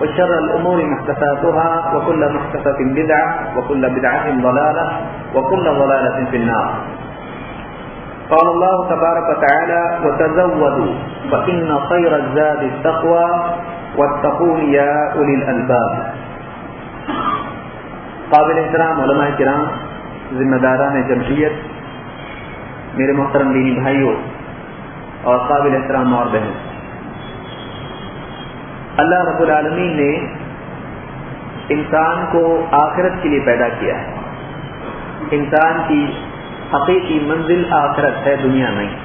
وشر الأمور محدثاتها وكل محدثة بدعة وكل بدعة ضلالة وكل ضلالة في النار. قال الله تبارك وتعالى وتزودوا، فإن خير الزاد التقوى، واتقون يا أولي الألباب. قابل احترام، علماء کرام، ذمہ داران جمعیت، میرے محترم دینی بھائیوں اور قابل احترام اور بہن اللہ رب العالمین نے انسان کو آخرت کے لیے پیدا کیا ہے۔ انسان کی حقیقی منزل آخرت ہے، دنیا نہیں۔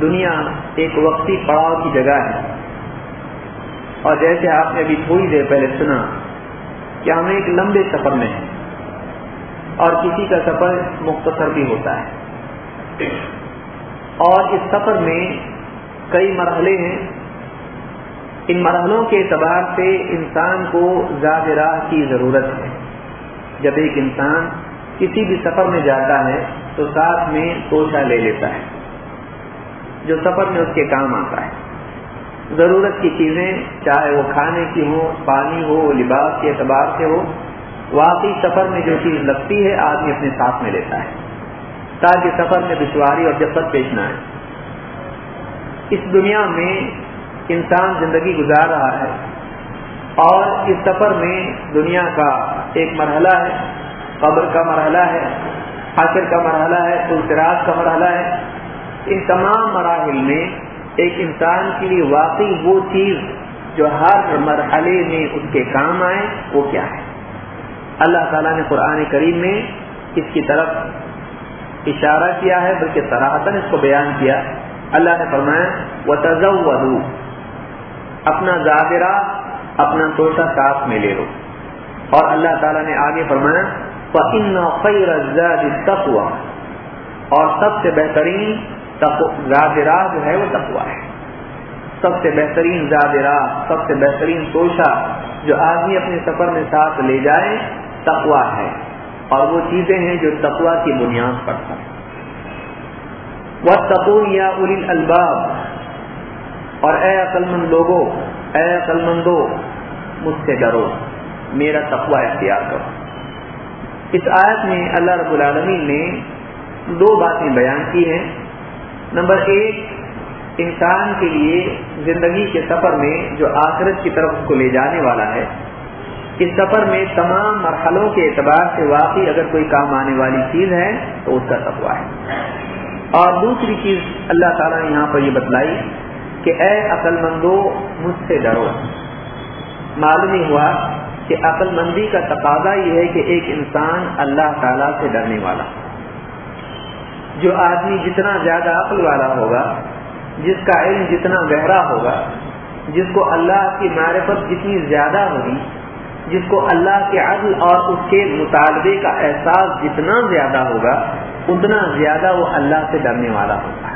دنیا ایک وقتی پڑاؤ کی جگہ ہے۔ اور جیسے آپ نے ابھی تھوڑی دیر پہلے سنا کہ ہم ایک لمبے سفر میں ہیں اور کسی کا سفر مختصر بھی ہوتا ہے۔ اور اس سفر میں کئی مرحلے ہیں۔ ان مرحلوں کے اعتبار سے انسان کو زیاد راہ کی ضرورت ہے۔ جب ایک انسان کسی بھی سفر میں جاتا ہے، تو ساتھ میں توشہ لے لیتا ہے۔ جو سفر میں اس کے کام آتا ہے۔ ضرورت کی چیزیں، چاہے وہ کھانے کی ہو پانی ہو، لباس کے اعتبار سے ہو، واقعی سفر میں جو چیز لگتی ہے، آدمی اپنے ساتھ میں لیتا ہے۔ تاکہ سفر میں دشواری اور جفت پیش نہ آئے۔ اس دنیا میں انسان زندگی گزار رہا ہے اور اس سفر میں دنیا کا ایک مرحلہ ہے، قبر کا مرحلہ ہے حاصل کا مرحلہ ہے سلسراج کا مرحلہ ہے۔ ان تمام مراحل میں ایک انسان کے لیے واقعی وہ چیز جو ہر مرحلے میں اس کے کام آئے، وہ کیا ہے؟ اللہ تعالیٰ نے قرآن کریم میں اس کی طرف اشارہ کیا ہے، بلکہ سراہتاً اس کو بیان کیا۔ اللہ نے فرمایا وہ تضو اپنا زاگرہ اپنا توشہ ساتھ میں لے لو۔ اور اللہ تعالیٰ نے آگے فرمایا تقوا اور سب سے بہترین زاگرہ جو ہے وہ تقوا ہے۔ سب سے بہترین زاگرہ سب سے بہترین توشہ جو آدمی اپنے سفر میں ساتھ لے جائے تقوا ہے۔ اور وہ چیزیں ہیں جو تقوا کی بنیاد پر ہیں۔ وہ تقون یا ارل الباب اور اے عقل مند لوگوں اے عقل مندو، مجھ سے ڈرو، میرا تقوا اختیار کرو۔ اس آیت میں اللہ رب العالمین نے دو باتیں بیان کی ہیں۔ نمبر ایک، انسان کے لیے زندگی کے سفر میں جو آخرت کی طرف اس کو لے جانے والا ہے، اس سفر میں تمام مرحلوں کے اعتبار سے واقعی اگر کوئی کام آنے والی چیز ہے، تو اس کا تقوا ہے۔ اور دوسری چیز اللہ تعالیٰ نے یہاں پر یہ بتلائی کہ اے عقل مندو مجھ سے ڈرو۔ معلوم ہی ہوا کہ عقل مندی کا تقاضا یہ ہے کہ ایک انسان اللہ تعالیٰ سے ڈرنے والا۔ جو آدمی جتنا زیادہ عقل والا ہوگا، جس کا علم جتنا گہرا ہوگا، جس کو اللہ کی معرفت جتنی زیادہ ہوگی، جس کو اللہ کے عدل اور اس کے مطالبے کا احساس جتنا زیادہ ہوگا، اتنا زیادہ وہ اللہ سے ڈرنے والا ہوگا۔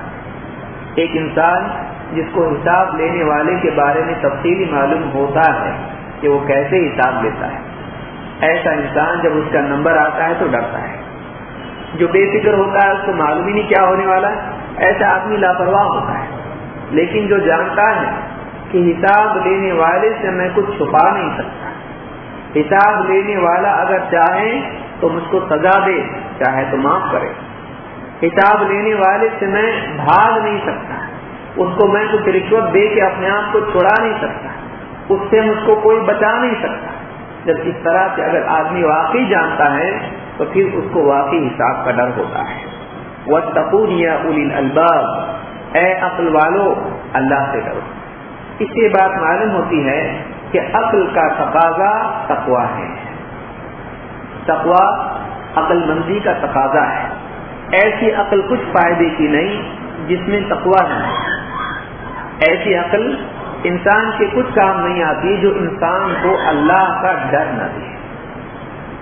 ایک انسان جس کو حساب لینے والے کے بارے میں تفصیلی معلوم ہوتا ہے کہ وہ کیسے حساب لیتا ہے۔ ایسا انسان جب اس کا نمبر آتا ہے تو ڈرتا ہے۔ جو بے فکر ہوتا ہے اس کو معلوم ہی نہیں کیا ہونے والا ہے۔ ایسا آدمی لاپرواہ ہوتا ہے۔ لیکن جو جانتا ہے کہ حساب لینے والے سے میں کچھ چھپا نہیں سکتا۔ حساب لینے والا اگر چاہے تو مجھ کو سزا دے، چاہے تو معاف کرے۔ حساب لینے والے سے میں بھاگ نہیں سکتا۔ اس کو میں کچھ رشوت دے کے اپنے آپ کو چھڑا نہیں سکتا۔ اس سے مجھ کو کوئی بچا نہیں سکتا۔ جب اس طرح سے اگر آدمی واقعی جانتا ہے، تو پھر اس کو واقعی حساب کا ڈر ہوتا ہے۔ وہ تقور یا الباب اے عقل والو، اللہ سے ڈرو۔ اس سے بات معلوم ہوتی ہے کہ عقل کا تقاضا تقوا ہے۔ تقوا عقل مندی کا تقاضا ہے۔ ایسی عقل کچھ فائدے کی نہیں جس میں تقوا نہیں ایسی عقل انسان کے کچھ کام نہیں آتی جو انسان کو اللہ کا ڈر نہ دے۔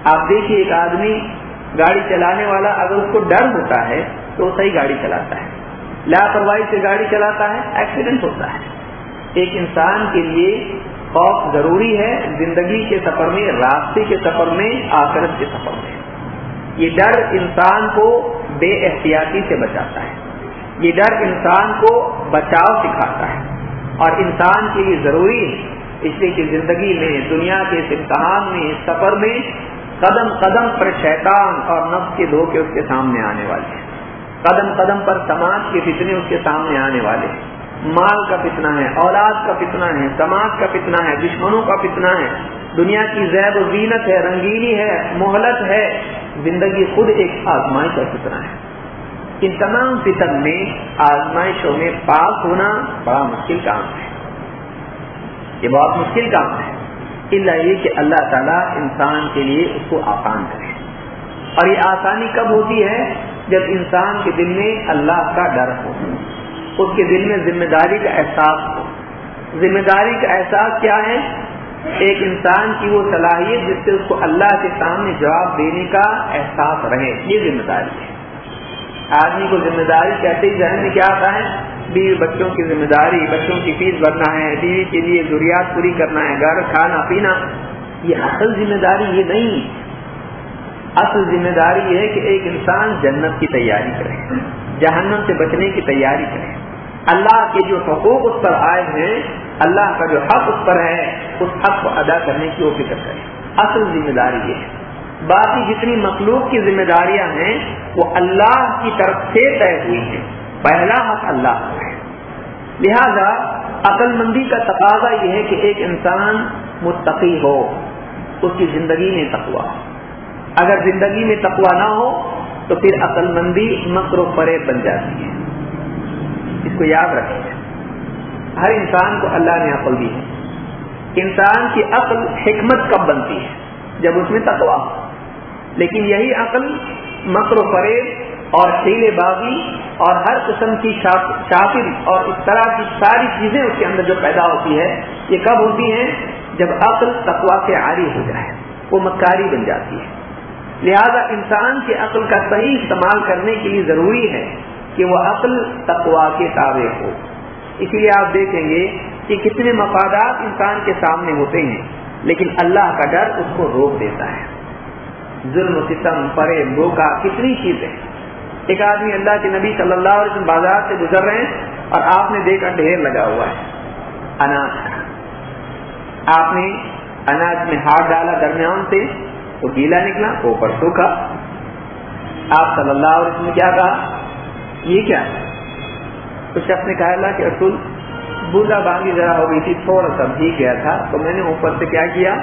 آپ دیکھیے ایک آدمی گاڑی چلانے والا اگر اس کو ڈر ہوتا ہے تو وہ صحیح گاڑی چلاتا ہے۔ لاپرواہی سے گاڑی چلاتا ہے، ایکسیڈنٹ ہوتا ہے۔ ایک انسان کے لیے خوف ضروری ہے زندگی کے سفر میں، راستے کے سفر میں، آخرت کے سفر میں۔ یہ ڈر انسان کو بے احتیاطی سے بچاتا ہے۔ یہ ڈر انسان کو بچاؤ سکھاتا ہے اور انسان کے لیے ضروری ہے۔ اس لیے کہ زندگی میں، دنیا کے اس امتحان میں اس سفر میں قدم قدم پر شیطان اور نفس کے دھوکے اس کے سامنے آنے والے ہیں۔ قدم قدم پر سماج کے فتنے اس کے سامنے آنے والے ہیں۔ مال کا فتنہ ہے، اولاد کا فتنہ ہے، سماج کا فتنہ ہے، دشمنوں کا فتنہ ہے۔ دنیا کی زیب و زینت ہے، رنگینی ہے، مہلت ہے۔ زندگی خود ایک آزمائش کا فتنہ ہے۔ ان تمام فتن میں آزمائشوں میں پاس ہونا بڑا مشکل کام ہے۔ یہ بہت مشکل کام ہے۔ اللہ یہ کہ اللہ تعالیٰ انسان کے لیے اس کو آسان کرے۔ اور یہ آسانی کب ہوتی ہے؟ جب انسان کے دل میں اللہ کا ڈر ہو۔ اس کے دل میں ذمہ داری کا احساس ہو۔ ذمہ داری کا احساس کیا ہے؟ ایک انسان کی وہ صلاحیت جس سے اس کو اللہ کے سامنے جواب دینے کا احساس رہے۔ یہ ذمہ داری ہے۔ آدمی کو ذمہ داری کہتے ہی ذہن میں کیا آتا ہے؟ بیوی بچوں کی ذمہ داری بچوں کی فیس بھرنا ہے، بیوی کے لیے ضروریات پوری کرنا ہے، گھر کھانا، پینا۔ یہ اصل ذمہ داری یہ نہیں۔ اصل ذمہ داری یہ ہے کہ ایک انسان جنت کی تیاری کرے، جہنم سے بچنے کی تیاری کرے۔ اللہ کے جو حقوق اس پر آئے ہیں، اللہ کا جو حق اس پر ہے، اس حق کو ادا کرنے کی وہ فکر کرے۔ اصل ذمہ داری یہ ہے۔ باقی جتنی مخلوق کی ذمہ داریاں ہیں وہ اللہ کی طرف سے طے ہوئی ہیں۔ پہلا حق اللہ کا ہے۔ لہذا عقل مندی کا تقاضا یہ ہے کہ ایک انسان متقی ہو، اس کی زندگی میں تقوا اگر زندگی میں تقوا نہ ہو، تو پھر عقل مندی مکر و فریب بن جاتی ہے۔ اس کو یاد رکھیں۔ ہر انسان کو اللہ نے عقل دی ہے۔ انسان کی عقل حکمت کب بنتی ہے؟ جب اس میں تقوا ہو۔ لیکن یہی عقل مکر و فریب اور شیل باغی اور ہر قسم کی شاپل اور اس طرح کی ساری چیزیں اس کے اندر جو پیدا ہوتی ہے یہ کب ہوتی ہیں؟ جب عقل تقوا سے عاری ہو جائے، وہ مکاری بن جاتی ہے۔ لہذا انسان کی عقل کا صحیح استعمال کرنے کے لیے ضروری ہے کہ وہ عقل تقوا کے تابع ہو۔ اسی لیے آپ دیکھیں گے کہ کتنے مفادات انسان کے سامنے ہوتے ہیں، لیکن اللہ کا ڈر اس کو روک دیتا ہے۔ ظلم و ستم، پرے دھوکا کتنی چیزیں۔ ایک آدمی اللہ کے نبی صلی اللہ علیہ وسلم بازار سے گزر رہے ہیں اور آپ نے دیکھا ڈھیر لگا ہوا ہے، اناج۔ کا آپ نے اناج میں ہاتھ ڈالا درمیان سے تو گیلا نکلا اوپر سوکھا۔ آپ صلی اللہ علیہ وسلم نے کیا کہا؟ یہ کیا؟ تو شخص نے کہا، اللہ کہ اصول بولا بانگی ذرا ہو گئی تھی، تھوڑا سا بھیگ گیا تھا، تو میں نے اوپر سے کیا کیا؟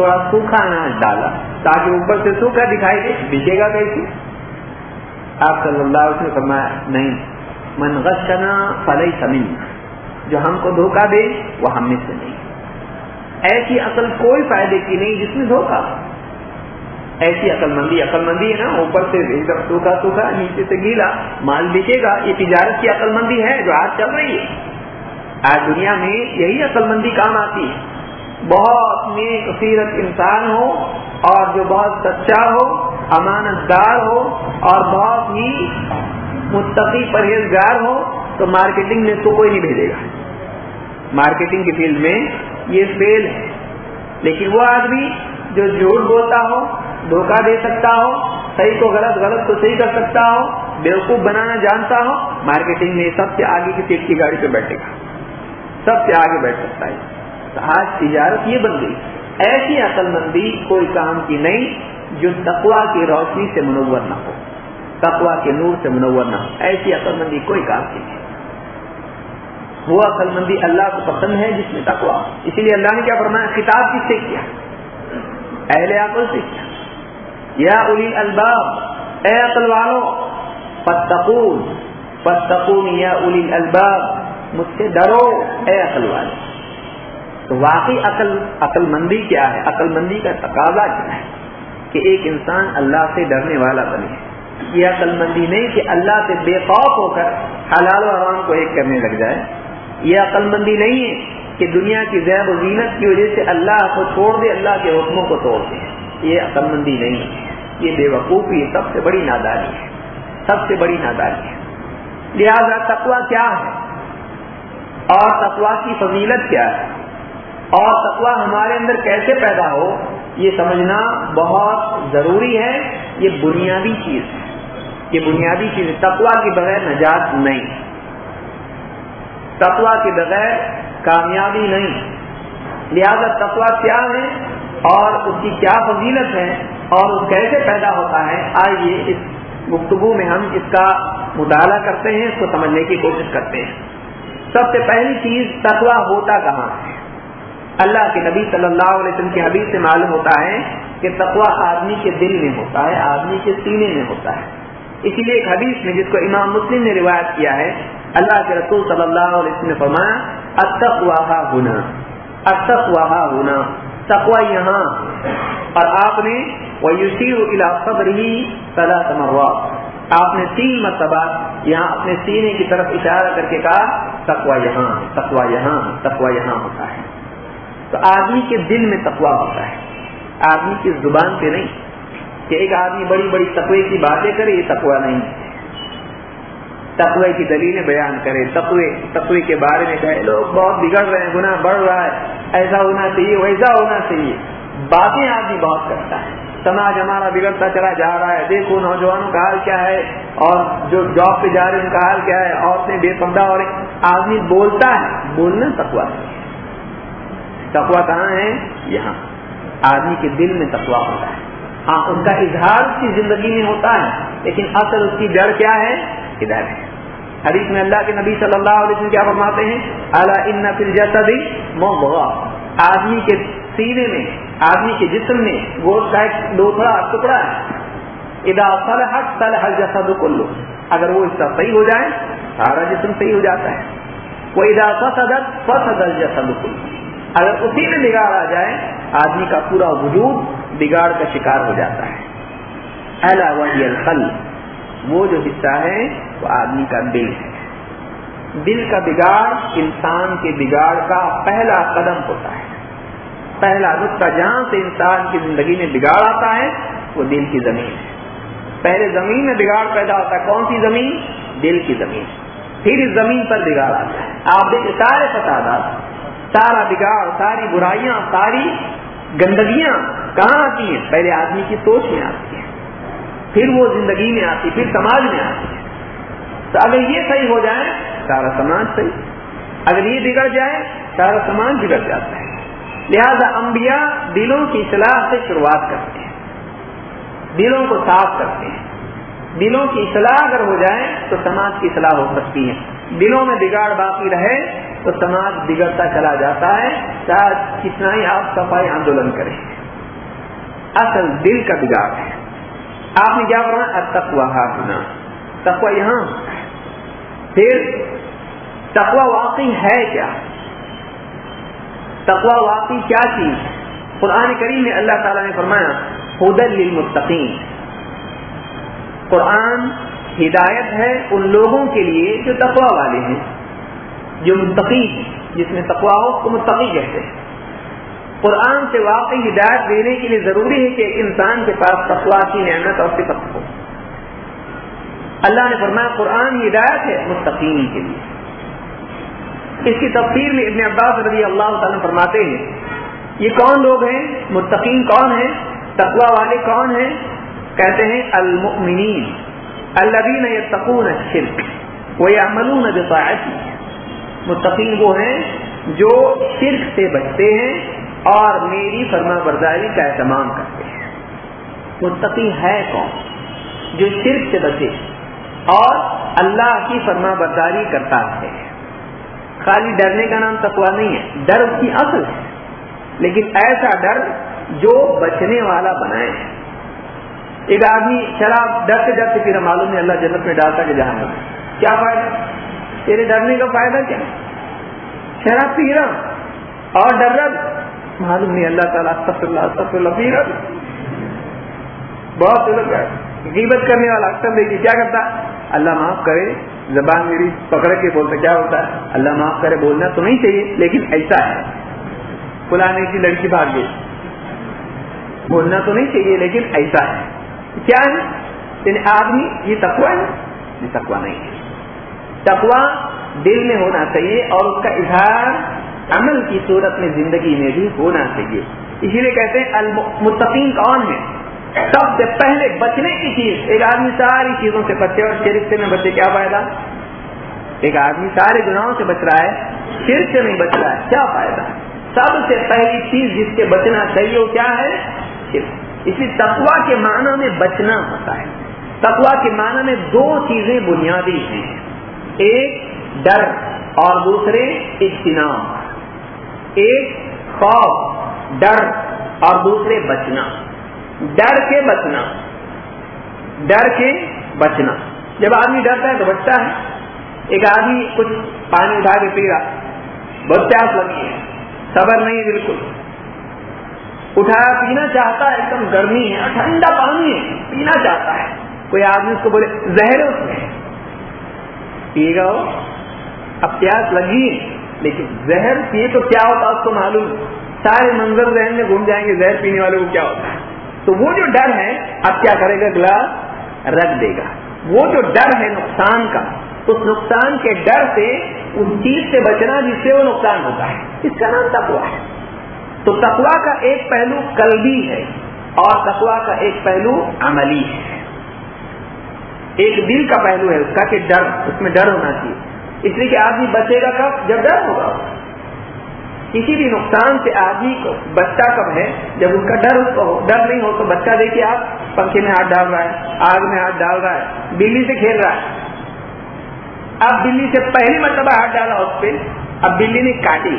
تھوڑا سوکھا اناج ڈالا تاکہ اوپر سے سوکھا دکھائی دے بھیگے گا کیسے؟ آپ صلی اللہ علیہ وسلم فرمایا، نہیں، من غشنا فلئی سمین جو ہم کو دھوکہ دے، وہ ہم میں سے نہیں۔ ایسی عقل کوئی فائدے کی نہیں جس میں دھوکہ ایسی عقل مندی عقل مندی ہے نا، اوپر سے ایک دم سوکھا سوکھا، نیچے سے گیلا، مال بکے گا۔ یہ تجارت کی عقل مندی ہے جو آج چل رہی ہے۔ آج دنیا میں یہی عقل مندی کام آتی ہے۔ بہت نیک سیرت انسان ہو اور جو بہت سچا ہو، امانت دار ہو اور بہت ہی متقی پرہیزگار ہو، تو مارکیٹنگ میں اس کو کوئی نہیں بھیجے گا۔ مارکیٹنگ کی فیلڈ میں یہ فیل ہے۔ لیکن وہ آدمی جو جھوٹ بولتا ہو، دھوکہ دے سکتا ہو، صحیح کو غلط غلط کو صحیح کر سکتا ہو، بیوقوف بنانا جانتا ہو، مارکیٹنگ میں سب سے آگے کی سیٹ کی گاڑی پہ بیٹھے گا۔ سب سے آگے بیٹھ سکتا ہے۔ آج تجارت یہ بن گئی۔ ایسی عقل مندی کوئی کام کی نہیں جو تقوا کی روشنی سے منور نہ ہو۔ تقوا کے نور سے منور نہ ہو۔ ایسی عقل مندی کوئی کام کی نہیں۔ وہ عقل مندی اللہ کو پسند ہے جس میں تقوا اسی لیے اللہ نے کیا فرمایا؟ خطاب کس سے کیا؟ اہل عقل سے کیا؟ یا الی الباب، اے عقل والو پتقون پتقون یا الی الباب، مجھ سے ڈرو، اے عقل والے تو واقعی عقل عقل مندی کیا ہے؟ عقل مندی کا تقاضا کیا ہے کہ ایک انسان اللہ سے ڈرنے والا بنے؟ یہ عقل مندی نہیں کہ اللہ سے بے خوف ہو کر حلال و حرام کو ایک کرنے لگ جائے۔ یہ عقل مندی نہیں ہے کہ دنیا کی زیب و زینت کی وجہ سے اللہ کو چھوڑ دے، اللہ کے حکموں کو توڑ دے۔ یہ عقل مندی نہیں ہے۔ یہ بے وقوفی سب سے بڑی نادانی ہے۔ سب سے بڑی نادانی ہے۔ لہذا تقوا کیا ہے؟ اور تقوا کی فضیلت کیا ہے؟ اور تقوا ہمارے اندر کیسے پیدا ہو، یہ سمجھنا بہت ضروری ہے، یہ بنیادی چیز ہے۔ یہ بنیادی چیز تقوا کے بغیر نجات نہیں۔ تقوا کے بغیر کامیابی نہیں۔ لہذا تقوا کیا ہے اور اس کی کیا فضیلت ہے اور وہ کیسے پیدا ہوتا ہے، آئیے اس گفتگو میں ہم اس کا مطالعہ کرتے ہیں، اس کو سمجھنے کی کوشش کرتے ہیں۔ سب سے پہلی چیز تقوا ہوتا کہاں ہے؟ اللہ کے نبی صلی اللہ علیہ وسلم کی حدیث سے معلوم ہوتا ہے کہ تقوا آدمی کے دل میں ہوتا ہے، آدمی کے سینے میں ہوتا ہے۔ اسی لیے ایک حدیث میں جس کو امام مسلم نے روایت کیا ہے، اللہ کے رسول صلی اللہ علیہ وسلم نے فرمایا اتقواہ گنا اتقواہ گنا تقوا یہاں۔ اور آپ نے وہ صبر ہی صلاح تمروا آپ نے تین مرتبہ یہاں اپنے سینے کی طرف اشارہ کر کے کہا تقوا یہاں تقوا یہاں تقوا یہاں ہوتا ہے۔ تو آدمی کے دل میں تقوا ہوتا ہے۔ آدمی کی زبان پہ نہیں۔ کہ ایک آدمی بڑی بڑی تقوی کی باتیں کرے، یہ تقوا نہیں۔ تقوی کی دلیلیں بیان کرے۔ تقوی تقوی کے بارے میں کہے، لوگ بہت بگڑ رہے ہیں، گناہ بڑھ رہا ہے۔ ایسا ہونا چاہیے، ویسا ہونا چاہیے۔ باتیں آدمی بہت کرتا ہے۔ سماج ہمارا بگڑتا چلا جا رہا ہے۔ دیکھو نوجوانوں کا حال کیا ہے۔ اور جو جاب پہ جا رہے ہیں، ان کا حال کیا ہے؟ عورتیں بے پردہ ہو آدمی بولتا ہے، بولنا تقوا تقوا کہاں ہے؟ یہاں۔ آدمی کے دل میں تقوا ہوتا ہے۔ ہاں ان کا اظہار اس کی زندگی میں ہوتا ہے، لیکن اصل اس کی جڑ کیا ہے؟ ادھر ہے۔ حدیث میں اللہ کے نبی صلی اللہ علیہ وسلم کیا فرماتے ہیں؟ اعلیٰ ان فل جیسا بھی آدمی کے سینے میں، آدمی کے جسم میں گوشت کا ایک دوسرا ٹکڑا ہے۔ ادا صلح صلح جیسا کل اگر وہ حصہ صحیح ہو جائے، سارا جسم صحیح ہو جاتا ہے۔ وہ ادا فصدت فصدل جیسا کل اگر اسی میں بگاڑ آ جائے آدمی کا پورا وجود بگاڑ کا شکار ہو جاتا ہے۔ الا وحی الخل۔ وہ جو حصہ ہے، وہ آدمی کا دل ہے۔ دل کا بگاڑ انسان کے بگاڑ کا پہلا قدم ہوتا ہے۔ پہلا نقطہ جہاں سے انسان کی زندگی میں بگاڑ آتا ہے، وہ دل کی زمین ہے۔ پہلے زمین میں بگاڑ پیدا ہوتا ہے، کون سی زمین؟ دل کی زمین۔ پھر اس زمین پر بگاڑ آتا ہے۔ آپ دیکھیں، سارے فسادات سارا بگاڑ، ساری برائیاں، ساری گندگیاں کہاں آتی ہیں؟ پہلے آدمی کی سوچ میں آتی ہیں، پھر وہ زندگی میں آتی پھر سماج میں آتی ہے تو اگر یہ صحیح ہو جائے، سارا سماج صحیح۔ اگر یہ بگڑ جائے، سارا سماج بگڑ جاتا ہے۔ لہذا انبیاء دلوں کی اصلاح سے شروعات کرتے ہیں۔ دلوں کو صاف کرتے ہیں۔ دلوں کی اصلاح اگر ہو جائے، تو سماج کی اصلاح ہو سکتی ہے۔ دلوں میں بگاڑ باقی رہے تو سماج بگڑتا چلا جاتا ہے۔ چاہے کتنا ہی آپ صفائی آندولن کریں۔ اصل دل کا بگاڑ ہے۔ آپ نے کیا کرنا تقوا ہاتھنا تقوا یہاں پھر تقوا واقعی ہے کیا؟ تقوا واقعی کیا چیز قرآن کریم میں اللہ تعالیٰ نے فرمایا حدل للمتقین۔ قرآن ہدایت ہے ان لوگوں کے لیے جو تقوا والے ہیں۔ جو متقی جس میں تقوا ہو تو متقی کہتے ہیں۔ قرآن سے واقعی ہدایت دینے کے لیے ضروری ہے کہ ایک انسان کے پاس تقوا کی نعمت اور صفت ہو۔ اللہ نے فرمایا، قرآن ہدایت ہے مستقین کے لیے۔ اس کی تفصیل میں ابن عباس رضی اللہ تعالیٰ فرماتے ہیں، یہ کون لوگ ہیں؟ متقین کون ہیں؟ تقوا والے کون ہیں؟ کہتے ہیں، المؤمنین الذین یتقون الشرک ویعملون بطاعتی۔ متقین وہ ہیں جو شرک سے بچتے ہیں اور میری فرما برداری کا اہتمام کرتے ہیں۔ متقی ہے کون؟ جو شرک سے بچے اور اللہ کی فرما برداری کرتا ہے۔ خالی ڈرنے کا نام تقوا نہیں ہے، ڈر اس کی اصل ہے۔ لیکن ایسا ڈر جو بچنے والا بنائے۔ ایک آدمی شراب ڈرتے ڈرتے پھر معلوم ہے اللہ جنت میں ڈالتا کہ جہاں کیا فائدہ؟ تیرے ڈرنے کا فائدہ کیا؟ شراب پی رہا۔ اور ڈر رہا۔ معلوم نہیں، اللہ تعالیٰ اللہ اللہ پی رہا۔ بہت غیبت کرنے والا اکثر دیکھیے، کیا کرتا؟ اللہ معاف کرے۔ زبان میری پکڑ کے بولتا، کیا ہوتا؟ ہے اللہ معاف کرے، بولنا تو نہیں چاہیے، لیکن ایسا ہے۔ فلانے کی لڑکی بھاگ گئی۔ بولنا تو نہیں چاہیے، لیکن ایسا ہے۔ کیا ہے؟ یعنی آدمی، یہ تقوا ہے؟ یہ تقوا نہیں ہے۔ تقوا دل میں ہونا چاہیے اور اس کا اظہار عمل کی صورت میں زندگی میں بھی ہونا چاہیے۔ اسی لیے کہتے ہیں، المتقین کون ہے سب سے پہلے بچنے کی چیز۔ ایک آدمی ساری چیزوں سے بچے اور شرک سے میں بچے کیا فائدہ؟ ایک آدمی سارے گناہوں سے بچ رہا ہے، شرک سے نہیں بچ رہا ہے، کیا فائدہ؟ سب سے پہلی چیز جس کے بچنا چاہیے وہ کیا ہے؟ شرک۔ اسی تقوا کے معنی میں بچنا ہوتا ہے۔ تقوا کے معنی میں دو چیزیں بنیادی ہیں۔ ایک ڈر اور دوسرے اجتناب ایک خوف، ڈر اور دوسرے بچنا۔ ڈر کے بچنا۔ ڈر کے بچنا۔ جب آدمی ڈرتا ہے تو بچتا ہے۔ ایک آدمی کچھ پانی اٹھا کے پی رہا۔ بہت پیاس لگی ہے۔ صبر نہیں بالکل۔ اٹھایا پینا چاہتا ہے، ایک دم گرمی ہے، ٹھنڈا پانی ہے، پینا چاہتا ہے۔ کوئی آدمی اس کو بولے، زہر اس میں۔ پیے گا اب پیاس لگی، لیکن زہر پیے تو کیا ہوتا اس کو معلوم؟ سارے منظر ذہن میں گھوم جائیں گے زہر پینے والے کو کیا ہوتا ہے؟ تو وہ جو ڈر ہے، اب کیا کرے گا؟ گلاس رکھ دے گا۔ وہ جو ڈر ہے نقصان کا، اس نقصان کے ڈر سے، اس چیز سے بچنا جس سے وہ نقصان ہوتا ہے۔ اس کا نام تقوا ہے۔ تو تقوا کا ایک پہلو قلبی ہے اور تقوا کا ایک پہلو عملی ہے۔ ایک دل کا پہلو ہے، اس کا کہ ڈر، اس میں ڈر ہونا چاہیے۔ اس لیے کہ آدمی بچے گا کب؟ جب ڈر ہوگا۔ کسی بھی نقصان سے آدمی کو، بچہ کب ہے؟ جب اس کا ڈر اس کو ہو، ڈر نہیں ہو تو بچہ دیکھیے آپ پنکھے میں ہاتھ ڈال رہا ہے، آگ میں ہاتھ ڈال رہا ہے، بلی سے کھیل رہا ہے۔ اب بلی سے پہلی مرتبہ ہاتھ ڈالا اس پہ، اب بلی نے کاٹی۔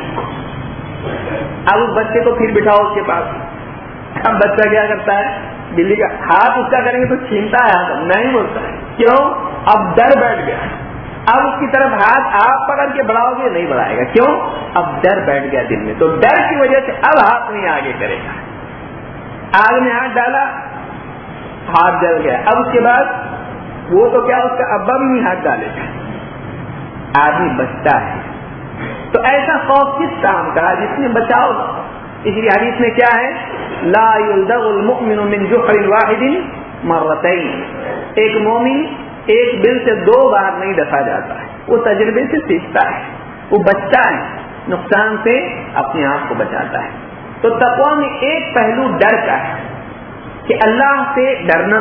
اب اس بچے کو پھر بٹھاؤ اس کے پاس۔ اب بچہ کیا کرتا ہے؟ بلی کا ہاتھ اس کا کریں گے تو چھینتا ہے ہاتھ، نہیں بولتا۔ ہے کیوں؟ اب ڈر بیٹھ گیا۔ اب اس کی طرف ہاتھ آپ پکڑ کے بڑھاؤ گے، نہیں بڑھائے گا۔ کیوں؟ اب ڈر بیٹھ گیا دل میں۔ تو ڈر کی وجہ سے اب ہاتھ نہیں آگے کرے گا۔ آگ میں ہاتھ ڈالا، ہاتھ جل گیا۔ اب اس کے بعد وہ تو کیا اس کا ابا بھی نہیں ہاتھ ڈالے گا۔ آدمی بچتا ہے۔ تو ایسا خوف کس کام کا جس میں بچاؤ؟ اس لیے حدیث میں کیا ہے؟ لا المؤمن من جحر واحد مرتين. ایک مومن ایک بل سے دو بار نہیں دفا جاتا ہے. وہ تجربے سے سیکھتا ہے. وہ بچتا ہے. نقصان سے اپنے آپ کو بچاتا ہے. تو تقوا میں ایک پہلو ڈر کا ہے کہ اللہ سے ڈرنا،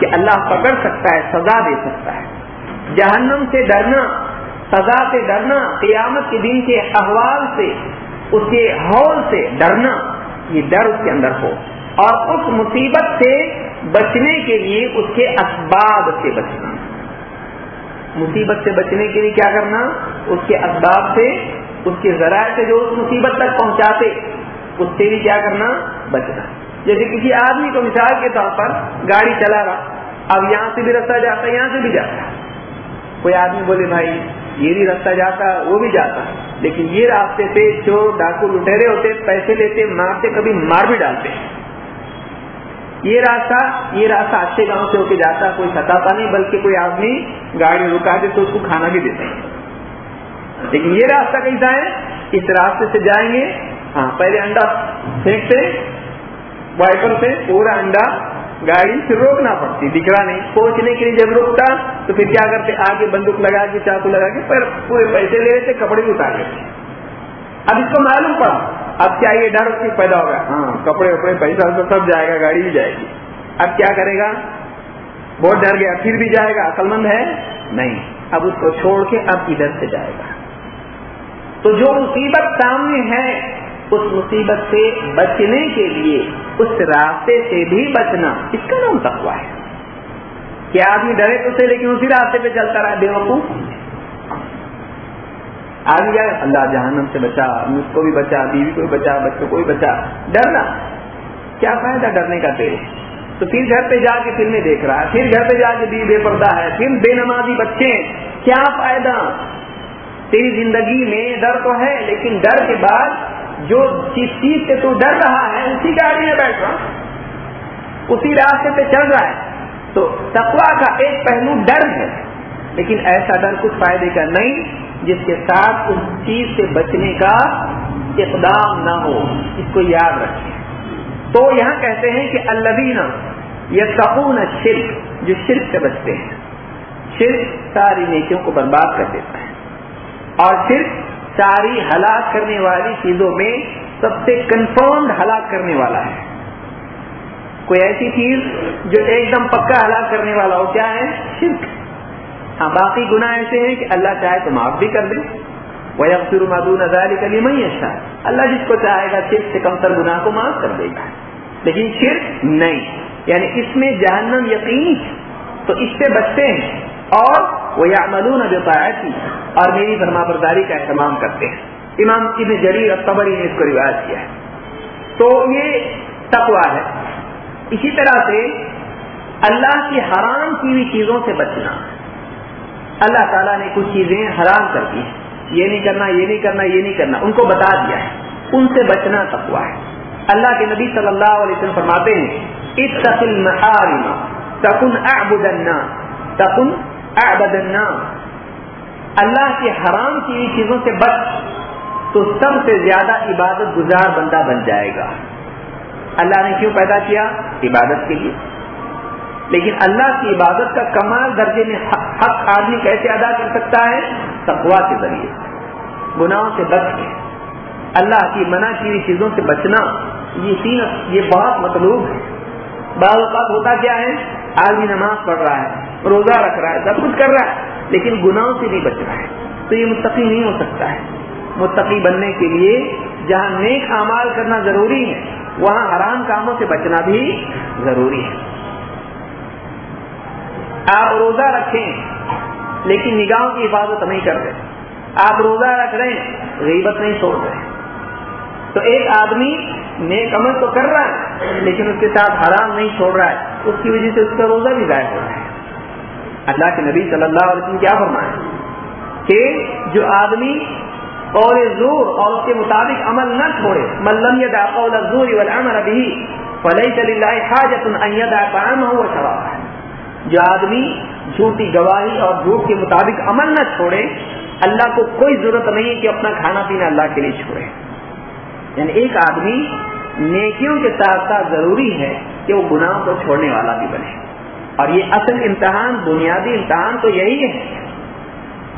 کہ اللہ پکڑ سکتا ہے، سزا دے سکتا ہے. جہنم سے ڈرنا، سزا سے ڈرنا، قیامت کے دن کے احوال سے اس کے ہول سے ڈرنا، یہ ڈر اس کے اندر ہو۔ اور اس مصیبت سے بچنے کے لیے اس کے اسباب سے بچنا۔ مصیبت سے بچنے کے لیے کیا کرنا؟ اس کے اسباب سے، اس کے ذرائع سے جو اس مصیبت تک پہنچاتے، اس سے بھی کیا کرنا؟ بچنا۔ جیسے کسی آدمی کو مثال کے طور پر گاڑی چلا رہا، اب یہاں سے بھی رستہ جاتا ہے، یہاں سے بھی جاتا کوئی آدمی بولے بھائی یہ بھی رستہ جاتا، وہ بھی جاتا لیکن یہ راستے سے چور ڈاکو لٹیرے ہوتے، پیسے لیتے، مارتے، کبھی مار بھی ڈالتے یہ راستہ یہ راستہ اچھے گاؤں سے ہو کے جاتا، کوئی ستاتا نہیں، بلکہ کوئی آدمی گاڑی رکا دے تو اس کو کھانا بھی دیتے ہیں لیکن یہ راستہ کیسا ہے اس راستے سے جائیں گے ہاں پہلے انڈا پھینکتے، وائپر سے، پورا انڈا گاڑی سے روکنا پڑتی دکھ رہا نہیں۔ پہنچنے کے لیے جب روکتا تو پھر کیا کرتے؟ آگے بندوق لگا کے، چاقو لگا کے پورے پیسے لے لیتے، کپڑے بھی اتار لیتے۔ اب اس کو معلوم پڑا۔ اب کیا یہ ڈر اس پیدا ہوگا؟ ہاں کپڑے وپڑے، پیسہ تو سب جائے گا، گاڑی بھی جائے گی۔ اب کیا کرے گا؟ بہت ڈر گیا، پھر بھی جائے گا۔ عقل مند ہے؟ نہیں۔ اب اس کو چھوڑ کے اب ادھر سے جائے گا۔ تو جو مصیبت سامنے ہے اس مصیبت سے بچنے کے لیے، اس راستے سے بھی بچنا، اس کا نام تقوا ہے۔ کیا آدمی ڈرے تو سے لیکن اسی راستے پہ چلتا رہا بے وقوف۔ آگے جائے اللہ جہنم سے بچا مجھ کو بھی بچا، بیوی کو بھی بچا، بچوں کو بھی بچا۔ ڈرنا، کیا فائدہ ڈرنے کا تیرے؟ تو پھر گھر پہ جا کے فلمیں دیکھ رہا ہے، پھر گھر پہ جا کے بیوی بے پردہ ہے، پھر بے نمازی بچے۔ کیا فائدہ؟ تیری زندگی میں ڈر تو ہے، لیکن ڈر کے بعد جو جس چیز سے تو ڈر رہا ہے، اسی گاڑی میں بیٹھ رہا اسی راستے پہ چل رہا ہے۔ تو تقوا کا ایک پہلو ڈر ہے، لیکن ایسا ڈر کچھ فائدے کا نہیں، جس کے ساتھ اس چیز سے بچنے کا اقدام نہ ہو۔ اس کو یاد رکھیں۔ تو یہاں کہتے ہیں کہ اللہ یہ سکون شرک جو شرک سے بچتے ہیں۔ شرک ساری نیکیوں کو برباد کر دیتا ہے۔ اور صرف ساری ہلاک کرنے والی چیزوں میں سب سے کنفرمڈ ہلاک کرنے والا ہے۔ کوئی ایسی چیز جو ایک دم پکا ہلاک کرنے والا ہو، کیا ہے؟ شرک۔ ہاں باقی گناہ ایسے ہیں کہ اللہ چاہے تو معاف بھی کر دے۔ وہ اکثر مدون اداری کلی میں اچھا اللہ جس کو چاہے گا صرف سے کم تر گناہ کو معاف کر دے گا۔ لیکن شرک نہیں۔ یعنی اس میں جہنم یقینی تو اس سے بچتے ہیں۔ اور وہ یا مدون اب کی اور میری فرما برداری کا اہتمام کرتے ہیں۔ امام ابن جریر اور قبری نے اس کو رواج کیا ہے۔ تو یہ تقوا ہے۔ اسی طرح سے اللہ کی حرام کی ہوئی چیزوں سے بچنا۔ اللہ تعالیٰ نے کچھ چیزیں حرام کر دی ہیں۔ یہ نہیں کرنا، یہ نہیں کرنا، یہ نہیں کرنا۔ ان کو بتا دیا ہے۔ ان سے بچنا تقوا ہے۔ اللہ کے نبی صلی اللہ علیہ وسلم فرماتے ہیں اتقل محارم تکن اعبد الناس، تکن اعبد الناس اللہ کی حرام کی ہوئی چیزوں سے بچ تو سب سے زیادہ عبادت گزار بندہ بن جائے گا۔ اللہ نے کیوں پیدا کیا؟ عبادت کے لیے۔ لیکن اللہ کی عبادت کا کمال درجے میں حق آدمی کیسے ادا کر سکتا ہے؟ تقوا کے ذریعے۔ گناہوں سے بچ کے۔ اللہ کی منع کی ہوئی چیزوں سے بچنا، یہ تین یہ بہت مطلوب ہے۔ بعض اوقات ہوتا کیا ہے؟ آدمی نماز پڑھ رہا ہے، روزہ رکھ رہا ہے، سب کچھ کر رہا ہے، لیکن گناہوں سے نہیں بچ رہا ہے۔ تو یہ متقی نہیں ہو سکتا ہے۔ متقی بننے کے لیے جہاں نیک اعمال کرنا ضروری ہے، وہاں حرام کاموں سے بچنا بھی ضروری ہے۔ آپ روزہ رکھیں، لیکن نگاہوں کی حفاظت نہیں کر رہے۔ آپ روزہ رکھ رہے ہیں غیبت نہیں چھوڑ رہے۔ تو ایک آدمی نیک عمل تو کر رہا ہے، لیکن اس کے ساتھ حرام نہیں چھوڑ رہا ہے۔ اس کی وجہ سے اس کا روزہ بھی ضائع ہو رہا ہے۔ اللہ کے نبی صلی اللہ علیہ وسلم کیا فرمائے؟ کہ جو آدمی قول زور اور اس کے مطابق عمل نہ چھوڑے ملم یا قول زور والعمل بھی فلئی صلی اللہ حاجت ان یدا طعامه وشرابه جو آدمی جھوٹی گواہی اور جھوٹ کے مطابق عمل نہ چھوڑے، اللہ کو کوئی ضرورت نہیں ہے کہ اپنا کھانا پینا اللہ کے لیے چھوڑے۔ یعنی ایک آدمی نیکیوں کے ساتھ ساتھ ضروری ہے کہ وہ گناہ کو چھوڑنے والا بھی بنے۔ اور یہ اصل امتحان، بنیادی امتحان تو یہی ہے۔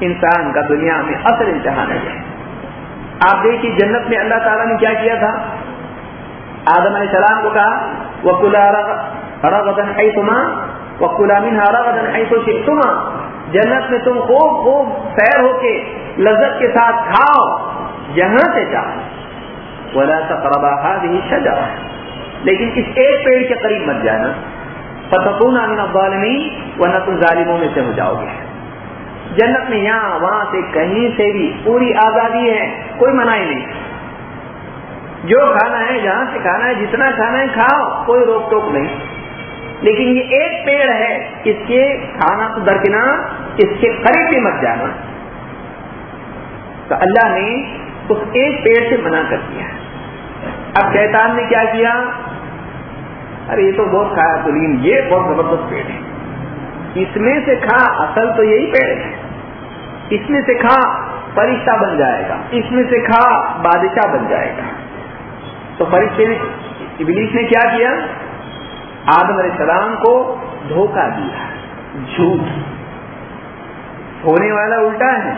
انسان کا دنیا میں اصل امتحان ہے۔ آپ دیکھیے جنت میں اللہ تعالیٰ نے کیا کیا تھا؟ آدم علیہ السلام کو کہا وہ کلا وکلامن ہارا بدن ایسو تم جنت میں تم خوب خوب سیر ہو کے لذت کے ساتھ کھاؤ، جہاں سے چاہو۔ ولا سا بھی سجا لیکن اس ایک پیڑ کے قریب مت جانا۔ فتقون امین ابالمی ورنہ تم ظالموں میں سے ہو جاؤ گے۔ جنت میں یہاں، وہاں سے کہیں سے بھی پوری آزادی ہے، کوئی منائی نہیں۔ جو کھانا ہے، جہاں سے کھانا ہے، جتنا کھانا ہے، کھاؤ، کوئی روک ٹوک نہیں۔ لیکن یہ ایک پیڑ ہے، اس کے کھانا تو درکنار اس کے قریب بھی مت جانا۔ تو اللہ نے اس ایک پیڑ سے منع کر دیا۔ ہے اب شیطان نے کیا کیا؟ ارے یہ تو بہت کھایا تلیم یہ بہت زبردست پیڑ ہے۔ اس میں سے کھا، اصل تو یہی پیڑ ہے۔ اس میں سے کھا، فرشتہ بن جائے گا۔ اس میں سے کھا، بادشاہ بن جائے گا۔ تو فرشتے نے ابلیس نے کیا کیا؟ آدم علیہ السلام کو دھوکہ دیا، جھوٹ۔ ہونے والا الٹا ہے،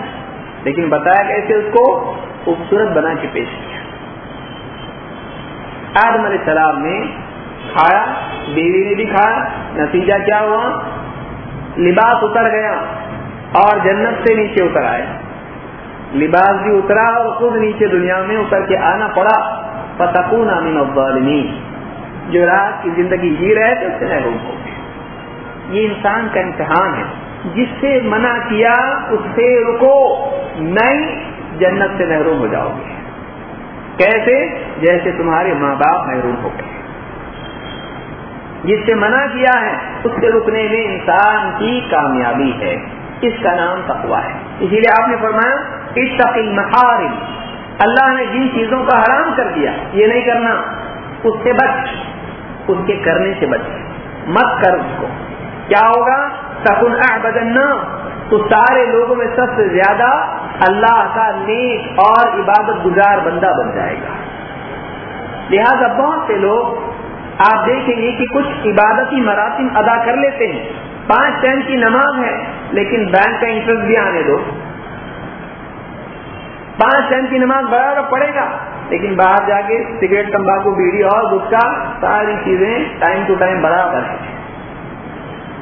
لیکن بتایا کیسے اس کو؟ خوبصورت بنا کے پیش کیا۔ آدم علیہ السلام نے کھایا، بیوی نے بھی کھایا، نتیجہ کیا ہوا؟ لباس اتر گیا اور جنت سے نیچے اتر آیا لباس بھی اترا اور خود نیچے دنیا میں اتر کے آنا پڑا۔ فتقون من الظالمین جو رات کی زندگی جی رہے تھے، اس سے محروم ہو یہ انسان کا امتحان ہے۔ جس سے منع کیا، اس سے رکو۔ نئی جنت سے محروم ہو جاؤ گے۔ کیسے؟ جیسے تمہارے ماں باپ محروم ہو گئے۔ جس سے منع کیا ہے، اس سے رکنے میں انسان کی کامیابی ہے۔ اس کا نام تقوا ہے۔ اسی لیے آپ نے فرمایا، اتقی محارم اللہ نے جن چیزوں کا حرام کر دیا، یہ نہیں کرنا، اس سے بچ۔ اس کے کرنے سے بچ۔ مت کر اس کو۔ کیا ہوگا؟ سکن بدن تو سارے لوگوں میں سب سے زیادہ اللہ کا نیک اور عبادت گزار بندہ بن جائے گا۔ لہذا بہت سے لوگ آپ دیکھیں گے کہ کچھ عبادتی مراسم ادا کر لیتے ہیں۔ پانچ ٹائم کی نماز ہے، لیکن بینک کا انٹرسٹ بھی آنے دو۔ پانچ ٹائم کی نماز برابر پڑے گا، لیکن باہر جا کے سگریٹ، تمباکو، بیڑی اور گٹکا، ساری چیزیں ٹائم ٹو ٹائم برابر ہے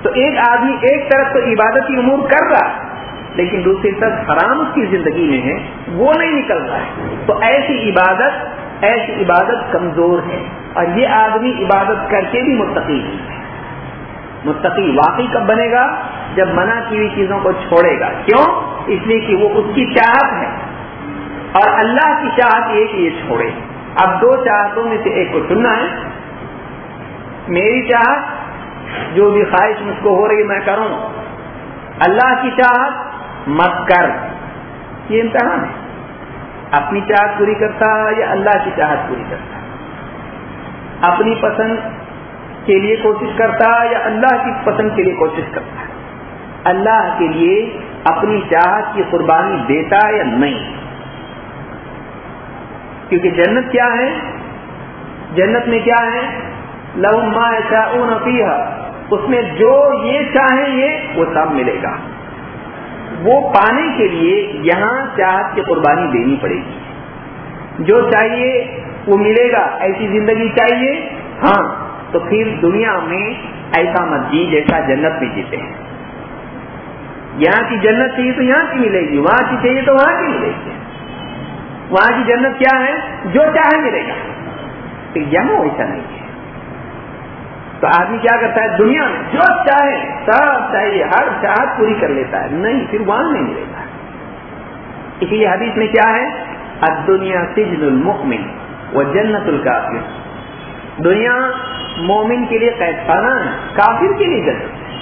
تو ایک آدمی ایک طرف تو عبادتی امور کر رہا لیکن دوسری طرف حرام اس کی زندگی میں ہے، وہ نہیں نکل رہا ہے۔ تو ایسی عبادت ایسی عبادت کمزور ہے۔ اور یہ آدمی عبادت کر کے بھی متقی ہے۔ متقی واقعی کب بنے گا؟ جب منع کی ہوئی چیزوں کو چھوڑے گا۔ کیوں؟ اس لیے کہ وہ اس کی چاہت ہے۔ اور اللہ کی چاہت یہ کہ یہ چھوڑے۔ اب دو چاہتوں میں سے ایک کو چننا ہے۔ میری چاہت جو بھی خواہش مجھ کو ہو رہی میں کروں۔ اللہ کی چاہت مت کر۔ یہ امتحان ہے۔ اپنی چاہت پوری کرتا یا اللہ کی چاہت پوری کرتا؟ اپنی پسند کے لیے کوشش کرتا یا اللہ کی پسند کے لیے کوشش کرتا؟ اللہ کے لیے اپنی چاہت کی قربانی دیتا یا نہیں؟ کیونکہ جنت کیا ہے؟ جنت میں کیا ہے؟ لو ما پیہ اس میں جو یہ چاہیں یہ وہ سب ملے گا۔ وہ پانے کے لیے یہاں چاہت کی قربانی دینی پڑے گی۔ جو چاہیے، وہ ملے گا۔ ایسی زندگی چاہیے؟ ہاں۔ تو پھر دنیا میں ایسا مت جی جیسا جنت میں جیتے ہیں۔ یہاں کی جنت چاہیے تو یہاں کی ملے گی، وہاں کی چاہیے تو وہاں کی ملے گی۔ وہاں کی جنت کیا ہے؟ جو چاہے ملے گا۔ یہاں ایسا نہیں ہے۔ تو آدمی کیا کرتا ہے؟ دنیا میں جو چاہے، سب چاہیے، ہر چاہت پوری کر لیتا ہے۔ نہیں، پھر وہاں نہیں ملے گا۔ اسی لیے حدیث میں کیا ہے؟ دنیا سجن المؤمن وہ جنت الکافر۔ دنیا مومن کے لیے قید خانہ ہے، کافر کے لیے جنت ہے۔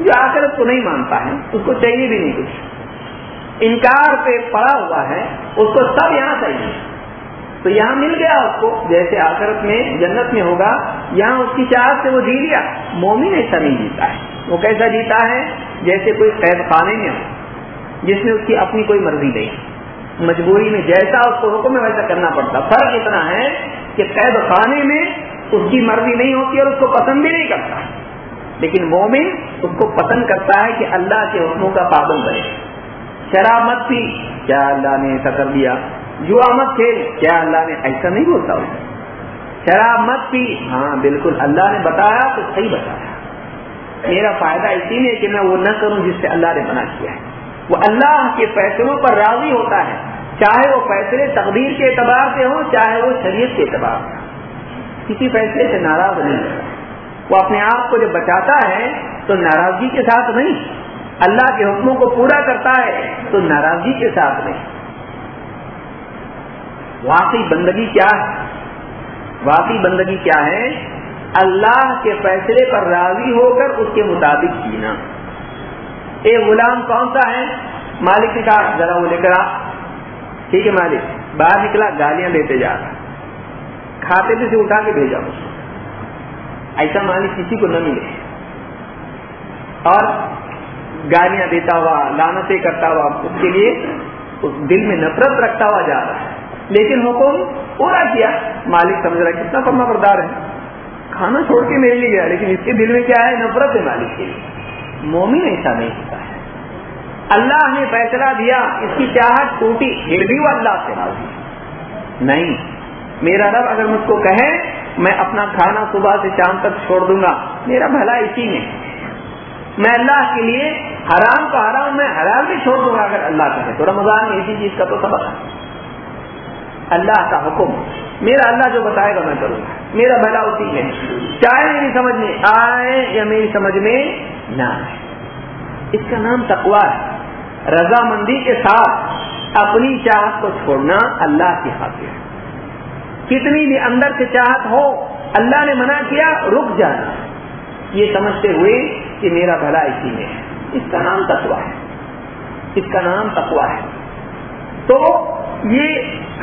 جو آ کر کو نہیں مانتا ہے، اس کو چاہیے بھی نہیں کچھ۔ انکار پہ پڑا ہوا ہے، اس کو سب یہاں چاہیے۔ تو یہاں مل گیا اس کو۔ جیسے آخرت میں جنت میں ہوگا، یہاں اس کی چاہت سے وہ جی لیا۔ مومن ایسا نہیں جیتا ہے۔ وہ کیسا جیتا ہے؟ جیسے کوئی قید خانے میں ہو، جس میں اس کی اپنی کوئی مرضی نہیں۔ مجبوری میں جیسا اس کو حکم ہے، ویسا کرنا پڑتا۔ فرق اتنا ہے کہ قید خانے میں اس کی مرضی نہیں ہوتی اور اس کو پسند بھی نہیں کرتا۔ لیکن مومن اس کو پسند کرتا ہے کہ اللہ کے حکموں کا پابند بنے شراب مت پی۔ کیا اللہ نے ایسا کر دیا؟ جو مت کھیل۔ کیا اللہ نے ایسا نہیں بولتا اسے شراب مت پی۔ ہاں بالکل اللہ نے بتایا تو صحیح بتایا۔ میرا فائدہ اسی لیے کہ میں وہ نہ کروں جس سے اللہ نے منع کیا ہے۔ وہ اللہ کے فیصلوں پر راضی ہوتا ہے۔ چاہے وہ فیصلے تقدیر کے اعتبار سے ہوں، چاہے وہ شریعت کے اعتبار سے۔ کسی فیصلے سے ناراض نہیں وہ اپنے آپ کو جب بچاتا ہے تو ناراضگی کے ساتھ نہیں۔ اللہ کے حکموں کو پورا کرتا ہے تو ناراضگی کے ساتھ نہیں۔ واقعی بندگی کیا ہے؟ واقعی بندگی کیا ہے؟ اللہ کے فیصلے پر راضی ہو کر اس کے مطابق جینا۔ ایک غلام کون سا ہے؟ مالک نے کہا، ذرا وہ لے کر ٹھیک ہے مالک، باہر نکلا، گالیاں دیتے جا۔ رہا کھاتے میں سے اٹھا کے بھیجا۔ اس ایسا مالک کسی کو نہ ملے۔ اور گالیاں دیتا ہوا لانتیں کرتا ہوا، اس کے لیے اس دل میں نفرت رکھتا ہوا جا رہا ہے۔ لیکن حکم پورا کیا۔ مالک سمجھ رہا کتنا فرما بردار ہے۔ کھانا چھوڑ کے میرے لیے گیا لیکن اس کے دل میں کیا ہے؟ نفرت ہے مالک کے لیے۔ مومن ایسا نہیں ہوتا ہے۔ اللہ نے فیصلہ دیا، اس کی چاہت ٹوٹی، پھر بھی وہ اللہ سے راضی نہیں، میرا رب اگر مجھ کو کہے، میں اپنا کھانا صبح سے شام تک چھوڑ دوں گا۔ میرا بھلا اسی میں میں اللہ کے لیے حرام کا حرام، میں حرام بھی چھوڑ دوں گا اگر اللہ کہے۔ تو رمضان میں اسی چیز کا تو سبق ہے۔ اللہ کا حکم. میرا اللہ جو بتائے گا میں کروں. گا میرا بھلا اسی میں چاہے میری سمجھ میں آئے یا میری سمجھ میں نہ آئے. اس کا نام تقوا ہے. رضامندی کے ساتھ اپنی چاہت کو چھوڑنا اللہ کی خاطر ہے. کتنی بھی اندر سے چاہت ہو، اللہ نے منع کیا، رک جانا. یہ سمجھتے ہوئے کہ میرا بھلا اسی میں ہے. اس کا نام تقوا ہے. اس کا نام تقوا ہے. تو یہ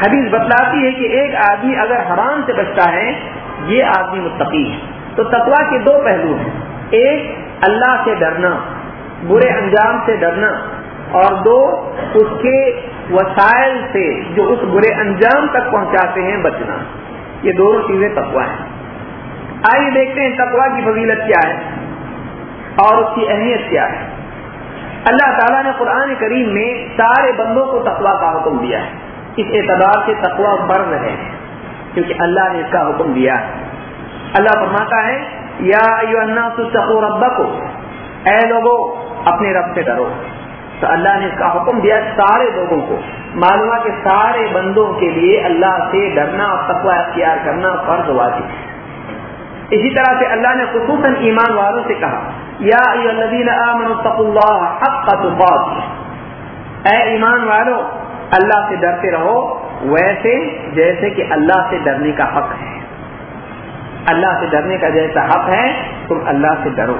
حدیث بتلاتی ہے کہ ایک آدمی اگر حرام سے بچتا ہے، یہ آدمی متقی ہے۔ تو تقوا کے دو پہلو ہیں۔ ایک، اللہ سے ڈرنا، برے انجام سے ڈرنا۔ اور دو، اس کے وسائل سے جو اس برے انجام تک پہنچاتے ہیں، بچنا۔ یہ دونوں چیزیں تقوا ہیں۔ آئیے دیکھتے ہیں تقوا کی فضیلت کیا ہے اور اس کی اہمیت کیا ہے۔ اللہ تعالیٰ نے قرآن کریم میں سارے بندوں کو تقوا کا حکم دیا ہے۔ اس اعتبار سے تقوا فرض ہے کیونکہ اللہ نے اس کا حکم دیا ہے۔ اللہ فرماتا ہے، یا ربکو اے لوگو، اپنے رب سے ڈرو۔ تو اللہ نے اس کا حکم دیا سارے لوگوں کو۔ معلوم کہ سارے بندوں کے لیے اللہ سے ڈرنا اور تقوا اختیار کرنا فرض واجب ہے۔ اسی طرح سے اللہ نے خصوصاً ایمان والوں سے کہا یا اے ایمان والو، اللہ سے ڈرتے رہو، ویسے جیسے کہ اللہ سے ڈرنے کا حق ہے۔ اللہ سے ڈرنے کا جیسا حق ہے، تم اللہ سے ڈرو۔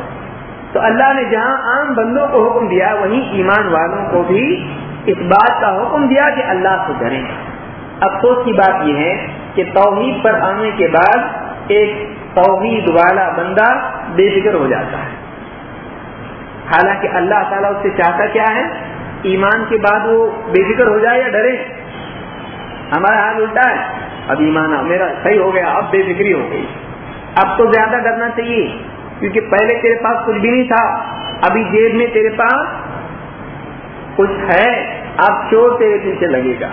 تو اللہ نے جہاں عام بندوں کو حکم دیا، وہیں ایمان والوں کو بھی اس بات کا حکم دیا کہ اللہ سے ڈریں۔ افسوس کی بات یہ ہے کہ توحید پر آنے کے بعد ایک توحید والا بندہ بے فکر ہو جاتا ہے۔ حالانکہ اللہ تعالیٰ اس سے چاہتا کیا ہے؟ ایمان کے بعد وہ بے فکر ہو جائے یا ڈرے۔ ہمارا حال الٹا ہے۔ اب ایمان میرا صحیح ہو گیا، اب بے فکری ہو گئی۔ اب تو زیادہ ڈرنا چاہیے، کیونکہ پہلے تیرے پاس کچھ بھی نہیں تھا۔ ابھی جیب میں تیرے پاس کچھ ہے۔ اب چور تیرے پیچھے لگے گا۔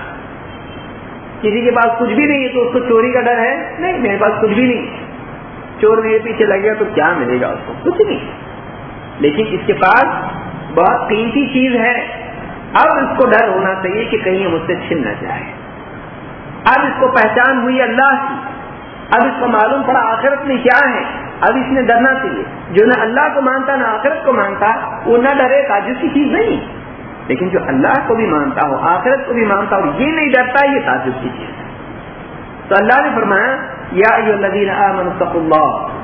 کسی کے پاس کچھ بھی نہیں ہے تو اس کو چوری کا ڈر ہے؟ نہیں، میرے پاس کچھ بھی نہیں۔ چور میرے پیچھے لگے گا تو کیا ملے گا اس کو؟ کچھ نہیں۔ لیکن اس کے پاس بہت قیمتی چیز ہے۔ اب اس کو ڈر ہونا چاہیے کہ کہیں مجھ سے چھن نہ جائے۔ اب اس کو پہچان ہوئی اللہ کی۔ اب اس کو معلوم پڑا آخرت میں کیا ہے۔ اب اس نے ڈرنا چاہیے۔ جو نہ اللہ کو مانتا نہ آخرت کو مانتا، وہ نہ ڈرے تاجر کی چیز نہیں۔ لیکن جو اللہ کو بھی مانتا ہو، آخرت کو بھی مانتا ہو یہ نہیں ڈرتا، یہ تعجب کی چیز ہے۔ تو اللہ نے فرمایا، یا الذین آمنوا اللہ۔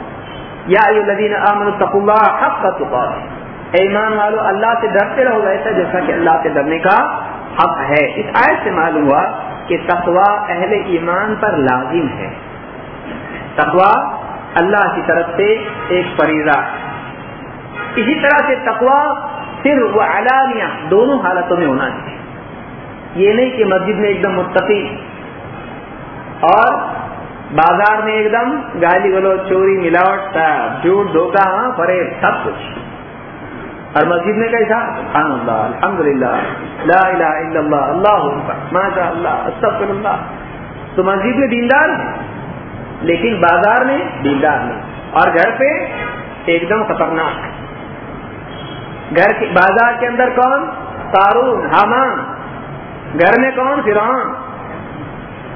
یا الذین آمنوا اللہ حق کا ایمان والو، اللہ سے ڈرتے رہو ایسا جیسا کہ اللہ سے ڈرنے کا حق ہے۔ اس آیت سے معلوم ہوا کہ تقوا اہل ایمان پر لازم ہے۔ تقوا اللہ کی طرف سے ایک فریضہ۔ اسی طرح سے تقوا صرف وہ علانیہ دونوں حالتوں میں ہونا چاہیے۔ یہ نہیں کہ مسجد میں ایک دم متقی اور بازار میں ایک دم گالی گلو چوری، ملاوٹ جھوٹ دھوکا ہاں فریب سب کچھ۔ اور مسجد میں کیسا؟ سبحان اللہ الحمد للہ لا الہ الا اللہ اللہ ماشاء اللہ استغفر اللہ تو مسجد میں دیندار لیکن بازار میں دیندار نہیں۔ اور گھر پہ ایک دم خطرناک گھر کے، بازار کے اندر کون؟ تارون حامان گھر میں کون؟ فرعون۔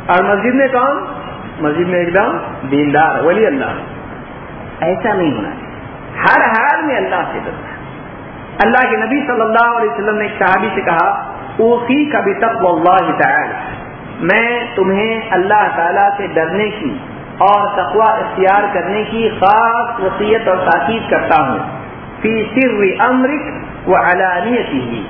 اور مسجد میں کون؟ مسجد میں ایک دم دیندار ولی اللہ۔ ایسا نہیں ہونا چاہیے۔ ہر حال میں اللہ سے ڈرنا اللہ کے نبی صلی اللہ علیہ وسلم نے ایک صحابی سے کہا اوفی کا بھی تک میں تمہیں اللہ تعالی سے ڈرنے کی اور تقوا اختیار کرنے کی خاص وصیت اور تاکید کرتا ہوں۔ فی سر امرک و علانیت ہی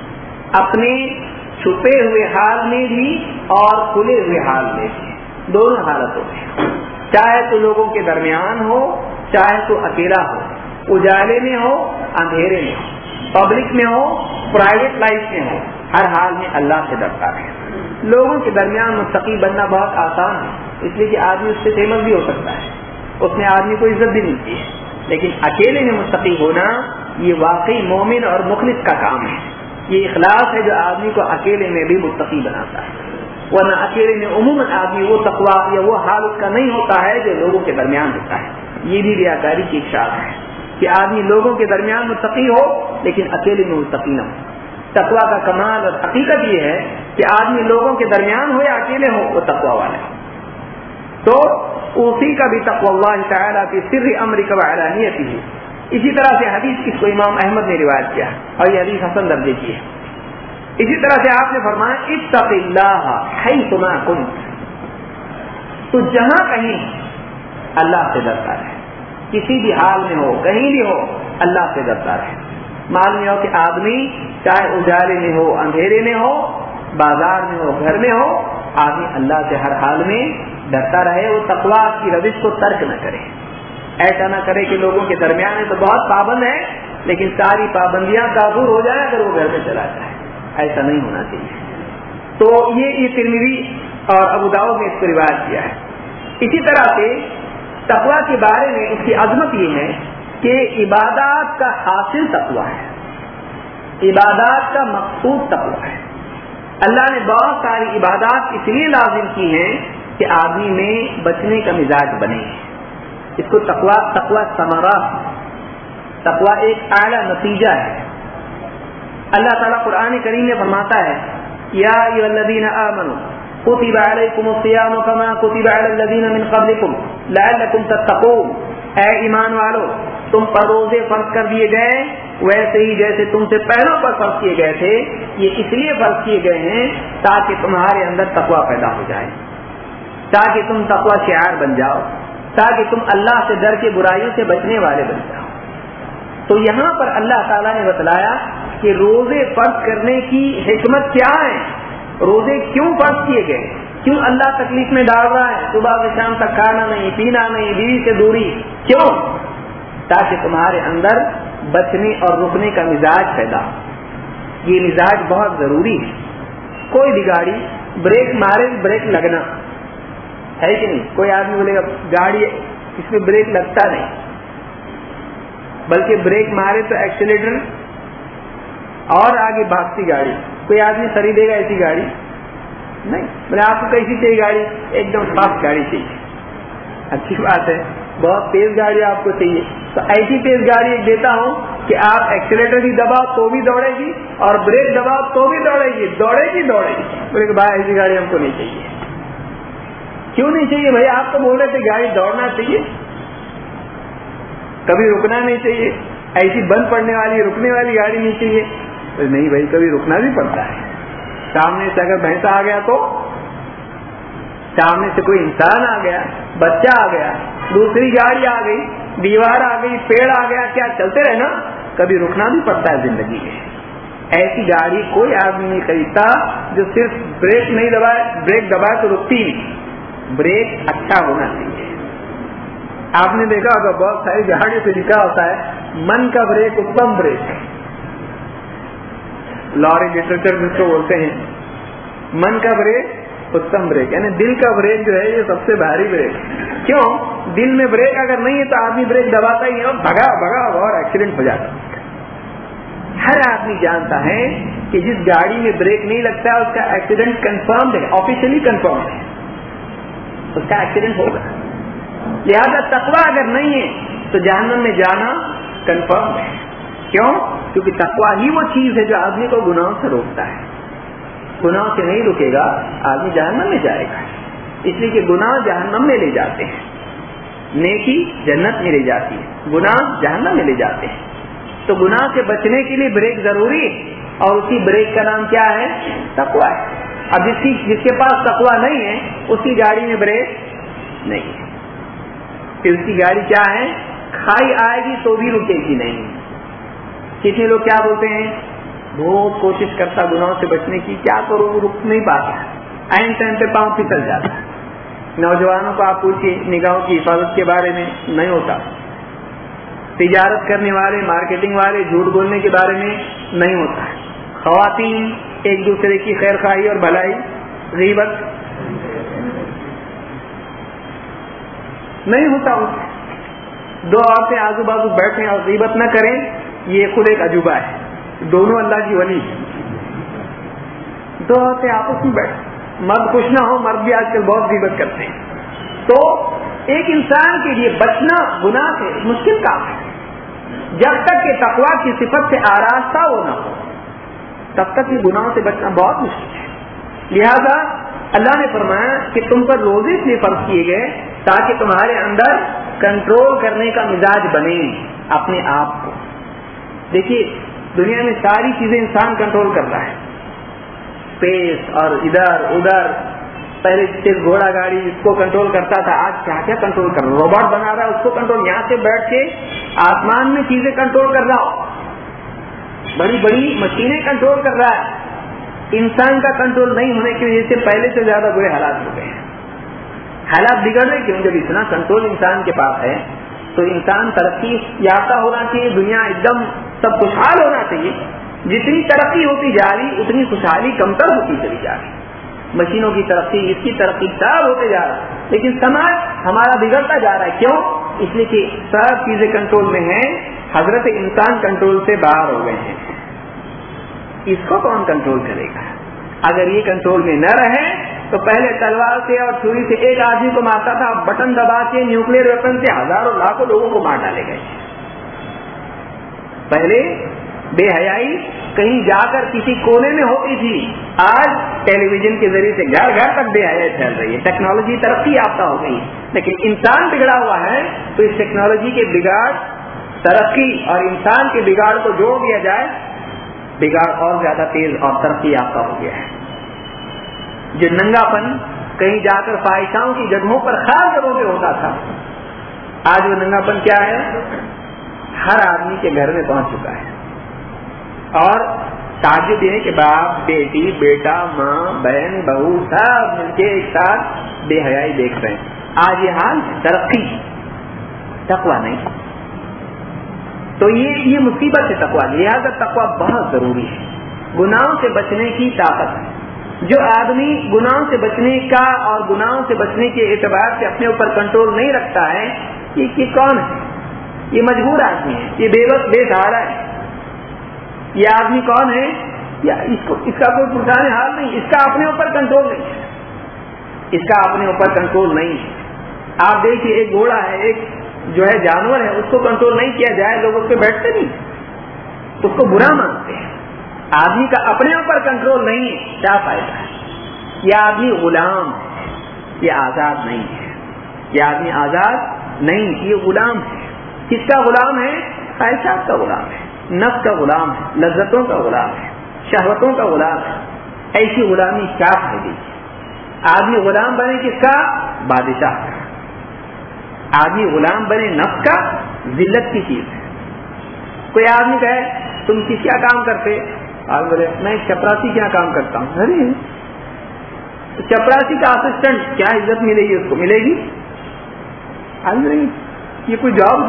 اپنے چھپے ہوئے حال میں بھی اور کھلے ہوئے حال میں بھی۔ دونوں حالتوں میں چاہے تو لوگوں کے درمیان ہو، چاہے تو اکیلا ہو، اجالے میں ہو، اندھیرے میں ہو پبلک میں ہو پرائیویٹ لائف میں ہو، ہر حال میں اللہ سے ڈرتا رہے لوگوں کے درمیان مستقی بننا بہت آسان ہے، اس لیے کہ آدمی اس سے فیمس بھی ہو سکتا ہے۔ اس میں آدمی کو عزت بھی ملتی ہے۔ لیکن اکیلے میں مستقل ہونا یہ واقعی مومن اور مخلص کا کام ہے۔ یہ اخلاص ہے جو آدمی کو اکیلے میں بھی مستقل بناتا ہے۔ ورنہ اکیلے میں عموماً آدمی وہ تقوا یا وہ حال اس کا نہیں ہوتا ہے جو لوگوں کے درمیان ہوتا ہے۔ یہ بھی ریاکاری کی اچھا ہے کہ آدمی لوگوں کے درمیان مستقی ہو لیکن اکیلے میں مستقی نہ ہو۔ تقوا کا کمال اور حقیقت یہ ہے کہ آدمی لوگوں کے درمیان ہو یا اکیلے ہو وہ تقوا والے تو اسی کا بھی تقوا اللہ تعالیٰ کی سر امریکہ اعلانیت ہی اسی طرح سے حدیث اس کو امام احمد نے روایت کیا اور یہ حدیث حسن درجے کی ہے۔ اسی طرح سے آپ نے فرمایا، اتق اللہ ہے تما کن تو جہاں کہیں اللہ سے ڈرتا رہے۔ کسی بھی حال میں ہو، کہیں بھی ہو، اللہ سے ڈرتا رہے۔ معلوم ہو کہ آدمی چاہے اجالے میں ہو، اندھیرے میں ہو، بازار میں ہو، گھر میں ہو، آدمی اللہ سے ہر حال میں ڈرتا رہے، وہ تقوا کی روش کو ترک نہ کرے۔ ایسا نہ کرے کہ لوگوں کے درمیان تو بہت پابند ہے، لیکن ساری پابندیاں کافور ہو جائیں اگر وہ گھر میں چلا جائے۔ ایسا نہیں ہونا چاہیے۔ تو یہ یہ ترمیری اور ابوداؤ نے اس کو روایت کیا ہے۔ اسی طرح سے تقوا کے بارے میں اس کی عظمت یہ ہے کہ عبادات کا حاصل تقوا ہے۔ عبادات کا مقصود تقوا ہے۔ اللہ نے بہت ساری عبادات اس لیے لازم کی ہیں کہ آدمی میں بچنے کا مزاج بنے۔ اس کو تقوا تقوا سمارا تقوا ایک اعلیٰ نتیجہ ہے۔ اللہ تعالیٰ قرآن کریم میں فرماتا ہے، یا الذین آمنوا كتب عليكم الصيام كما كتب على الذين من قبلكم لعلكم تتقون۔ اے ایمان والو، تم پر روزے فرض کر دیے گئے، ویسے ہی جیسے تم سے پہلوں پر فرض کیے گئے تھے، یہ اس لیے فرض کیے گئے ہیں تاکہ تمہارے اندر تقوا پیدا ہو جائے۔ تاکہ تم تقوا شعار بن جاؤ، تاکہ تم اللہ سے ڈر کے برائیوں سے بچنے والے بن جاؤ۔ تو یہاں پر اللہ تعالیٰ نے بتلایا کہ روزے فرض کرنے کی حکمت کیا ہے؟ روزے کیوں فرض کیے گئے؟ کیوں اللہ تکلیف میں ڈال رہا ہے؟ صبح سے شام تک کھانا نہیں، پینا نہیں، بیوی سے دوری؟ کیوں؟ تاکہ تمہارے اندر بچنے اور رکنے کا مزاج پیدا یہ مزاج بہت ضروری ہے۔ کوئی بھی گاڑی بریک مارے بریک لگنا، ہے کہ نہیں؟ کوئی آدمی بولے گا، گاڑی اس میں بریک لگتا نہیں۔ بلکہ بریک مارے تو ایکسیلیٹر اور آگے بھاگتی گاڑی۔ کوئی آدمی خریدے گا ایسی گاڑی؟ نہیں۔ بولے آپ کو کیسی چاہیے گاڑی؟ ایک دم فاسٹ گاڑی چاہیے۔ اچھی بات ہے۔ بہت تیز گاڑی آپ کو چاہیے۔ تو ایسی تیز گاڑی ایک دیتا ہوں کہ آپ ایکسیلیٹر بھی دباؤ تو بھی دوڑے گی اور بریک دباؤ تو بھی دوڑے گی۔ دوڑے گی دوڑے گی۔ بولے کہ بھائی، ایسی گاڑی ہم کو نہیں چاہیے۔ کیوں نہیں چاہیے بھائی؟ آپ تو بول رہے تھے گاڑی دوڑنا چاہیے۔ کبھی رکنا نہیں چاہیے۔ ایسی بند پڑنے والی، رکنے والی گاڑی نہیں چاہیے۔ نہیں بھائی، کبھی رکنا بھی پڑتا ہے۔ سامنے سے اگر بھینسا آ گیا تو؟ سامنے سے کوئی انسان آ گیا، بچہ آ گیا، دوسری گاڑی آ گئی، دیوار آ گئی، پیڑ آ گیا، کیا چلتے رہے نا کبھی رکنا بھی پڑتا ہے زندگی میں۔ ایسی گاڑی کوئی آدمی نہیں خریدتا جو صرف بریک نہیں دبائے، بریک دبائے تو رکتی نہیں۔ بریک اچھا ہونا چاہیے۔ آپ نے دیکھا ہوگا بہت ساری گاڑی سے لکھا ہوتا ہے، من کا بریک اتم بریک. لاری لٹریچر جس کو بولتے ہیں۔ من کا بریک اتم بریک۔ یعنی دل کا بریک جو ہے، یہ سب سے بھاری بریک۔ کیوں؟ دل میں بریک اگر نہیں ہے تو آدمی بریک دباتا ہی ہے بھگا بھگا اور ایکسیڈنٹ ہو جاتا ہر آدمی جانتا ہے کہ جس گاڑی میں بریک نہیں لگتا ہے اس کا ایکسیڈنٹ کنفرم ہے آفیشلی کنفرم ہے۔ اس کا ایکسیڈنٹ ہوگا۔ لہذا تقوا اگر نہیں ہے تو جہنم میں جانا کنفرم ہے۔ کیوں؟ کیونکہ تقوا ہی وہ چیز ہے جو آدمی کو گناہ سے روکتا ہے۔ گناہ سے نہیں رکے گا، آدمی جہنم میں جائے گا۔ اس لیے کہ گناہ جہنم میں لے جاتے ہیں۔ نیکی جنت میں لے جاتی ہے۔ گناہ جہنم میں لے جاتے ہیں۔ تو گناہ سے بچنے کے لیے بریک ضروری ہے۔ اور اسی بریک کا نام کیا ہے؟ تقوا ہے۔ اب جس کی جس کے پاس تقوا نہیں ہے، اس کی گاڑی میں بریک نہیں ہے۔ پھر اس کی گاڑی کیا ہے؟ کھائی آئے گی تو بھی رکے گی نہیں۔ کتنے لوگ کیا بولتے ہیں؟ بہت کوشش کرتا گناہوں سے بچنے کی، کیا کروں؟ رک نہیں پاتا۔ این ٹائم پہ پاؤں پھسل جاتا۔ نوجوانوں کو آپ پوچھیے نگاہوں کی حفاظت کے بارے میں نہیں ہوتا۔ تجارت کرنے والے، مارکیٹنگ والے، جھوٹ بولنے کے بارے میں نہیں ہوتا۔ خواتین ایک دوسرے کی خیر خواہی اور بھلائی، غیبت نہیں ہوتا دو عورتیں آزو بازو بیٹھیں اور غیبت نہ کریں، یہ خود ایک عجوبہ ہے۔ دونوں اللہ کی ولی دو عورتیں آپس میں بیٹھ، مرد کچھ نہ ہو، مرد بھی آج کل بہت غیبت کرتے ہیں۔ تو ایک انسان کے لیے بچنا گناہ سے مشکل کام ہے۔ جب تک کہ تقوا کی صفت سے آراستہ وہ نہ ہو، تب تک یہ گناہوں سے بچنا بہت مشکل ہے۔ لہذا اللہ نے فرمایا کہ تم پر روزے اس لیے فرض کیے گئے تاکہ تمہارے اندر کنٹرول کرنے کا مزاج بنے اپنے آپ کو۔ دیکھیے، دنیا میں ساری چیزیں انسان کنٹرول کرتا ہے۔ اسپیس اور ادھر ادھر۔ پہلے صرف گھوڑا گاڑی اس کو کنٹرول کرتا تھا، آج کیا کیا کنٹرول کر رہا روبوٹ بنا رہا ہے، اس کو کنٹرول۔ یہاں سے بیٹھ کے آسمان میں چیزیں کنٹرول کر رہا ہو۔ بڑی بڑی مشینیں کنٹرول کر رہا ہے۔ انسان کا کنٹرول نہیں ہونے کی وجہ سے پہلے سے زیادہ برے حالات ہو گئے ہیں۔ حالات بگڑ رہے کیوں جب اتنا کنٹرول انسان کے پاس ہے، تو انسان ترقی یافتہ ہونا چاہیے، دنیا ایک دم سب خوشحال ہونا چاہیے۔ جتنی ترقی ہوتی جا رہی، اتنی خوشحالی کمتر ہوتی چلی جا رہی۔ مشینوں کی ترقی، اس کی ترقی سب ہوتے جا رہا ہے۔ لیکن سماج ہمارا بگڑتا جا رہا ہے۔ کیوں؟ اس لیے کہ سب چیزیں کنٹرول میں ہیں، حضرت انسان کنٹرول سے باہر ہو گئے ہیں۔ اس کو کون کنٹرول کرے گا؟ اگر یہ کنٹرول میں نہ رہے تو پہلے تلوار سے اور چھری سے ایک آدمی کو مارتا تھا، بٹن دبا کے نیوکلیر ویپن سے ہزاروں لاکھوں لوگوں کو مار ڈالے گئے۔ پہلے بے حیائی کہیں جا کر کسی کونے میں ہوتی تھی۔ آج ٹیلی ویژن کے ذریعے سے گھر گھر تک بے حیائی پھیل رہی ہے۔ ٹیکنالوجی ترقی یافتہ ہو گئی۔ لیکن انسان بگڑا ہوا ہے تو اس ٹیکنالوجی کے بگاڑ، ترقی اور انسان کے بگاڑ کو جوڑ دیا جائے۔ بگاڑ اور زیادہ تیز اور ترقی یافتہ ہو گیا ہے۔ جو ننگا پن کہیں جا کر فائشاؤں کی جگہوں پر خاص جگہوں پہ ہوتا تھا۔ آج وہ ننگا پن کیا ہے؟ ہر آدمی کے گھر میں پہنچ چکا ہے۔ اور تعجب یہ کہ باپ بیٹی، بیٹا، ماں، بہن، بہو سب مل کے ایک ساتھ بے حیائی دیکھ رہے ہیں۔ آج یہ حال ترقی تقوا نہیں۔ تو یہ یہ مصیبت ہے تقوا لہٰذا تقوا بہت ضروری ہے۔ گناہوں سے بچنے کی طاقت ہے۔ جو آدمی گناہوں سے بچنے کا اور گناہوں سے بچنے کے اعتبار سے اپنے اوپر کنٹرول نہیں رکھتا ہے، یہ کون ہے؟ یہ مجبور آدمی ہے، یہ بے بس بے سہارا ہے۔ یہ آدمی کون ہے؟ یا اس کو، اس کا کوئی پرسان حال نہیں، اس کا اپنے اوپر کنٹرول نہیں ہے۔ اس کا اپنے اوپر کنٹرول نہیں ہے۔ آپ دیکھیے، ایک گھوڑا ہے، ایک جو ہے جانور ہے، اس کو کنٹرول نہیں کیا جائے، لوگ اس پہ بیٹھتے نہیں۔ اس کو برا مانتے ہیں۔ آدمی کا اپنے اوپر کنٹرول نہیں ہے، کیا فائدہ ہے؟ یہ آدمی غلام ہے، یہ آزاد نہیں ہے۔ یہ آدمی آزاد نہیں، یہ غلام ہے۔ کس کا غلام ہے؟ خواہشات کا غلام ہے نف کا غلام ہے، لذتوں کا غلام ہے، شہوتوں کا غلام ہے۔ ایسی غلامی کیا فائدے؟ آدمی غلام بنے کس کا؟ بادشاہ۔ کا آدمی غلام بنے نف کا، ذلت کی چیز ہے۔ کوئی آدمی کہے، تم کس کیا کام کرتے؟ آپ بولے، میں چپراسی کیا کام کرتا ہوں؟ ارے چپراسی کا اسسٹنٹ کیا عزت ملے گی اس کو؟ ملے گی؟ یہ کوئی جاب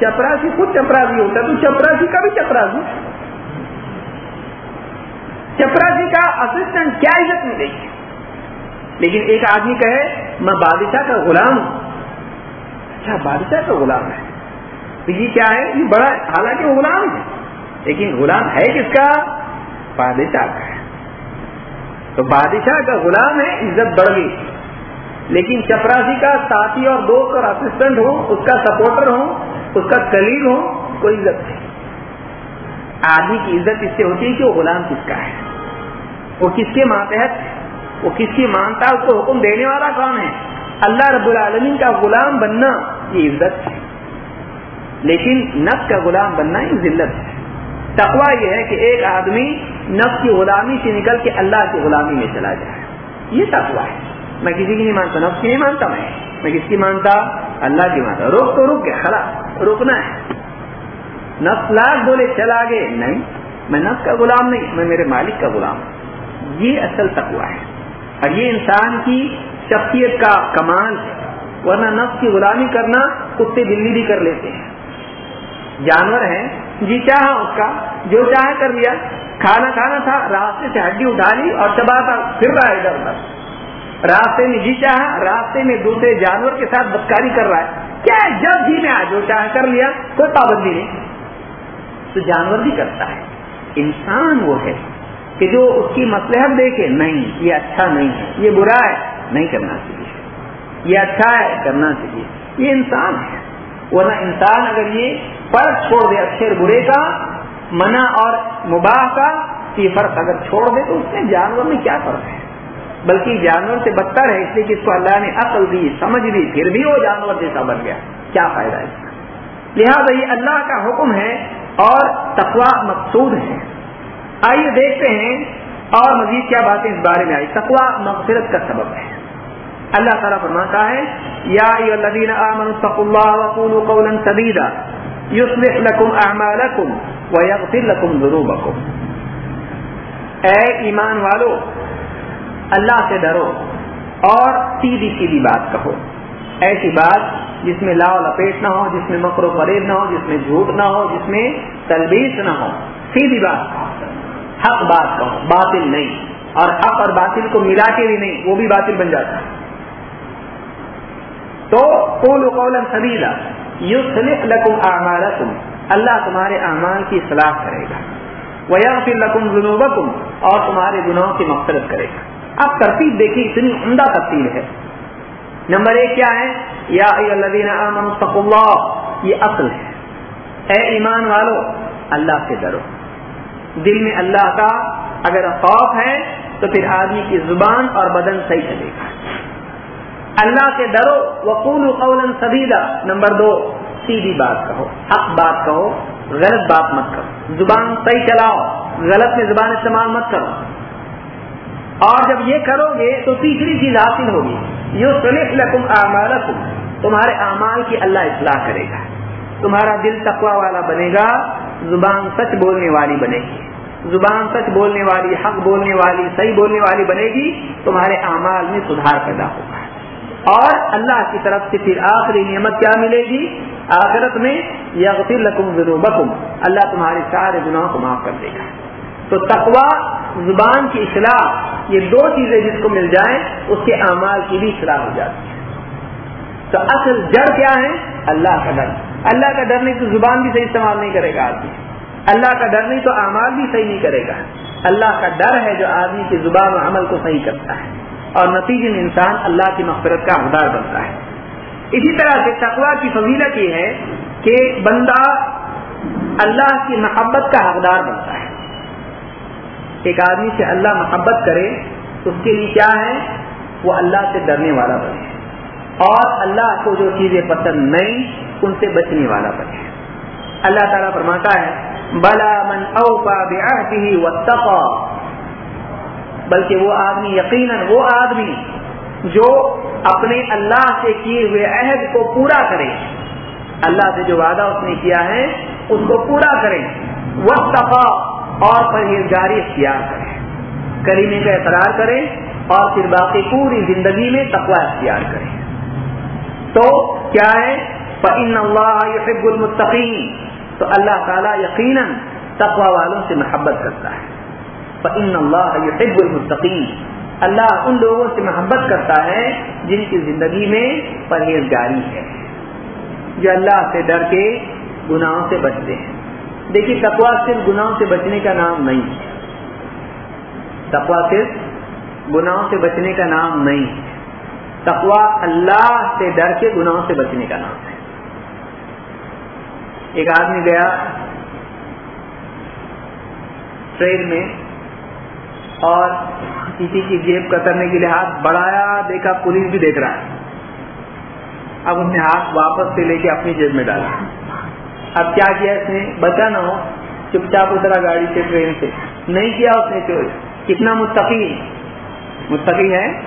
چپراسی خود چپراسی ہوتا ہے، تو چپراسی کا بھی چپراسی۔ چپراسی کا اسسٹنٹ کیا عزت ملے گی؟ لیکن ایک آدمی کہے، میں بادشاہ کا غلام ہوں۔ اچھا بادشاہ کا غلام ہے۔ تو یہ کیا ہے؟ یہ بڑا، حالانکہ غلام ہے۔ لیکن غلام ہے کس کا؟ بادشاہ کا ہے تو بادشاہ کا غلام ہے، عزت بڑھ گئی۔ لیکن چپراسی کا ساتھی اور دوست اور اسسٹنٹ ہو اس کا سپورٹر ہو اس کا کلیگ ہو کوئی عزت نہیں۔ آدمی کی عزت اس سے ہوتی ہے کہ وہ غلام کس کا ہے؟ وہ کس کے ماتحت وہ کس کی مانتا ہے اس کو حکم دینے والا کون ہے؟ اللہ رب العالمین کا غلام بننا یہ عزت ہے۔ لیکن نفس کا غلام بننا یہ ذلت ہے۔ تقوا یہ ہے کہ ایک آدمی نفس کی غلامی سے نکل کے اللہ کی غلامی میں چلا جائے۔ یہ تقوا ہے۔ میں کسی کی نہیں مانتا، نفس کی نہیں مانتا میں۔ میں کس کی مانتا؟ اللہ کی مانتا۔ روک تو رک گیا خلا روکنا ہے۔ نفس لاکھ بولے چلا آگے نہیں، میں نفس کا غلام نہیں، میں میرے مالک کا غلام ہوں۔ یہ اصل تقوا ہے۔ اور یہ انسان کی شخصیت کا کمال ہے۔ ورنہ نفس کی غلامی کرنا کتے بلی بھی کر لیتے ہیں۔ جانور ہیں جی چاہا اس کا، جو چاہے کر لیا۔ کھانا کھانا تھا، راستے سے ہڈی اٹھا لی اور چبا تھا پھر رہا ادھر ادھر راستے میں جی چاہا، راستے میں دوسرے جانور کے ساتھ بدکاری کر رہا ہے۔ کیا ہے؟ جب جی میں آ جو چاہ کر لیا، کوئی پابندی نہیں۔ تو جانور بھی کرتا ہے۔ انسان وہ ہے کہ جو اس کی مسلحت دیکھے، نہیں، یہ اچھا نہیں ہے۔ یہ برا ہے، نہیں کرنا چاہیے۔ یہ اچھا ہے، کرنا چاہیے۔ یہ انسان ہے۔ ورنہ انسان اگر یہ فرق چھوڑ دے اچھے برے کا، منع اور مباح کا یہ فرق اگر چھوڑ دے تو اس میں جانور میں کیا فرق ہے؟ بلکہ جانور سے بدتر ہے، اس لیے کہ اس کو اللہ نے عقل دی، سمجھ دی، پھر بھی وہ جانور جیسا بن گیا۔ کیا فائدہ ہے اس کا؟ لہٰذا یہ اللہ کا حکم ہے اور تقوا مقصود ہے۔ آئیے دیکھتے ہیں اور مزید کیا باتیں اس بارے میں آئی۔ تقوا مغفرت کا سبب ہے۔ اللہ تعالیٰ فرماتا ہے، یا اے ایمان والو، اللہ سے ڈرو اور سیدھی سیدھی بات کہو۔ ایسی بات جس میں لاؤ لپیٹ نہ ہو، جس میں مکر و فریب نہ ہو، جس میں جھوٹ نہ ہو، جس میں تلبیس نہ ہو، سیدھی بات حق بات کہو، باطل نہیں۔ اور حق اور باطل کو ملا کے بھی نہیں، وہ بھی باطل بن جاتا ہے۔ تو قول قولا سبیلا یصلح لکم اعمالکم اللہ تمہارے اعمال کی اصلاح کرے گا۔ ویغفر لکم ذنوبکم اور تمہارے گناہوں کی مغفرت کرے گا۔ اب ترتیب دیکھیے اتنی عمدہ ترتیب ہے۔ نمبر ایک کیا ہے؟ یا الذین آمنوا اتقوا اللہ، یہ اصل ہے۔ اے ایمان والو، اللہ سے ڈرو۔ دل میں اللہ کا اگر خوف ہے، تو پھر آدمی کی زبان اور بدن صحیح چلے گا۔ اللہ سے ڈرو وقول قولا سبیلا نمبر دو، سیدھی بات کہو، حق بات کہو، غلط بات مت کرو زبان صحیح چلاؤ، غلط میں زبان استعمال مت کرو۔ اور جب یہ کرو گے تو تیسری چیز حاصل ہوگی۔ یو سلیف لکم اعمالکم، تمہارے اعمال کی اللہ اصلاح کرے گا۔ تمہارا دل تقوا والا بنے گا، زبان سچ بولنے والی بنے گی۔ زبان سچ بولنے والی، حق بولنے والی، صحیح بولنے والی بنے گی، تمہارے اعمال میں سدھار پیدا ہوگا۔ اور اللہ کی طرف سے پھر آخری نعمت کیا ملے گی؟ آخرت میں یغفر لکم ذنوبکم، اللہ تمہارے سارے گناہوں کو معاف کر دے گا۔ تو تقوا زبان کی اصلاح، یہ دو چیزیں جس کو مل جائیں، اس کے اعمال کی بھی اصلاح ہو جاتی ہے۔ تو اصل جڑ کیا ہے؟ اللہ کا ڈر۔ اللہ کا ڈر نہیں تو زبان بھی صحیح استعمال نہیں کرے گا آدمی۔ اللہ کا ڈر نہیں تو اعمال بھی صحیح نہیں کرے گا۔ اللہ کا ڈر ہے جو آدمی کی زبان و عمل کو صحیح کرتا ہے۔ اور نتیجے میں انسان اللہ کی مغفرت کا حقدار بنتا ہے۔ اسی طرح سے تقوا کی فضیلت یہ ہے کہ بندہ اللہ کی محبت کا حقدار بنتا ہے۔ ایک آدمی سے اللہ محبت کرے، اس کے لیے کیا ہے؟ وہ اللہ سے ڈرنے والا بنے۔ اور اللہ کو جو چیزیں پسند نہیں، ان سے بچنے والا بنے۔ اللہ تعالیٰ فرماتا ہے بلا من اوفا بعهده واتقى بلکہ وہ آدمی یقیناً وہ آدمی جو اپنے اللہ سے کیے ہوئے عہد کو پورا کرے۔ اللہ سے جو وعدہ اس نے کیا ہے، اس کو پورا کرے۔ وقتفا اور پرہیزگاری اختیار کرے۔ کریمے کا اقرار کرے اور پھر باقی پوری زندگی میں تقوا اختیار کرے۔ تو کیا ہے؟ فَإِنَّ اللَّهَ يُحِبُّ الْمُتَّقِينَ۔ تو اللہ تعالیٰ یقیناً تقوا والوں سے محبت کرتا ہے۔ فَإِنَّ اللَّهَ يُحِبُّ الْمُتَّقِينَ۔ اللہ ان لوگوں سے محبت کرتا ہے جن کی زندگی میں پرہیزگاری ہے۔ جو اللہ سے ڈر کے گناہوں سے بچتے ہیں۔ دیکھیے تقوا صرف گناہوں سے بچنے کا نام نہیں ہے۔ تقوا صرف گناہوں سے بچنے کا نام نہیں ہے۔ تقوا اللہ سے ڈر کے گناہوں سے بچنے کا نام ہے۔ ایک آدمی گیا ٹرین میں۔ اور کسی کی جیب کترنے کے لیے ہاتھ بڑھایا، دیکھا پولیس بھی دیکھ رہا ہے۔ اب اس نے ہاتھ واپس سے لے کے اپنی جیب میں ڈالا۔ اب کیا کیا اس نے؟ بچا نہ ہو، چپ چاپ اترا گاڑی سے، ٹرین سے۔ نہیں کیا اس نے چوری کتنا مستقی مستقی ہے۔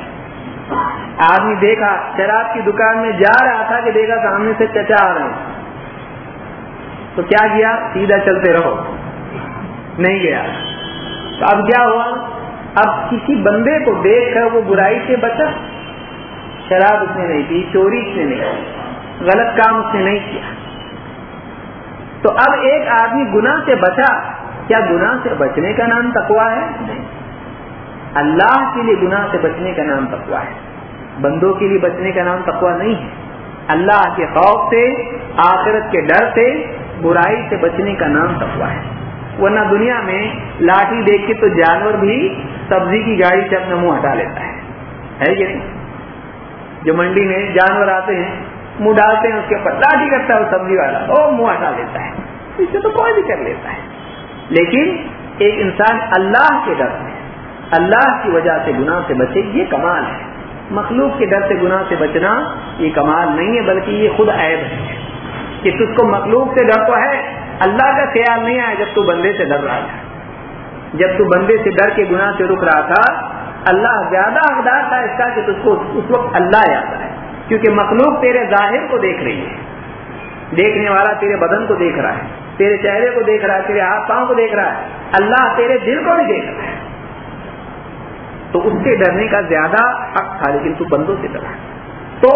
آدمی دیکھا، شراب کی دکان میں جا رہا تھا کہ دیکھا سامنے سے چچا آ رہے ہیں۔ تو کیا کیا؟ سیدھا چلتے رہو۔ نہیں گیا۔ تو اب کیا ہوا؟ اب کسی بندے کو دیکھ کر وہ برائی سے بچا، شراب اس نے نہیں پی، چوری اس نے نہیں غلط کام اس نے نہیں کیا۔ تو اب ایک آدمی گناہ سے بچا، کیا گناہ سے بچنے کا نام تکوا ہے؟ نہیں۔ اللہ کے لیے گناہ سے بچنے کا نام تکوا ہے۔ بندوں کے لیے بچنے کا نام تکوا نہیں ہے۔ اللہ کے خوف سے، آخرت کے ڈر سے، برائی سے بچنے کا نام تکوا ہے۔ ورنہ دنیا میں لاٹھی دیکھ کے تو جانور بھی سبزی کی گاڑی سے اپنا منہ ہٹا لیتا ہے۔ کہ نہیں؟ جو منڈی میں جانور آتے ہیں، منہ ڈالتے ہیں، اس کے اوپر لاٹھی کرتا ہے وہ سبزی والا، وہ منہ ہٹا لیتا ہے۔ اس سے تو کوئی بھی کر لیتا ہے۔ لیکن ایک انسان اللہ کے ڈر میں اللہ کی وجہ سے گناہ سے بچے، یہ کمال ہے۔ مخلوق کے ڈر سے گناہ سے بچنا یہ کمال نہیں ہے، بلکہ یہ خود عیب ہے کہ تجھ کو مخلوق سے ڈر تو ہے۔ اللہ کا خیال نہیں آیا جب تو بندے سے ڈر رہا تھا۔ جب تو بندے سے ڈر کے گناہ سے رک رہا تھا، اللہ زیادہ حقدار تھا اس کا کہ تجھ کو اس وقت اللہ یاد ہے کیونکہ مخلوق تیرے ظاہر کو دیکھ رہی ہے۔ دیکھنے والا تیرے بدن کو دیکھ رہا ہے۔ تیرے چہرے کو دیکھ رہا ہے، تیرے ہاتھ پاؤں کو دیکھ رہا ہے۔ اللہ تیرے دل کو بھی دیکھ رہا ہے۔ تو اس سے ڈرنے کا زیادہ حق تھا، لیکن تو بندوں سے ڈرا۔ تو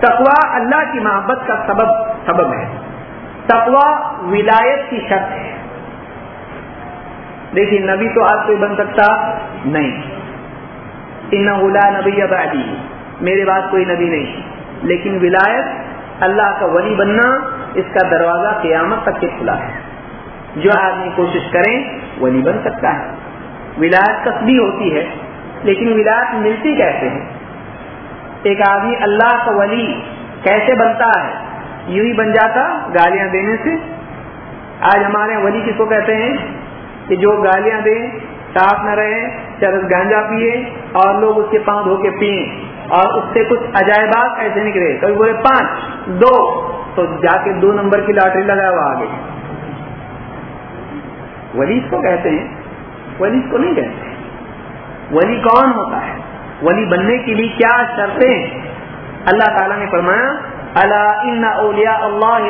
تقوا اللہ کی محبت کا سبب سبب ہے۔ تقوا ولایت کی شرط ہے۔ دیکھیے، نبی تو آج کوئی بن سکتا نہیں۔ ان نبی ابادی میرے پاس کوئی نبی نہیں۔ لیکن ولایت اللہ کا ولی بننا اس کا دروازہ قیامت تک کے کھلا ہے۔ جو آدمی کوشش کریں ولی بن سکتا ہے۔ ولایت کسبی ہوتی ہے، لیکن ولایت ملتی کیسے ہے؟ ایک آدمی اللہ کا ولی کیسے بنتا ہے؟ یوں ہی بن جاتا گالیاں دینے سے۔ آج ہمارے ولی کس کو کہتے ہیں کہ جو گالیاں دیں صاف نہ رہے، چرس گانجا پیے اور لوگ اس کے پاؤں دھو کے پیئیں اور اس سے کچھ عجائبات ایسے نکلے۔ کبھی بولے پانچ، دو، تو جا کے دو نمبر کی لاٹری لگا ہوا آگے۔ ولی کو کہتے ہیں۔ ولی کو نہیں کہتے۔ ولی کون ہوتا ہے؟ ولی بننے کے لیے کیا شرطیں؟ اللہ تعالیٰ نے فرمایا اللہ ان اولیا اللہ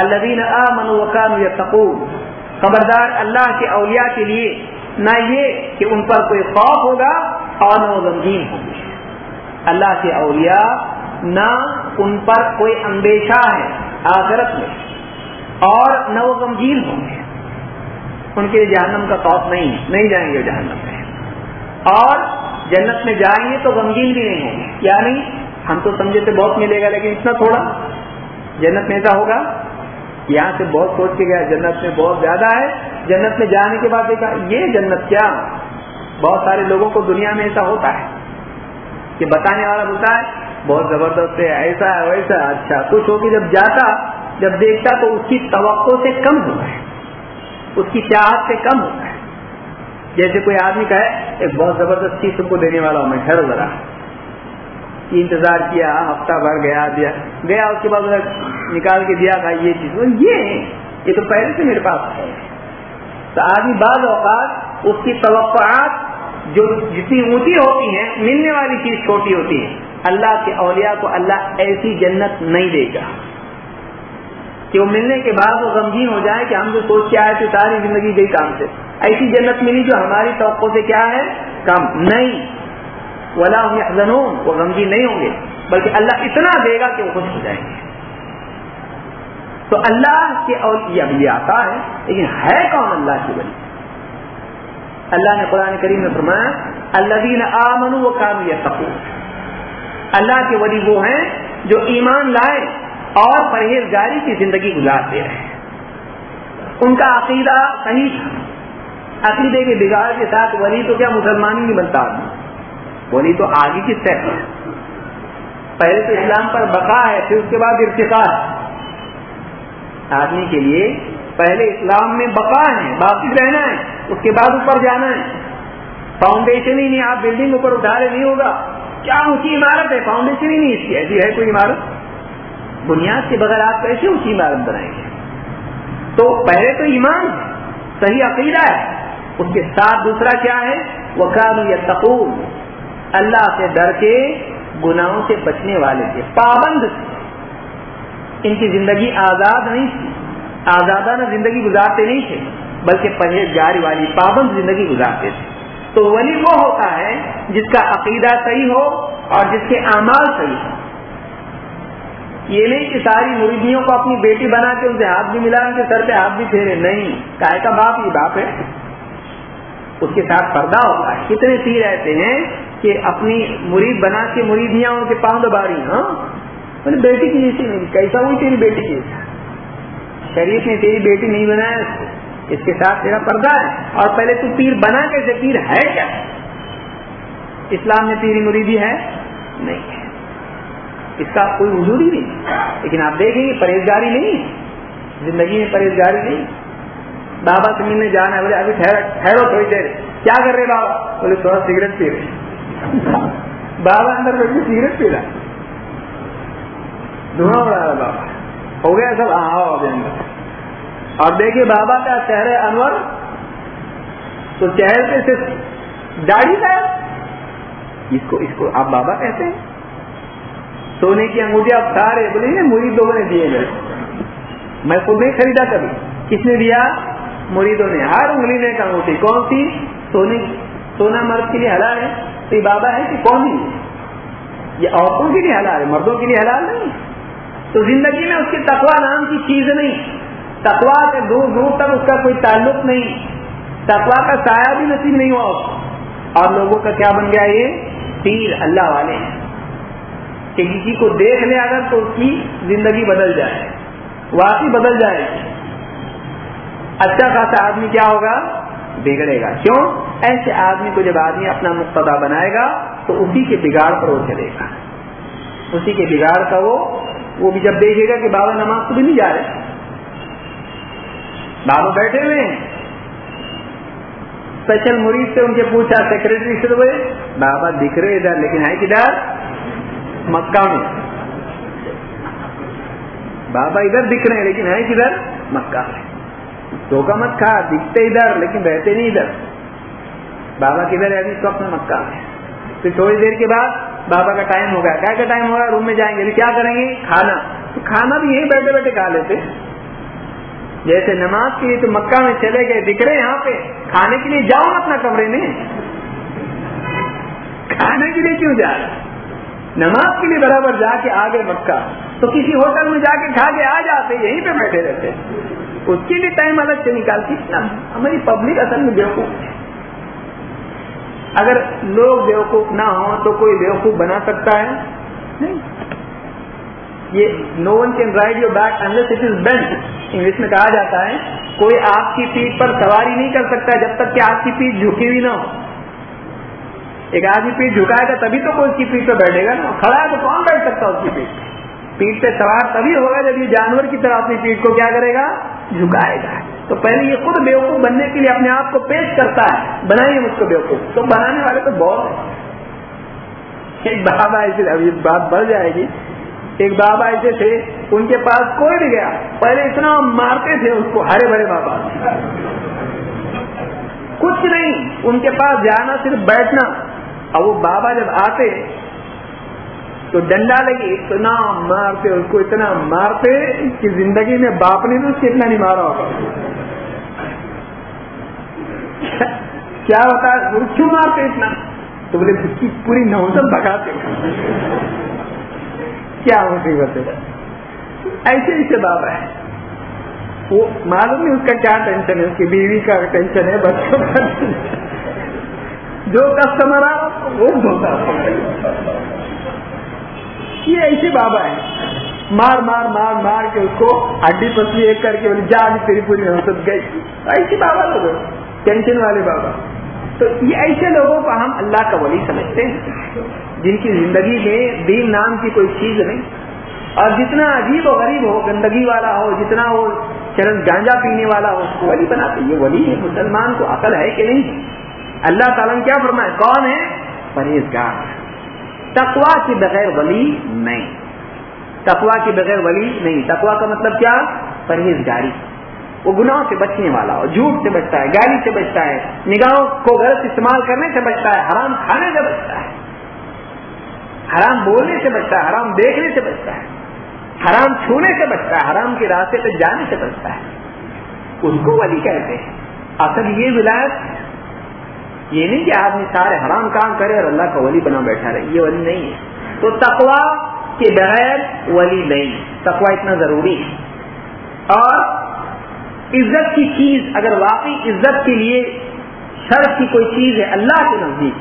الذين امنوا وكانوا يتقون خبردار اللہ کے اولیاء کے لیے نہ یہ کہ ان پر کوئی خوف ہوگا اور نہ وہ غمگین ہوں گے۔ اللہ کے اولیاء نہ ان پر کوئی اندیشہ ہے آخرت میں اور نہ وہ غمگین ہوں گے۔ ان کے جہنم کا خوف نہیں نہیں جائیں گے جہنم میں۔ اور جنت میں جائیں گے تو غمگین بھی نہیں ہوں گے۔ کیا نہیں؟ ہم تو سمجھے تھے بہت ملے گا لیکن اتنا تھوڑا۔ جنت میں ایسا ہوگا؟ یہاں سے بہت سوچ کے گیا جنت میں بہت زیادہ ہے۔ جنت میں جانے کے بعد دیکھا، یہ جنت کیا؟ بہت سارے لوگوں کو دنیا میں ایسا ہوتا ہے کہ بتانے والا ہوتا ہے، بہت زبردست ہے، ایسا ہے، ویسا اچھا۔ کچھ ہو کے جب جاتا، جب دیکھتا تو اس کی توقع سے کم ہوتا ہے۔ اس کی چاہت سے کم ہوتا ہے۔ جیسے کوئی آدمی کا ہے ایک بہت زبردست چیز تم کو دینے والا ہوں، میں ٹھہرو ذرا. انتظار کیا، ہفتہ بھر گیا، دیا۔ گیا، اس کے بعد نکال کے دیا تھا یہ چیز یہ یہ تو پہلے سے میرے پاس ہے۔ تو آدمی بعض اوقات اس کی توقعات جو جتنی اونچی ہوتی ہیں، ملنے والی چیز چھوٹی ہوتی ہے اللہ کے اولیاء کو اللہ ایسی جنت نہیں دے گا۔ کہ وہ ملنے کے بعد وہ غمگین ہو جائے کہ ہم جو سوچ کے آئے تھے، ساری زندگی گئی کام سے۔ ایسی جنت ملی جو ہماری توقع سے کیا ہے؟ کم نہیں۔ ولا يحزنون۔ وہ غمگین نہیں ہوں گے، بلکہ اللہ اتنا دے گا کہ وہ خوش ہو جائیں گے۔ تو اللہ کے اور یہ آتا ہے، لیکن ہے کون اللہ کی ولی؟ اللہ نے قرآن کریم میں فرمایا اللہ دین آمن و کام یا اللہ کے ولی وہ ہیں جو ایمان لائے اور پرہیزگاری کی زندگی گزارتے رہے۔ ان کا عقیدہ صحیح تھا۔ عقیدے کے بگاڑ کے ساتھ ولی تو کیا مسلمان ہی نہیں بنتا؟ آدمی ولی تو آگے کی سیٹ ہے پہلے تو اسلام پر بقا ہے، پھر اس کے بعد ارتقا ہے آدمی کے لیے پہلے اسلام میں بقا ہے، باقی رہنا ہے، اس کے بعد اوپر جانا ہے۔ فاؤنڈیشن ہی نہیں، آپ بلڈنگ اوپر اٹھا رہے نہیں ہوگا۔ کیا اونچی عمارت ہے؟ فاؤنڈیشن ہی نہیں اس کی۔ ایسی ہے کوئی عمارت؟ بنیاد کے بغیر آپ کیسے اونچی عمارت بنائیں گے؟ تو پہلے تو ایمان صحیح عقیدہ ہے۔ اس کے ساتھ دوسرا کیا ہے؟ وہ کام یا اللہ سے ڈر کے، گناہوں سے بچنے والے تھے۔ پابند تھے۔ ان کی زندگی آزاد نہیں تھی۔ آزادانہ زندگی گزارتے نہیں تھے، بلکہ پرہیزگاری والی، پابند زندگی گزارتے تھے۔ تو ولی وہ ہوتا ہے جس کا عقیدہ صحیح ہو اور جس کے اعمال صحیح ہو یہ نہیں کہ ساری مریدیوں کو اپنی بیٹی بنا کے ان سے ہاتھ بھی ملا، ان کے سر پہ ہاتھ بھی پھیرے۔ نہیں، کائے کا باپ یہ باپ ہے۔ اس کے ساتھ پردہ ہوتا ہے۔ کتنے سی رہتے ہیں کہ اپنی مرید بنا کے مریدیاں ان کے پاؤں دبا رہی ہاں؟ میں بیٹی کی جیسی نہیں، کیسا ہوئی تیری بیٹی کی؟ شریف نے تیری بیٹی نہیں بنایا اس کو۔ اس کے ساتھ تیرا پردہ ہے۔ اور پہلے تو پیر بنا کیسے پیر ہے کیا؟ اسلام میں تیری مریدی ہے؟ نہیں۔ ہے اس کا کوئی وجود ہی نہیں۔ لیکن آپ دیکھیں گے، پرہیزگاری نہیں زندگی میں پرہیزگاری نہیں۔ بابا سے ملنے جانا ہے، بولے، ابھی ٹھہرو تھوڑی دیر۔ کیا کر رہے بابا؟ بولے، تھوڑا سگریٹ پی رہے۔ بابا اندر بیٹھ کے سگریٹ پی رہا۔ دھواں اڑا رہا بابا۔ ہو گیا سب؟ آؤ ابھی اندر۔ اور دیکھیے، بابا کا چہرے انور، تو چہرے سے صرف داڑھی کا اس کو اس کو آپ بابا کہتے ہیں۔ سونے کی انگوٹھی آپ سارے، بولے مری لوگوں نے دیے گئے۔ میں خود نہیں خریدا کبھی۔ کس نے دیا؟ مریدوں نے ہر انگلی نے ایک انگوٹھی۔ کون سی؟ سونے سونا مرد کے لیے حلال ہے؟ تو یہ بابا ہے کہ کون ہی؟ یہ عورتوں کے لیے حلال ہے، مردوں کے لیے حلال نہیں۔ تو زندگی میں اس کی تقوا نام کی چیز نہیں۔ تقوا کے دور دور تک اس کا کوئی تعلق نہیں۔ تقوا کا سایہ بھی نصیب نہیں ہوا۔ اور لوگوں کا کیا بن گیا یہ؟ تیر۔ اللہ والے ہیں۔ کہ کسی کو دیکھ لے اگر تو اس کی زندگی بدل جائے، واقعی بدل جائے اچھا خاصا آدمی کیا ہوگا؟ بگڑے گا۔ کیوں؟ ایسے آدمی کو جب آدمی اپنا مقتدا بنائے گا، تو اسی کے بگاڑ پر وہ چلے گا۔ اسی کے بگاڑ کا وہ وہ بھی جب دیکھے گا کہ بابا نماز تو بھی نہیں جا رہے۔ بابا بیٹھے ہوئے ہیں۔ اسپیشل مریض سے ان کے پوچھا سیکرٹری سے ہوئے بابا دکھ رہے ادھر، لیکن ہے کدھر؟ مکہ میں۔ بابا ادھر دکھ رہے ہیں، لیکن ہے کدھر؟ مکہ میں۔ دھوکہ مت کھا، دکھتے ادھر، لیکن رہتے نہیں ادھر۔ بابا کدھر ہے اس وقت میں مکہ میں۔ پھر تھوڑی دیر کے بعد بابا کا ٹائم ہو گیا۔ کیا کا ٹائم ہو گیا روم میں جائیں گے۔ کیا کریں گے؟ کھانا۔ تو کھانا بھی یہیں بیٹھے بیٹھے کھا لیتے۔ جیسے نماز کے لیے تو مکہ میں چلے گئے، دکھ رہے یہاں پہ۔ کھانے کے لیے جاؤ اپنا کمرے میں۔ کھانے کے لیے کیوں جا رہے نماز کے لیے برابر جا کے آ گئے مکہ، تو کسی ہوٹل میں جا کے کھا کے آ جاتے، یہیں پہ بیٹھے رہتے۔ اس کے لیے ٹائم الگ سے نکالتی۔ ہماری پبلک اصل میں بیوقوف ہے۔ اگر لوگ بیوقوف نہ ہوں تو کوئی بیوقوف بنا سکتا ہے؟ یہ no one can ride your back unless it is bent English میں کہا جاتا ہے، کوئی آپ کی پیٹ پر سواری نہیں کر سکتا جب تک کہ آپ کی پیٹ جھکی ہوئی نہ ہو۔ ایک آدمی پیٹ جھکائے گا تبھی تو کوئی اس کی پیٹ پہ بیٹھے گا نا۔ کھڑا ہے تو کون بیٹھ سکتا اس کی پیٹ پیٹ پہ سوار تبھی ہوگا جب یہ جانور کی طرح اپنی پیٹ کو کیا کرے گا؟ جھکائے گا۔ تو پہلے یہ خود بیوقوف بننے کے لیے اپنے آپ کو پیش کرتا ہے۔ بنائیے مجھ کو بیوقوف۔ تو بنانے والے تو بہت ایک بابا ایسے، اب یہ بات بڑھ جائے گی۔ ایک بابا ایسے تھے، ان کے پاس کوئی نہیں گیا۔ پہلے اتنا مارتے تھے اس کو، ہرے بھرے بابا۔ کچھ نہیں، ان کے پاس جانا صرف بیٹھنا۔ اور وہ بابا جب آتے تو ڈنڈا لگی، اتنا مارتے اس کو اتنا مارتے کہ زندگی میں باپ نے تو اس کو اتنا نہیں مارا ہوگا۔ کیا ہوتا ہے؟ کیوں مارتے اتنا؟ تو بولے اس کی پوری نوزم بگاتے کیا مصیبت ہے؟ ایسے ایسے بابا ہے وہ معلوم نہیں اس کا کیا ٹینشن ہے، اس کی بیوی کا ٹینشن ہے بچوں کا جو کسٹمر آ، وہ دھوکا یہ ایسے بابا ہے مار مار مار مار کے اس کو ہڈی پسلی ایک کر کے جا تیری پوری حوصل گئی۔ ایسے بابا لوگ ٹینشن والے بابا۔ تو یہ ایسے لوگوں کو ہم اللہ کا ولی سمجھتے ہیں، جن کی زندگی میں دین نام کی کوئی چیز نہیں۔ اور جتنا عجیب و غریب ہو، گندگی والا ہو، جتنا وہ چرن گانجا پینے والا ہو، اس کو ولی بناتے یہ ولی ہے، مسلمان کو عقل ہے کہ نہیں؟ اللہ تعالیٰ نے کیا فرمایا؟ کون ہے؟ پرہیزگار۔ تقوا کے بغیر ولی نہیں۔ تقوا کے بغیر ولی نہیں۔ تقوا کا مطلب کیا؟ پرہیزگاری۔ وہ گناہوں سے بچنے والا ہو جھوٹ سے بچتا ہے گاڑی سے بچتا ہے، نگاہوں کو غلط استعمال کرنے سے بچتا ہے، حرام کھانے سے بچتا ہے، حرام بولنے سے بچتا ہے، حرام دیکھنے سے بچتا ہے، حرام چھونے سے بچتا ہے، حرام کے راستے پہ جانے سے بچتا ہے۔ اس کو ولی کہتے ہیں۔ اصل یہ ولایت یہ نہیں کہ آدمی سارے حرام کام کرے اور اللہ کا ولی بنا بیٹھا رہے، یہ ولی نہیں ہے۔ تو تقوا کے بغیر ولی نہیں تقوا اتنا ضروری ہے۔ اور عزت کی چیز، اگر واقعی عزت کے لیے شرط کی کوئی چیز ہے اللہ کے نزدیک،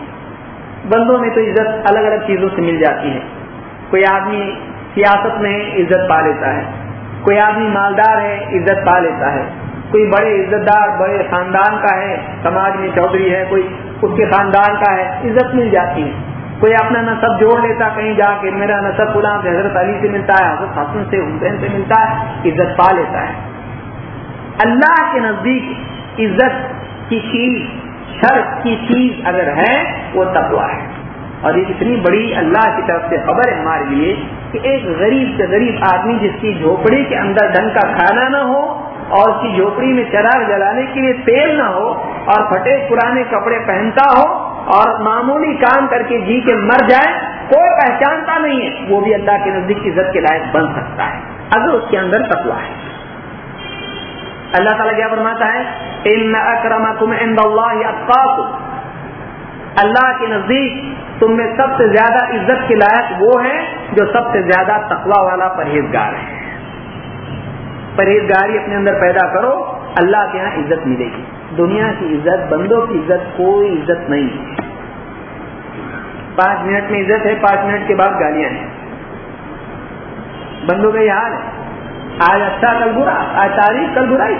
بندوں میں تو عزت الگ الگ چیزوں سے مل جاتی ہے۔ کوئی آدمی سیاست میں عزت پا لیتا ہے، کوئی آدمی مالدار ہے، عزت پا لیتا ہے۔ کوئی بڑے عزت دار بڑے خاندان کا ہے، سماج میں چودھری ہے، کوئی اس کے خاندان کا ہے، عزت مل جاتی ہے۔ کوئی اپنا نصب جوڑ لیتا کہیں جا کے، میرا نصب فلاں سے حضرت علی سے ملتا ہے، حضرت حسن سے، حسین سے ملتا ہے، عزت پا لیتا ہے۔ اللہ کے نزدیک عزت کی چیز، شرط کی چیز اگر ہے، وہ تقوا ہے۔ اور یہ اتنی بڑی اللہ کی طرف سے خبر ہے ہمارے لیے کہ ایک غریب سے غریب آدمی جس کی جھوپڑی کے اندر ڈھنگ کا کھانا نہ ہو اور اس کی جھوپڑی میں چراغ جلانے کے لیے تیل نہ ہو اور پھٹے پرانے کپڑے پہنتا ہو اور معمولی کام کر کے جی کے مر جائے، کوئی پہچانتا نہیں ہے، وہ بھی اللہ کے نزدیک عزت کے لائق بن سکتا ہے۔ اگر اس کے اندر تقوا ہے۔ اللہ تعالیٰ کیا فرماتا ہے؟ ان اکرمکم عند اللہ اتقاکم اللہ کے نزدیک تم میں سب سے زیادہ عزت کے لائق وہ ہے جو سب سے زیادہ تقوا والا پرہیزگار ہے۔ پرہیزگاری اپنے اندر پیدا کرو، اللہ کے یہاں عزت ملے گی۔ دنیا کی عزت، بندوں کی عزت کوئی عزت نہیں۔ ہے پانچ منٹ میں عزت ہے، پانچ منٹ کے بعد گالیاں ہیں۔ بندوں کا یہ حال ہے۔ آج اچھا کل برا۔ آج تاریخ، کل برائی۔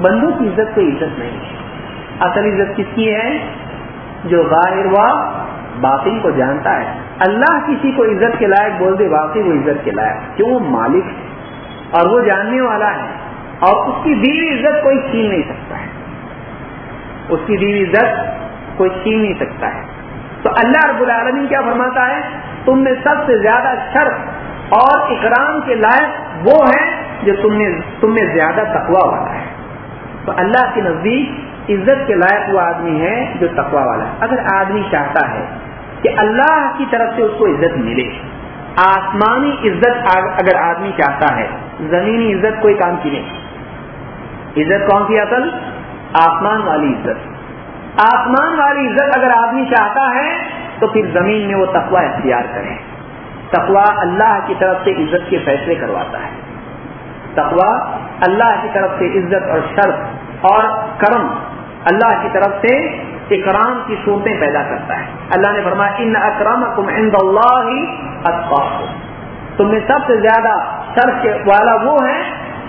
بندوں کی عزت کوئی عزت نہیں۔ ہے اصل عزت کس کی ہے؟ جو ظاہر وا باطن کو جانتا ہے۔ اللہ کسی کو عزت کے لائق بول دے، واقعی وہ عزت کے لائق، کیوں؟ وہ مالک ہے اور وہ جاننے والا ہے۔ اور اس کی دیوی عزت کوئی چھین نہیں سکتا ہے۔ اس کی دیوی عزت کوئی چھین نہیں سکتا ہے۔ تو اللہ رب العالمین کیا فرماتا ہے؟ تم میں سب سے زیادہ شرف اور اکرام کے لائق وہ ہے جو تم نے تم میں زیادہ تقوا والا ہے۔ تو اللہ کے نزدیک عزت کے لائق وہ آدمی ہے جو تقوا والا ہے۔ اگر آدمی چاہتا ہے کہ اللہ کی طرف سے اس کو عزت ملے۔ آسمانی عزت اگر آدمی چاہتا ہے، زمینی عزت کوئی کام کی نہیں۔ عزت کون سی اصل؟ آسمان والی عزت۔ آسمان والی عزت اگر آدمی چاہتا ہے، تو پھر زمین میں وہ تقوا اختیار کرے۔ تقوا اللہ کی طرف سے عزت کے فیصلے کرواتا ہے۔ تقوا اللہ کی طرف سے عزت اور شرط اور کرم اللہ کی طرف سے اکرام کی صورتیں پیدا کرتا ہے۔ اللہ نے فرمایا ان اکرام عند اللہ تم میں سب سے زیادہ شرط والا وہ ہے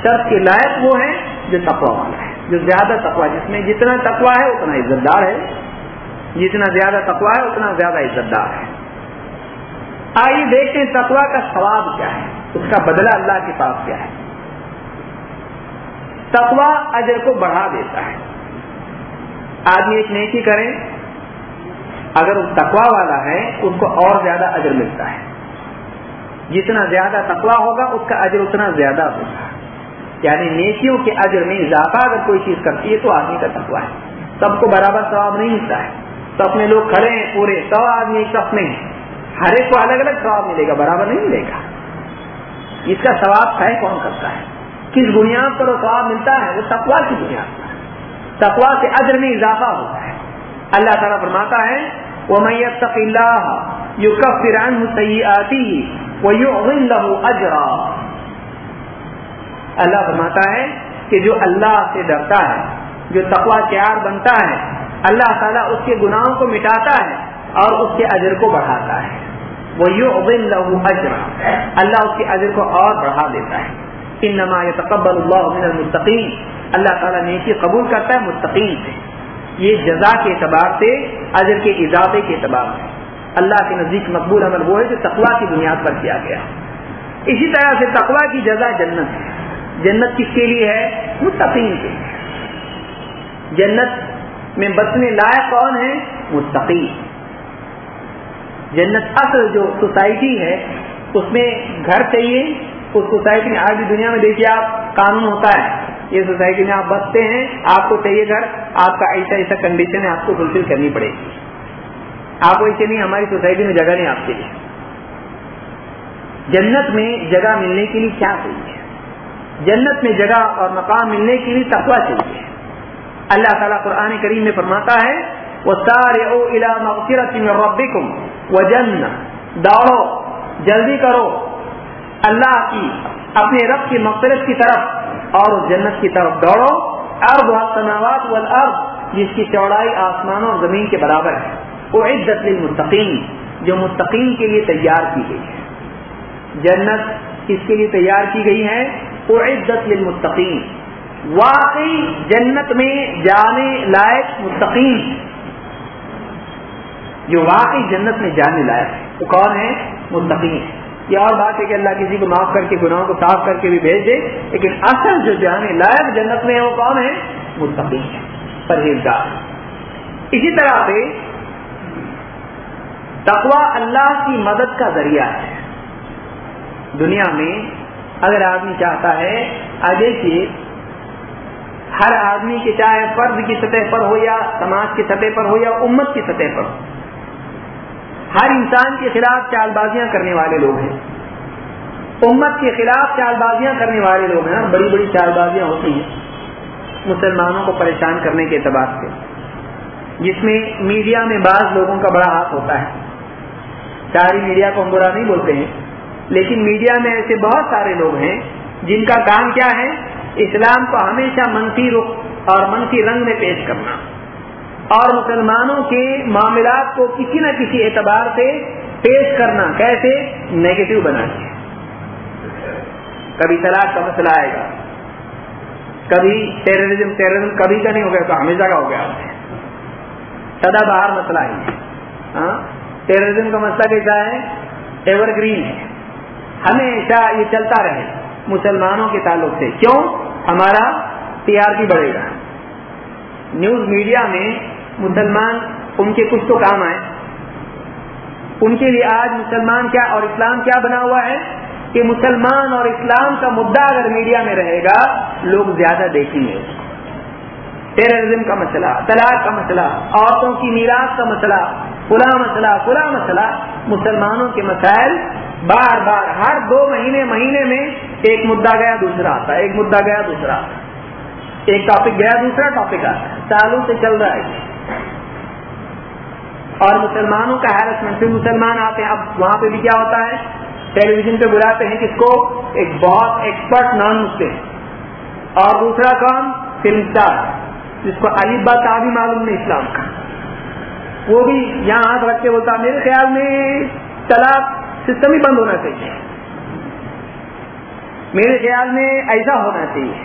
شرط کے لائق وہ ہے جو تقوا والا ہے جو زیادہ تقوا جس میں جتنا تقوا ہے اتنا عزت دار ہے۔ جتنا زیادہ تقوا ہے اتنا زیادہ عزت دار ہے۔ آئیے دیکھتے ہیں تقوا کا ثواب کیا ہے، اس کا بدلہ اللہ کے پاس کیا ہے۔ تقوا اجر کو بڑھا دیتا ہے۔ آدمی ایک نیکی کرے اگر وہ تقوا والا ہے، اس کو اور زیادہ اجر ملتا ہے۔ جتنا زیادہ تقوا ہوگا، اس کا اجر اتنا زیادہ ہوگا۔ یعنی نیکیوں کے اجر میں اضافہ اگر کوئی چیز کرتی ہے، تو آدمی کا تقوا ہے۔ سب کو برابر ثواب نہیں ملتا ہے۔ تو اپنے لوگ کھڑے ہیں، پورے سو آدمی ایک صف میں ہر ایک کو الگ الگ ثواب ملے گا، برابر نہیں ملے گا۔ اس کا ثواب طے کون کرتا ہے؟ کس بنیاد پر وہ ثواب ملتا ہے؟ وہ تقوا کی بنیاد پر۔ تقوا سے اجر میں اضافہ ہوتا ہے۔ اللہ تعالیٰ فرماتا ہے وہ میت اللہ یو کب فران سی آتی وہ یو اجرا اللہ فرماتا ہے کہ جو اللہ سے ڈرتا ہے، جو تقوا تیار بنتا ہے، اللہ تعالیٰ اس کے گناہوں کو مٹاتا ہے اور اس کے اجر کو بڑھاتا ہے۔ وہ یو ابن لہو اجرا اللہ اس کے اجر کو اور بڑھا دیتا ہے۔ ان نما تقبل اللہ من المستقیم اللہ تعالیٰ نیکی قبول کرتا ہے مستقیم سے یہ جزا کے اعتبار سے اجر کے اضافے کے اعتبار سے۔ اللہ کے نزدیک مقبول عمل وہ ہے جو تقوا کی بنیاد پر کیا گیا۔ اسی طرح سے تقوا کی جزا جنت ہے۔ جنت کس کے لیے ہے؟ مستقیم کے لیے۔ جنت میں بچنے لائق کون ہے؟ مستقیم جنت اصل جو سوسائٹی ہے، اس میں گھر چاہیے اس سوسائٹی میں، آج بھی دنیا میں دیکھیے آپ، قانون ہوتا ہے۔ یہ سوسائٹی میں آپ بستے ہیں، آپ کو چاہیے گھر، آپ کا ایسا ایسا کنڈیشن ہے، آپ کو فلفل کرنی پڑے گی۔ آپ ایسے نہیں، ہماری سوسائٹی میں جگہ نہیں آپ کے لیے۔ جنت میں جگہ ملنے کے لیے کیا چاہیے؟ جنت میں جگہ اور مقام ملنے کے لیے تقوا چاہیے۔ اللہ تعالیٰ قرآن کریم میں فرماتا ہے وہ سارے او ربکم وہ جن دوڑو، جلدی کرو۔ اللہ کی، اپنے رب کی مقصرت کی طرف اور جنت کی طرف دوڑو۔ ارب سماوات والارض، جس کی چوڑائی آسمانوں اور زمین کے برابر ہے۔ وہ عزت للمتقین، جو مستقیم کے لیے تیار کی گئی ہے۔ جنت کس کے لیے تیار کی گئی ہے؟ وہ عزت للمتقین۔ واقعی جنت میں جانے لائق مستقیم جو واقعی جنت میں جانے لائق ہے۔ وہ کون ہے؟ مستقیم یہ اور بات ہے کہ اللہ کسی کو معاف کر کے گناہوں کو صاف کر کے بھی بھیج دے، لیکن اصل جو جانے لائق جنت میں ہے وہ کون ہے؟ مستقیم ہے پرہیزگار اسی طرح سے تقوا اللہ کی مدد کا ذریعہ ہے۔ دنیا میں اگر آدمی چاہتا ہے آگے کی ہر آدمی کے چاہے فرد کی سطح پر ہو یا سماج کی سطح پر ہو یا امت کی سطح پر ہو ہر انسان کے خلاف چال بازیاں کرنے والے لوگ ہیں۔ امت کے خلاف چال بازیاں کرنے والے لوگ ہیں۔ بڑی بڑی چال بازیاں ہوتی ہیں مسلمانوں کو پریشان کرنے کے اعتبار سے۔ جس میں میڈیا میں بعض لوگوں کا بڑا ہاتھ ہوتا ہے۔ ساری میڈیا کو ہم برا نہیں بولتے ہیں، لیکن میڈیا میں ایسے بہت سارے لوگ ہیں جن کا کام کیا ہے؟ اسلام کو ہمیشہ منفی رخ اور منفی رنگ میں پیش کرنا۔ اور مسلمانوں کے معاملات کو کسی نہ کسی اعتبار سے پیش کرنا کیسے؟ نیگیٹو بنا کے کبھی طلاق کا مسئلہ آئے گا۔ کبھی ٹیررزم ٹیررزم کبھی کا نہیں ہو گیا، تو ہمیشہ کا ہو گیا۔ سدا باہر مسئلہ ہی ہاں؟ ٹیررزم کا مسئلہ کیسا ہے؟ ایور گرین ہے۔ ہمیشہ یہ چلتا رہے۔ مسلمانوں کے تعلق سے۔ کیوں؟ ہمارا ٹی آر پی بڑھے گا۔ نیوز میڈیا میں مسلمان، ان کے کچھ تو کام آئے۔ ان کے لیے آج مسلمان کیا اور اسلام کیا بنا ہوا ہے؟ کہ مسلمان اور اسلام کا مدعا اگر میڈیا میں رہے گا، لوگ زیادہ دیکھیں گے۔ ٹیررزم کا مسئلہ، طلاق کا مسئلہ، عورتوں کی میراث کا مسئلہ کھلا مسئلہ کھلا مسئلہ، مسلمانوں کے مسائل بار بار، ہر دو مہینے مہینے میں ایک مدعا گیا، دوسرا آتا ہے، ایک مدعا گیا، دوسرا آتا ہے۔ ایک ٹاپک گیا، دوسرا ٹاپک آتا ہے۔ سالوں سے چل رہا ہے۔ اور مسلمانوں کا ہیرسمنٹ پھر مسلمان آتے ہیں. اب وہاں پہ بھی کیا ہوتا ہے؟ ٹیلی ویژن پہ بلاتے ہیں کس کو ایک بہت ایکسپرٹ نان مسلم اور دوسرا کام فلم اسٹار جس کو علی بات بھی معلوم نہیں اسلام کا. وہ بھی یہاں ہاتھ رکھ کے بولتا میرے خیال میں طلاق سسٹم ہی بند ہونا چاہیے. میرے خیال میں ایسا ہونا چاہیے.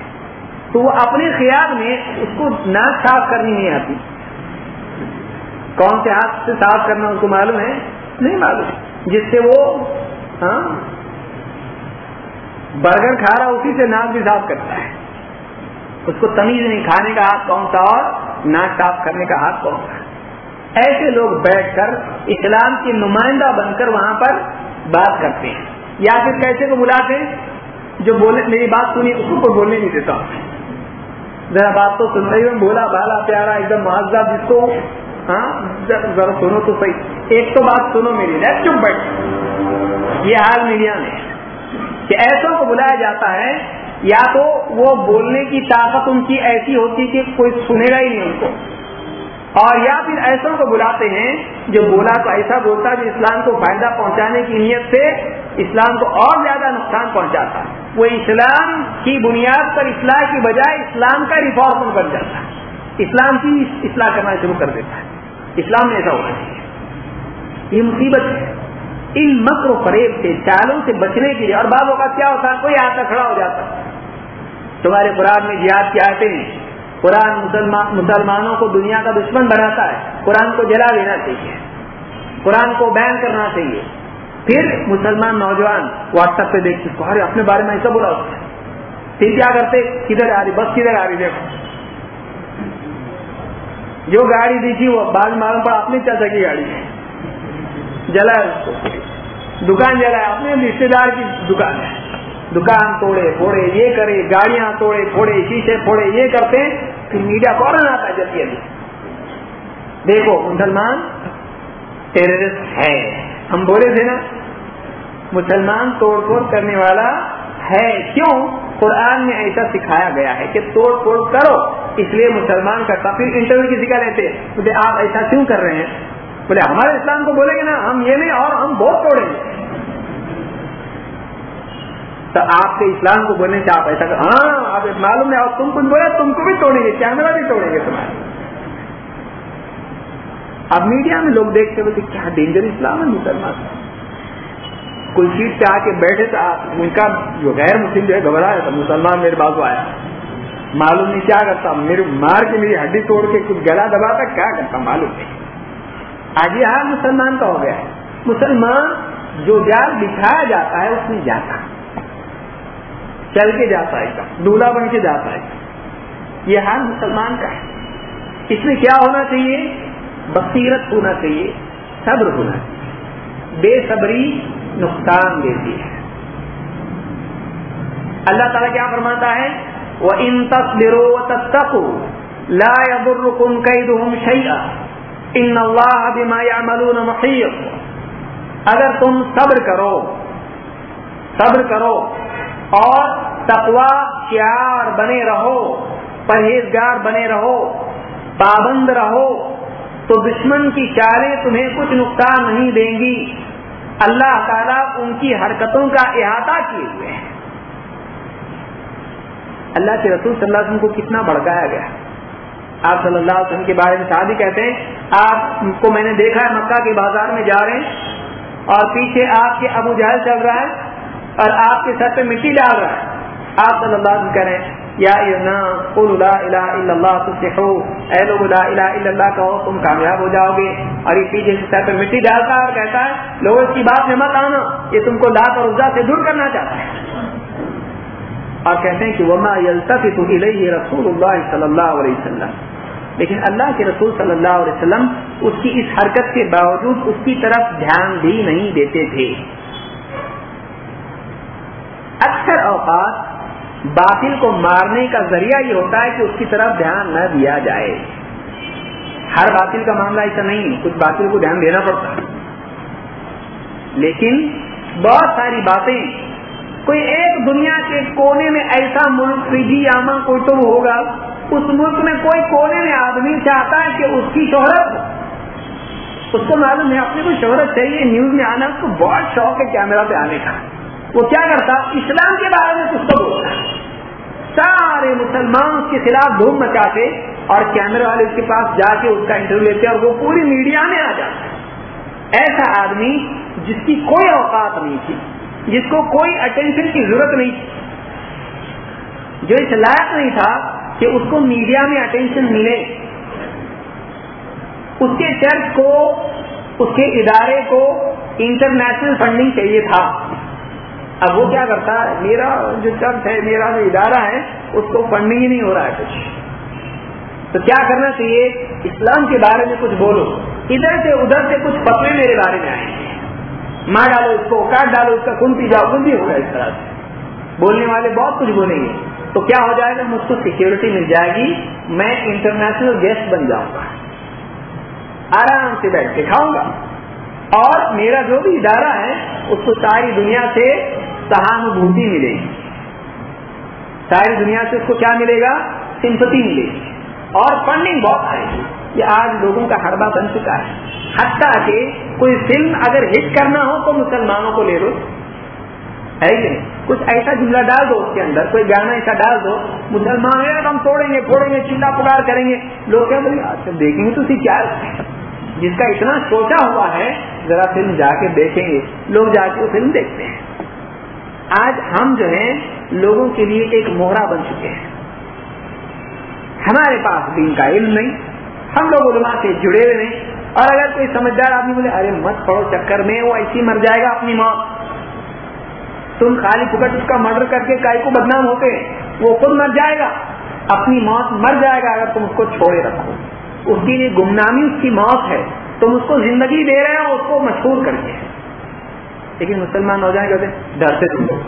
تو وہ اپنے خیال میں اس کو ناک صاف کرنی نہیں آتی. کون سے ہاتھ سے صاف کرنا اس کو معلوم ہے؟ نہیں معلوم۔ جس سے وہ ہاں برگر کھا رہا اسی سے ناک بھی صاف کرتا ہے۔ اس کو تمیز نہیں، کھانے کا ہاتھ کون سا اور ناک صاف کرنے کا ہاتھ کون سا۔ ایسے لوگ بیٹھ کر اسلام کے نمائندہ بن کر وہاں پر بات کرتے ہیں۔ یا پھر کیسے کو بلاتے ہیں؟ جو بولے، میری بات سنی، اس کو بولنے نہیں دیتا۔ ذرا بات تو سن رہی ہوں بولا بالا پیارا، ایک دم معذہ جس کو ہاں؟ ذرا سنو تو صحیح۔ ایک تو بات سنو میری چپ بیٹھ۔ یہ حال میڈیا میں کہ ایسوں کو بلایا جاتا ہے، یا تو وہ بولنے کی طاقت ان کی ایسی ہوتی کہ کوئی سنے گا ہی نہیں ان کو۔ اور یا پھر ایسوں کو بلاتے ہیں، جو بولا تو ایسا بولتا جو اسلام کو فائدہ پہنچانے کی نیت سے اسلام کو اور زیادہ نقصان پہنچاتا وہ اسلام کی بنیاد پر اصلاح کی بجائے اسلام کا ریفارم بن جاتا ہے۔ اسلام کی اصلاح کرنا شروع کر دیتا ہے۔ اسلام میں ایسا ہونا چاہیے۔ یہ مصیبت ہے۔ ان مکر و فریب سے، چالوں سے بچنے کے لیے اور بعض اوقات کیا ہوتا کوئی آتا کھڑا ہو جاتا تمہارے قرآن میں جہاد کیا آتے ہیں۔ قرآن مسلمانوں کو دنیا کا دشمن بناتا ہے۔ قرآن کو جلا لینا چاہیے۔ قرآن کو بین کرنا چاہیے۔ پھر مسلمان نوجوان، واٹس ایپ پہ دیکھتے ارے اپنے بارے میں ایسا بولا ہوتا ہے۔ پھر کیا کرتے؟ کدھر آ رہی، بس کدھر آ رہی، دیکھو۔ جو گاڑی دیکھی وہ بعد معلوم پڑا اپنی چل سکی گاڑی جلا دکان جلا اپنے رشتے دار کی دکان ہے۔ دکان توڑے، پھوڑے، یہ کرے، گاڑیاں توڑے، پھوڑے، شیشے پھوڑے، یہ کرتے۔ پھر میڈیا فوراً آتا ہے جب ابھی دیکھو، مسلمان ٹیررسٹ ہے۔ ہم بولے تھے نا، مسلمان توڑ پھوڑ کرنے والا ہے۔ کیوں؟ قرآن میں ایسا سکھایا گیا ہے کہ توڑ پھوڑ کرو، اس لیے مسلمان کرتا پھر انٹرویو کسی کا لیتے بولے، آپ ایسا کیوں کر رہے ہیں؟ بولے، ہمارے اسلام کو بولیں گے نا، ہم یہ نہیں اور ہم بہت توڑیں گے۔ تو آپ کے اسلام کو بولنے سے آپ ایسا کر ہاں آپ معلوم ہے، اور تم کچھ بولے، تم کو بھی توڑیں گے کیمرہ بھی توڑیں گے تمہارے۔ اب میڈیا میں لوگ دیکھتے ہوئے کہ کیا ڈینجر اسلام ہے مسلمان کوئی سیٹ پہ آ کے بیٹھے تو ان کا جو غیر مسلم جو ہے گھبرایا تھا مسلمان میرے بازو آیا۔ معلوم نہیں کیا کرتا۔ میرے مار کے میری ہڈی توڑ کے کچھ گلا دباتا کیا کرتا؟ معلوم نہیں۔ آج یہ حال مسلمان کا ہو گیا ہے۔ مسلمان جو جال دکھایا جاتا ہے، اس میں جاتا چل کے جاتا ہے۔ دولہا بن کے جاتا ہے۔ یہ حال مسلمان کا ہے۔ اس میں کیا ہونا چاہیے؟ بصیرت ہونا چاہیے۔ صبر ہونا چاہیے۔ بے صبری نقصان دیتی ہے۔ اللہ تعالیٰ کیا فرماتا ہے؟ وہ ان تک لا يضركم كيدهم شيئا ان اللہ بما يعملون محيط۔ اگر تم صبر کرو صبر کرو اور تقوا شعار بنے رہو، پرہیزگار بنے رہو، پابند رہو، تو دشمن کی چاریں تمہیں کچھ نقصان نہیں دیں گی۔ اللہ تعالیٰ ان کی حرکتوں کا احاطہ کیے ہوئے ہیں۔ اللہ کے رسول صلی اللہ علیہ وسلم کو کتنا بڑکایا گیا۔ آپ صلی اللہ علیہ وسلم کے بارے میں شادی جی کہتے ہیں، آپ کو میں نے دیکھا ہے مکہ کے بازار میں جا رہے ہیں اور پیچھے آپ کے ابو جہل چل رہا ہے اور آپ کے سر پہ مٹی ڈال رہا ہے۔ آپ صلی اللہ علیہ وسلم کہہ رہے ہیں یا قل لا الہ الا اللہ تفلحو. اے لوگ لا الہ الا اللہ کہو، تم کامیاب ہو جاؤ گے۔ اور یہ پیچھے سے سر پہ مٹی ڈالتا ہے اور کہتا ہے لوگ اس کی بات میں مت آنا، یہ تم کو لات اور عزا سے دور کرنا چاہتا ہے۔ اور کہتے ہیں کہ وما یلتفت الیہ رسول اللہ صلی اللہ علیہ وسلم۔ لیکن اللہ کے رسول صلی اللہ علیہ وسلم اس کی اس حرکت کے باوجود اس کی طرف دھیان بھی نہیں دیتے تھے۔ اکثر اوقات باطل کو مارنے کا ذریعہ یہ ہوتا ہے کہ اس کی طرف دھیان نہ دیا جائے۔ ہر باطل کا معاملہ ایسا نہیں، کچھ باطل کو دھیان دینا پڑتا۔ لیکن بہت ساری باتیں، کوئی ایک دنیا کے کونے میں ایسا ملک فیجی آما کوئی تو ہوگا، اس ملک میں کوئی کونے میں آدمی چاہتا ہے کہ اس کی شہرت اس کو معلوم ہے اپنی کوئی شہرت چاہیے، نیوز میں آنا، اس کو بہت شوق ہے کیمرہ پہ آنے کا۔ وہ کیا کرتا؟ اسلام کے بارے میں کچھ تو بولتا سارے مسلمان اس کے خلاف دھوم مچاتے اور کیمرے والے اس کے پاس جا کے اس کا انٹرویو لیتے اور وہ پوری میڈیا میں آ جاتا ایسا آدمی جس کی کوئی اوقات نہیں تھی، جس کو کوئی اٹینشن کی ضرورت نہیں تھی، جو اس لائق نہیں تھا کہ اس کو میڈیا میں اٹینشن ملے۔ اس کے چرچ کو، اس کے ادارے کو انٹرنیشنل فنڈنگ چاہیے تھا۔ اب وہ کیا کرتا ہے؟ میرا جو چرچ ہے، میرا جو ادارہ ہے، اس کو فنڈنگ ہی نہیں ہو رہا ہے کچھ۔ تو کیا کرنا چاہیے؟ اسلام کے بارے میں کچھ بولو۔ ادھر سے ادھر سے کچھ پتلے میرے بارے میں آئے ماں ڈالو اس کو، کاٹ ڈالو اس کا کن پی جاؤ کن بھی ہوگا اس طرح سے۔ بولنے والے بہت کچھ بولیں گے۔ تو کیا ہو جائے گا؟ مجھ کو سیکورٹی مل جائے گی۔ میں انٹرنیشنل گیسٹ بن جاؤں گا۔ آرام سے بیٹھ کے کھاؤں گا۔ اور میرا جو بھی ادارہ ہے، اس کو ساری دنیا سے سہانوبھوتی ملے گی۔ ساری دنیا سے اس کو کیا ملے گا؟ سمپتی ملے گی۔ اور فنڈنگ بہت آئے گی یہ آج لوگوں کا ہربا بن چکا ہے۔ حتیٰ کہ کوئی فلم اگر ہٹ کرنا ہو تو مسلمانوں کو لے لو۔ ہے کہ نہیں؟ کچھ ایسا جملہ ڈال دو اس کے اندر۔ کوئی گانا ایسا ڈال دو۔ مسلمان ہم توڑیں گے، پھوڑیں گے، چلا پگار کریں گے۔ لوگ کیا بولیں اچھا دیکھیں گے تو اسی کیا جس کا اتنا سوچا ہوا ہے، ذرا فلم جا کے دیکھیں گے۔ لوگ جا کے وہ فلم دیکھتے ہیں۔ آج ہم جو ہیں لوگوں کے لیے ایک موہرا بن چکے ہیں۔ ہمارے پاس دین کا علم نہیں، ہم لوگ علماء سے جڑے ہوئے نہیں اور اگر کوئی سمجھدار آدمی بولے، ارے مت پڑو چکر میں، وہ ایسی مر جائے گا اپنی موت تم خالی پکٹ اس کا مرڈر کر کے کائی کو بدنام ہوتے، وہ خود مر جائے گا۔ اپنی موت مر جائے گا اگر تم اس کو چھوڑے رکھو۔ اس کے لیے گمنامی اس کی موت ہے۔ تم اس کو زندگی دے رہے ہو، اس کو مشہور کر کے۔ لیکن مسلمان نوجوان کہتے ڈرتے تم لوگ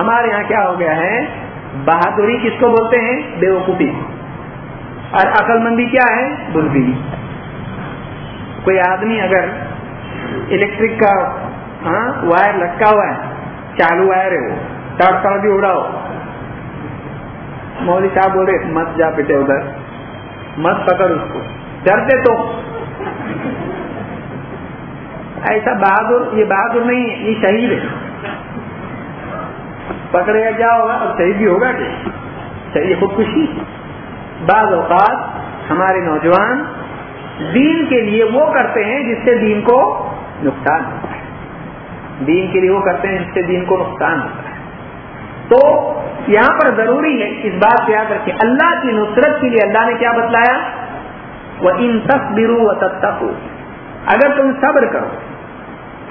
ہمارے یہاں کیا ہو گیا ہے؟ بہادری کس کو بولتے ہیں؟ بے وقوفی اور عقل مندی کیا ہے؟ بزدلی کوئی آدمی اگر الیکٹرک کا ہاں وائر لٹکا ہوا ہے، چالو وائر ہے وہ تڑ تڑ بھی اڑاؤ مولوی صاحب بول رہے مت جا پیٹے ادھر، مت پکڑ اس کو۔ ڈرتے تو۔ ایسا بہادر، یہ بہادر نہیں ہے، یہ شہید ہے۔ پکڑے گا، کیا ہوگا؟ اور شہید بھی ہوگا کہ چاہیے خودکشی۔ بعض اوقات ہمارے نوجوان دین کے لیے وہ کرتے ہیں جس سے دین کو نقصان ہوتا ہے۔ دین کے لیے وہ کرتے ہیں جس سے دین کو نقصان ہوتا ہے۔ تو یہاں پر ضروری ہے اس بات کو یاد رکھیں، اللہ کی نصرت کے لیے اللہ نے کیا بتلایا؟ وہ ان تک برو و تب اگر تم صبر کرو،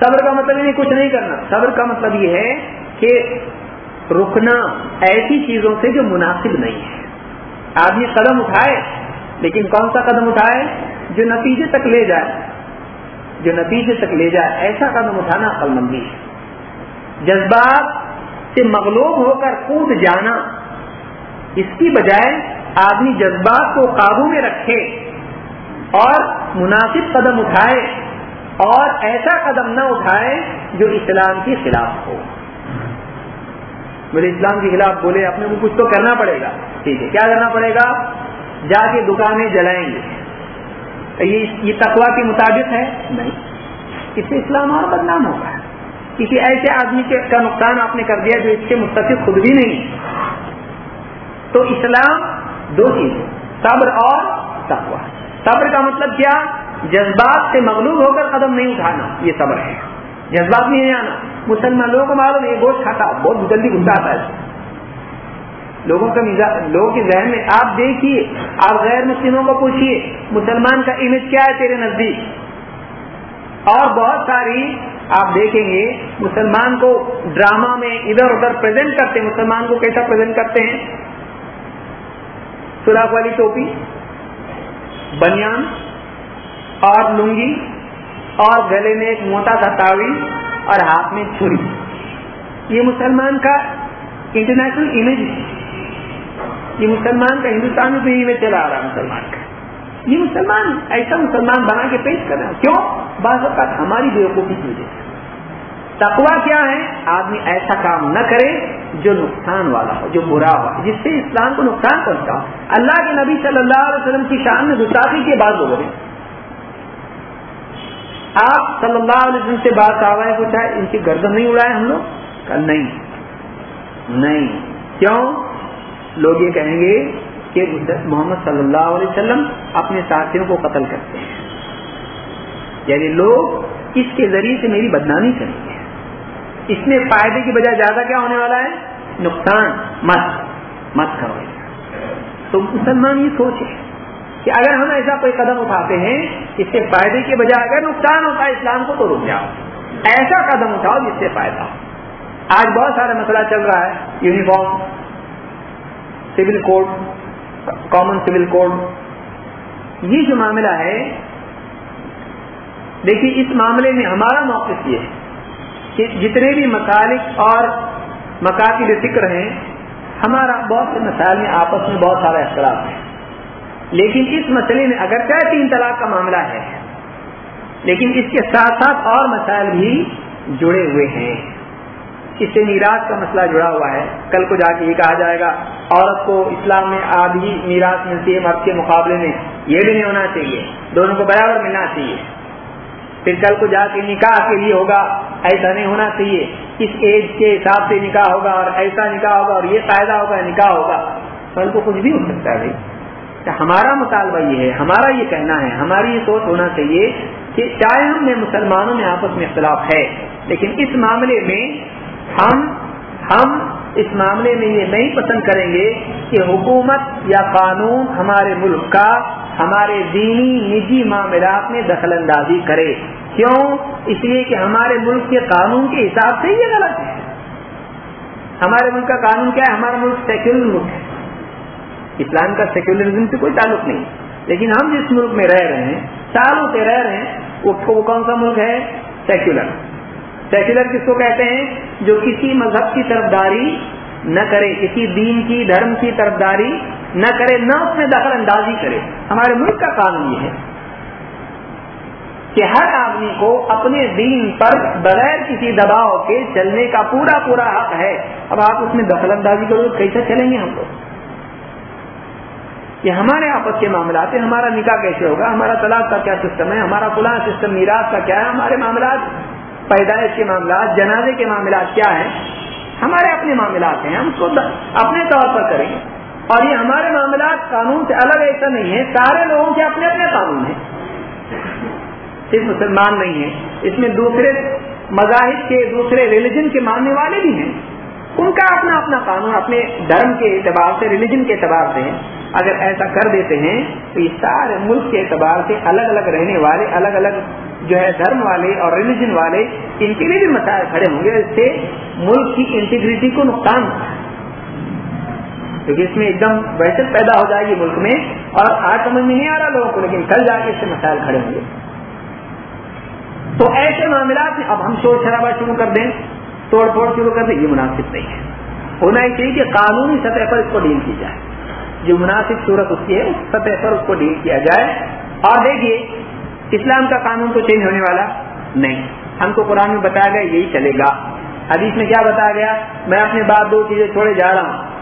صبر کا مطلب یہ کچھ نہیں کرنا، صبر کا مطلب یہ ہے کہ رکنا ایسی چیزوں سے جو مناسب نہیں ہے۔ آدمی قدم اٹھائے، لیکن کون سا قدم اٹھائے؟ جو نتیجے تک لے جائے۔ جو نتیجے تک لے جائے، ایسا قدم اٹھانا عقل مندی ہے۔ جذبات سے مغلوب ہو کر کود جانا، اس کی بجائے آدمی جذبات کو قابو میں رکھے۔ اور مناسب قدم اٹھائے اور ایسا قدم نہ اٹھائے جو اسلام کے خلاف ہو۔ میرے اسلام کے خلاف بولے، اپنے کو کچھ تو کرنا پڑے گا۔ ٹھیک ہے، کیا کرنا پڑے گا؟ جا کے دکانیں جلائیں گے۔ یہ تقوا کے مطابق ہے؟ نہیں۔ اس سے اسلام اور بدنام ہوگا کسی ایسے آدمی کے کا نقصان آپ نے کر دیا جو اس کے متفق خود بھی نہیں۔ تو اسلام دو چیزیں، صبر اور تقوا صبر کا مطلب کیا؟ جذبات سے مغلوب ہو کر قدم نہیں اٹھانا، یہ صبر ہے۔ جذبات نہیں آنا۔ مسلمان، لوگوں کو معلوم یہ گوشت کھاتا بہت جلدی گھسا آتا ہے۔ لوگوں کا لوگوں کے ذہن میں آپ دیکھیے، آپ غیر مسلموں کو پوچھیے، مسلمان کا امیج کیا ہے تیرے نزدیک؟ اور بہت ساری آپ دیکھیں گے، مسلمان کو ڈرامہ میں ادھر ادھر پریزنٹ کرتے ہیں۔ مسلمان کو کیسا پریزنٹ کرتے ہیں؟ سلاخ والی ٹوپی بنیان اور لنگی اور گلے میں ایک موٹا سا تاوی اور ہاتھ میں چھری۔ یہ مسلمان کا انٹرنیشنل امیج ہے۔ یہ مسلمان کا ہندوستان میں بھی چلا آ رہا ہے مسلمان کا۔ یہ مسلمان، ایسا مسلمان بنا کے پیش کر رہا ہے کیوں؟ بعض اوقات ہماری بیوقوفی کی وجہ سے۔ تقوا کیا ہے؟ آدمی ایسا کام نہ کرے جو نقصان والا ہو، جو برا ہو۔ جس سے اسلام کو نقصان پہنچا ہو۔ اللہ کے نبی صلی اللہ علیہ وسلم کی شان میں گستاخی کے بعد ہو گئے آپ صلی اللہ علیہ وسلم سے بات آ رہا ہے پوچھا ان کی گردن نہیں اڑائے ہم لوگ؟ نہیں۔ نہیں۔ کیوں؟ لوگ یہ کہیں گے کہ محمد صلی اللہ علیہ وسلم اپنے ساتھیوں کو قتل کرتے ہیں۔ یعنی لوگ اس کے ذریعے سے میری بدنامی کریں گے۔ اس میں فائدے کی بجائے زیادہ کیا ہونے والا ہے؟ نقصان۔ مت۔ مت کرو۔ تو مسلمان یہ سوچے کہ اگر ہم ایسا کوئی قدم اٹھاتے ہیں اس سے فائدے کے بجائے اگر نقصان ہوتا ہے اسلام کو تو رک جاؤ۔ ایسا قدم اٹھاؤ جس سے فائدہ ہو۔ آج بہت سارا مسئلہ چل رہا ہے۔ Uniform, civil code common civil code یہ جو معاملہ ہے، دیکھیے اس معاملے میں ہمارا موقف یہ ہے۔ جتنے بھی مسالک اور مکاتی ذکر ہیں، ہمارا بہت سے مسائل میں آپس میں بہت سارا اختلاف ہے۔ لیکن اس مسئلے میں اگر چاہے تین طلاق کا معاملہ ہے، لیکن اس کے ساتھ ساتھ اور مسائل بھی جڑے ہوئے ہیں۔ اس سے میراث کا مسئلہ جڑا ہوا ہے۔ کل کو جا کے یہ کہا جائے گا، عورت کو اسلام میں آدھی میراث ملتی ہے مرد کے مقابلے میں یہ بھی نہیں ہونا چاہیے، دونوں کو برابر ملنا چاہیے۔ پھر کل کو جا کے نکاح کے لیے ہوگا، ایسا نہیں ہونا چاہیے۔ اس ایج کے حساب سے نکاح ہوگا اور ایسا نکاح ہوگا اور یہ فائدہ ہوگا، نکاح ہوگا۔ کل کو کچھ بھی ہو سکتا ہے۔ ہمارا مطالبہ یہ ہے، ہمارا یہ کہنا ہے، ہماری یہ سوچ ہونا چاہیے کہ چاہے ہم نے مسلمانوں میں آپس میں اختلاف ہے، لیکن اس معاملے میں ہم ہم اس معاملے میں یہ نہیں پسند کریں گے کہ حکومت یا قانون ہمارے ملک کا ہمارے دینی نجی معاملات میں دخل اندازی کرے۔ کیوں؟ اس لیے کہ ہمارے ملک کے قانون کے حساب سے یہ غلط ہے۔ ہمارے ملک کا قانون کیا ہے؟ ہمارا ملک سیکولر ملک ہے۔ اسلام کا سیکولرزم سے کوئی تعلق نہیں۔ لیکن ہم جس ملک میں رہ رہے ہیں، سالوں سے رہ رہے ہیں وہ کون سا ملک ہے؟ سیکولر۔ سیکولر کس کو کہتے ہیں؟ جو کسی مذہب کی طرفداری نہ کرے، کسی دین کی، دھرم کی طرفداری نہ کرے، نہ اس میں دخل اندازی کرے۔ ہمارے ملک کا قانون یہ ہے کہ ہر آدمی کو اپنے دین پر بغیر کسی دباؤ کے چلنے کا پورا پورا حق ہے۔ اب آپ اس میں دخل اندازی کرو کیسے چلیں گے ہم لوگ؟ یہ ہمارے آپس کے معاملات ہیں۔ ہمارا نکاح کیسے ہوگا؟ ہمارا طلاق کا کیا سسٹم ہے؟ ہمارا فلاں سسٹم میراث کا کیا ہے؟ ہمارے معاملات، پیدائش کے معاملات، جنازے کے معاملات کیا ہیں؟ ہمارے اپنے معاملات ہیں۔ ہم کو اپنے طور پر کریں گے۔ اور یہ ہمارے معاملات قانون سے الگ ایسا نہیں ہے۔ سارے لوگوں کے اپنے اپنے قانون ہیں۔ صرف مسلمان نہیں ہیں۔ اس میں دوسرے مذاہب کے، دوسرے ریلیجن کے ماننے والے بھی ہیں۔ ان کا اپنا اپنا قانون، اپنے دھرم کے اعتبار سے ریلیجن کے اعتبار سے اگر ایسا کر دیتے ہیں، تو یہ سارے ملک کے اعتبار سے الگ الگ رہنے والے، الگ الگ جو ہے دھرم والے اور ریلیجن والے، ان کے لیے بھی مسائل کھڑے ہوں گے۔ اس سے ملک کی انٹیگریٹی کو نقصان ہوتا ہے کیونکہ اس میں ایک دم وحشت پیدا ہو جائے گی ملک میں اور آج سمجھ میں نہیں آ رہا لوگوں کو، لیکن کل جا کے اس سے مسائل کھڑے ہوں گے۔ تو ایسے معاملات میں اب ہم شور شرابہ شروع کر دیں، توڑ پھوڑ شروع کر دیں، یہ مناسب نہیں ہے۔ ہونا ہی چاہیے کہ قانونی سطح پر اس کو ڈیل کی جائے۔ جو مناسب صورت اس کی ہے، اس سطح پر اس کو ڈیل کیا جائے۔ اور دیکھیے، اسلام کا قانون تو چینج ہونے والا نہیں۔ ہم کو قرآن میں بتایا گیا، یہی چلے گا۔ حدیث میں کیا بتایا گیا؟ میں اپنے بعد دو چیزیں چھوڑے جا رہا ہوں۔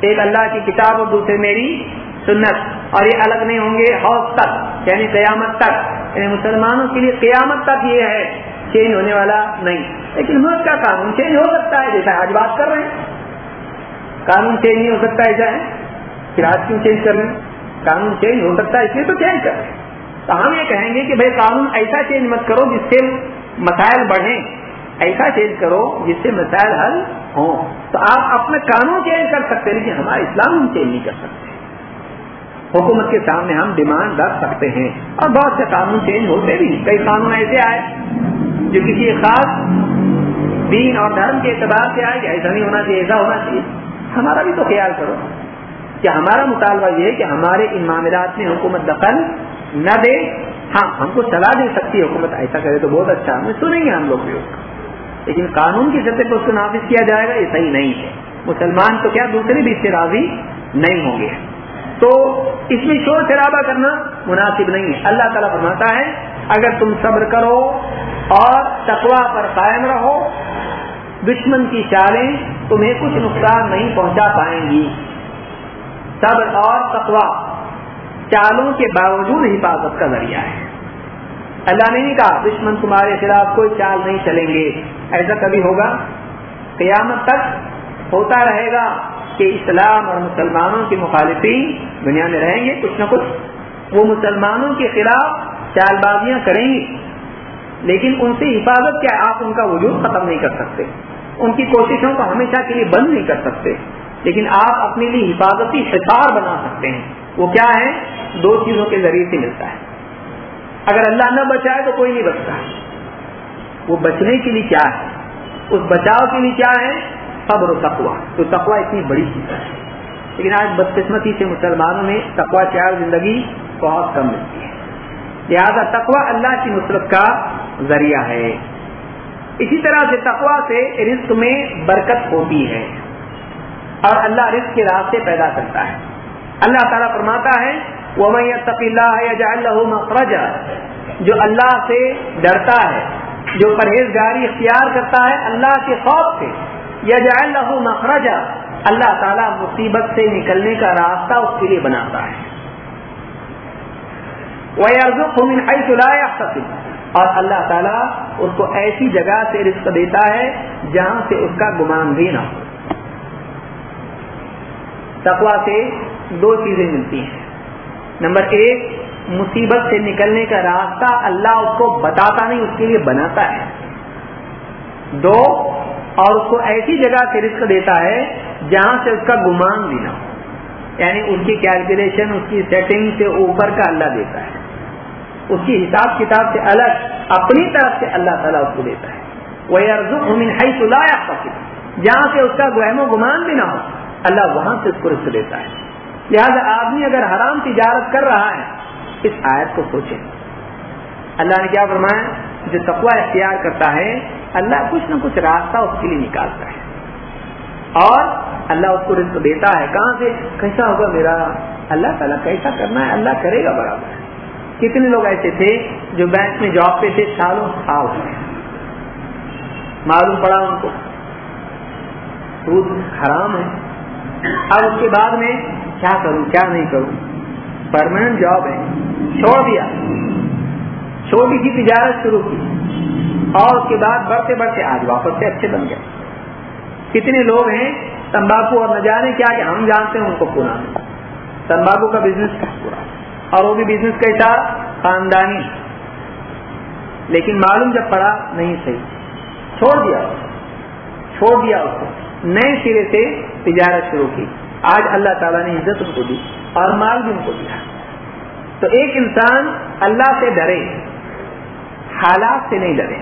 ایک اللہ کی کتاب اور دوسرے میری سنت۔ اور یہ الگ نہیں ہوں گے، حوض تک یعنی قیامت تک۔ یعنی مسلمانوں کے لیے قیامت تک یہ ہے چینج ہونے والا نہیں۔ لیکن ملک کا قانون چینج ہو سکتا ہے، جیسا آج بات کر رہے ہیں۔ قانون چینج نہیں ہو سکتا ایسا ہے۔ پھر آج کیوں چینج کر رہے ہیں؟ قانون چینج ہو سکتا ہے، اس لیے تو چینج کر رہے ہیں۔ تو ہم یہ کہیں گے کہ بھائی قانون ایسا چینج مت کرو جس سے مسائل بڑھیں۔ ایسا چینج کرو جس سے مسائل حل ہوں۔ تو آپ اپنے قانون چینج کر سکتے لیکن ہمارا اسلام ہم چینج نہیں کر سکتے۔ حکومت کے سامنے ہم ڈیمانڈ رکھ سکتے ہیں۔ اور بہت سے قانون چینج ہوتے بھی کئی قانون ایسے آئے جو کسی خاص دین اور دھرم کے اعتبار سے آئے کہ ایسا نہیں ہونا چاہیے، ایسا ہونا چاہیے۔ ہمارا بھی تو خیال کرو کہ ہمارا مطالبہ یہ ہے کہ ہمارے ان معاملات میں حکومت دخل نہ دے۔ ہاں ہم کو صلاح دے سکتی ہے حکومت، ایسا کرے تو بہت اچھا۔ ہمیں سنیں گے ہم لوگ بھی۔ لیکن قانون کی سطح پر اس کو نافذ کیا جائے گا، یہ صحیح نہیں ہے۔ مسلمان تو کیا دوسرے بھی اس سے راضی نہیں ہوں گے۔ تو اس میں شور شرابہ کرنا مناسب نہیں ہے۔ اللہ تعالیٰ فرماتا ہے، اگر تم صبر کرو اور تقوا پر قائم رہو، دشمن کی چالیں تمہیں کچھ نقصان نہیں پہنچا پائیں گی۔ صبر اور تقوا چالوں کے باوجود حفاظت کا ذریعہ ہے۔ اللہ نے نہیں کہا، دشمن تمہارے خلاف کوئی چال نہیں چلیں گے۔ ایسا کبھی ہوگا؟ قیامت تک ہوتا رہے گا کہ اسلام اور مسلمانوں کی مخالفی دنیا میں رہیں گے، کچھ نہ کچھ۔ وہ مسلمانوں کے خلاف چال بازیاں کریں گی لیکن ان سے حفاظت کیا؟ آپ ان کا وجود ختم نہیں کر سکتے۔ ان کی کوششوں کو ہمیشہ کے لیے بند نہیں کر سکتے۔ لیکن آپ اپنے لیے حفاظتی حصار بنا سکتے ہیں۔ وہ کیا ہے دو چیزوں کے ذریعے سے ملتا ہے۔ اگر اللہ نہ بچائے تو کوئی نہیں بچتا۔ وہ بچنے کے لیے کیا ہے؟ اس بچاؤ کے لیے کیا ہے؟ صبر و تقوا تو تقوا اتنی بڑی چیز ہے۔ لیکن آج بدقسمتی سے مسلمانوں میں تقوا چار زندگی بہت کم ملتی ہے۔ لہذا تقوا اللہ کی نصرت کا ذریعہ ہے۔ اسی طرح سے تقوا سے رزق میں برکت ہوتی ہے۔ اور اللہ رزق کے راستے پیدا کرتا ہے۔ اللہ تعالیٰ فرماتا ہے وہ مخرجا جو اللہ سے ڈرتا ہے، جو پرہیزگاری اختیار کرتا ہے اللہ کے خوف سے یا اللہ مخرجا اللہ تعالیٰ مصیبت سے نکلنے کا راستہ اس کے لیے بناتا ہے۔ اور اللہ تعالیٰ اس کو ایسی جگہ سے رزق دیتا ہے جہاں سے اس کا گمان بھی نہ ہو۔ تقوا سے دو چیزیں ملتی ہیں۔ نمبر ایک، مصیبت سے نکلنے کا راستہ اللہ اس کو بتاتا نہیں، اس کے لیے بناتا ہے۔ دو، اور اس کو ایسی جگہ سے رزق دیتا ہے جہاں سے اس کا گمان بھی نہ ہو۔ یعنی اس کی کیلکولیشن اس کی سیٹنگ سے اوپر کا اللہ دیتا ہے۔ اس کی حساب کتاب سے الگ، اپنی طرف سے اللہ تعالیٰ اس کو دیتا ہے۔ وہ ارزو جہاں سے اس کا گہم و گمان بھی نہ ہو، اللہ وہاں سے اس کو رزق دیتا ہے۔ لہذا آدمی اگر حرام تجارت کر رہا ہے، اس آیت کو سوچے اللہ نے کیا فرمایا؟ جو تقوا اختیار کرتا ہے، اللہ کچھ نہ کچھ راستہ اس کے لیے نکالتا ہے۔ اور اللہ اس کو رزق دیتا ہے۔ کہاں سے؟ کیسا ہوگا میرا؟ اللہ تعالیٰ کیسا کرنا ہے؟ اللہ کرے گا برابر۔ کتنے لوگ ایسے تھے جو بینک میں جاب پہ تھے، سالوں سال معلوم پڑا ان کو۔ سود حرام ہے۔ اب اس کے بعد میں کیا کروں، کیا نہیں کروں؟ پرماننٹ جاب ہے۔ چھوڑ دیا۔ چھوٹی سی تجارت شروع کی۔ اور اس کے بعد بڑھتے بڑھتے آج واپس سے اچھے بن گئے۔ کتنے لوگ ہیں؟ تمباکو اور نہ جانے کیا کہ ہم جانتے ہیں ان کو پورا۔ تمباکو کا بزنس کا پورا۔ اور وہ بھی بزنس کیسا خاندانی۔ لیکن معلوم جب پڑا نہیں صحیح۔ چھوڑ دیا۔ چھوڑ دیا اس کو۔ نئے سرے سے تجارت شروع کی۔ آج اللہ تعالیٰ نے عزت ان کو دی اور مال بھی ان کو دیا۔ تو ایک انسان اللہ سے ڈرے، حالات سے نہیں ڈرے۔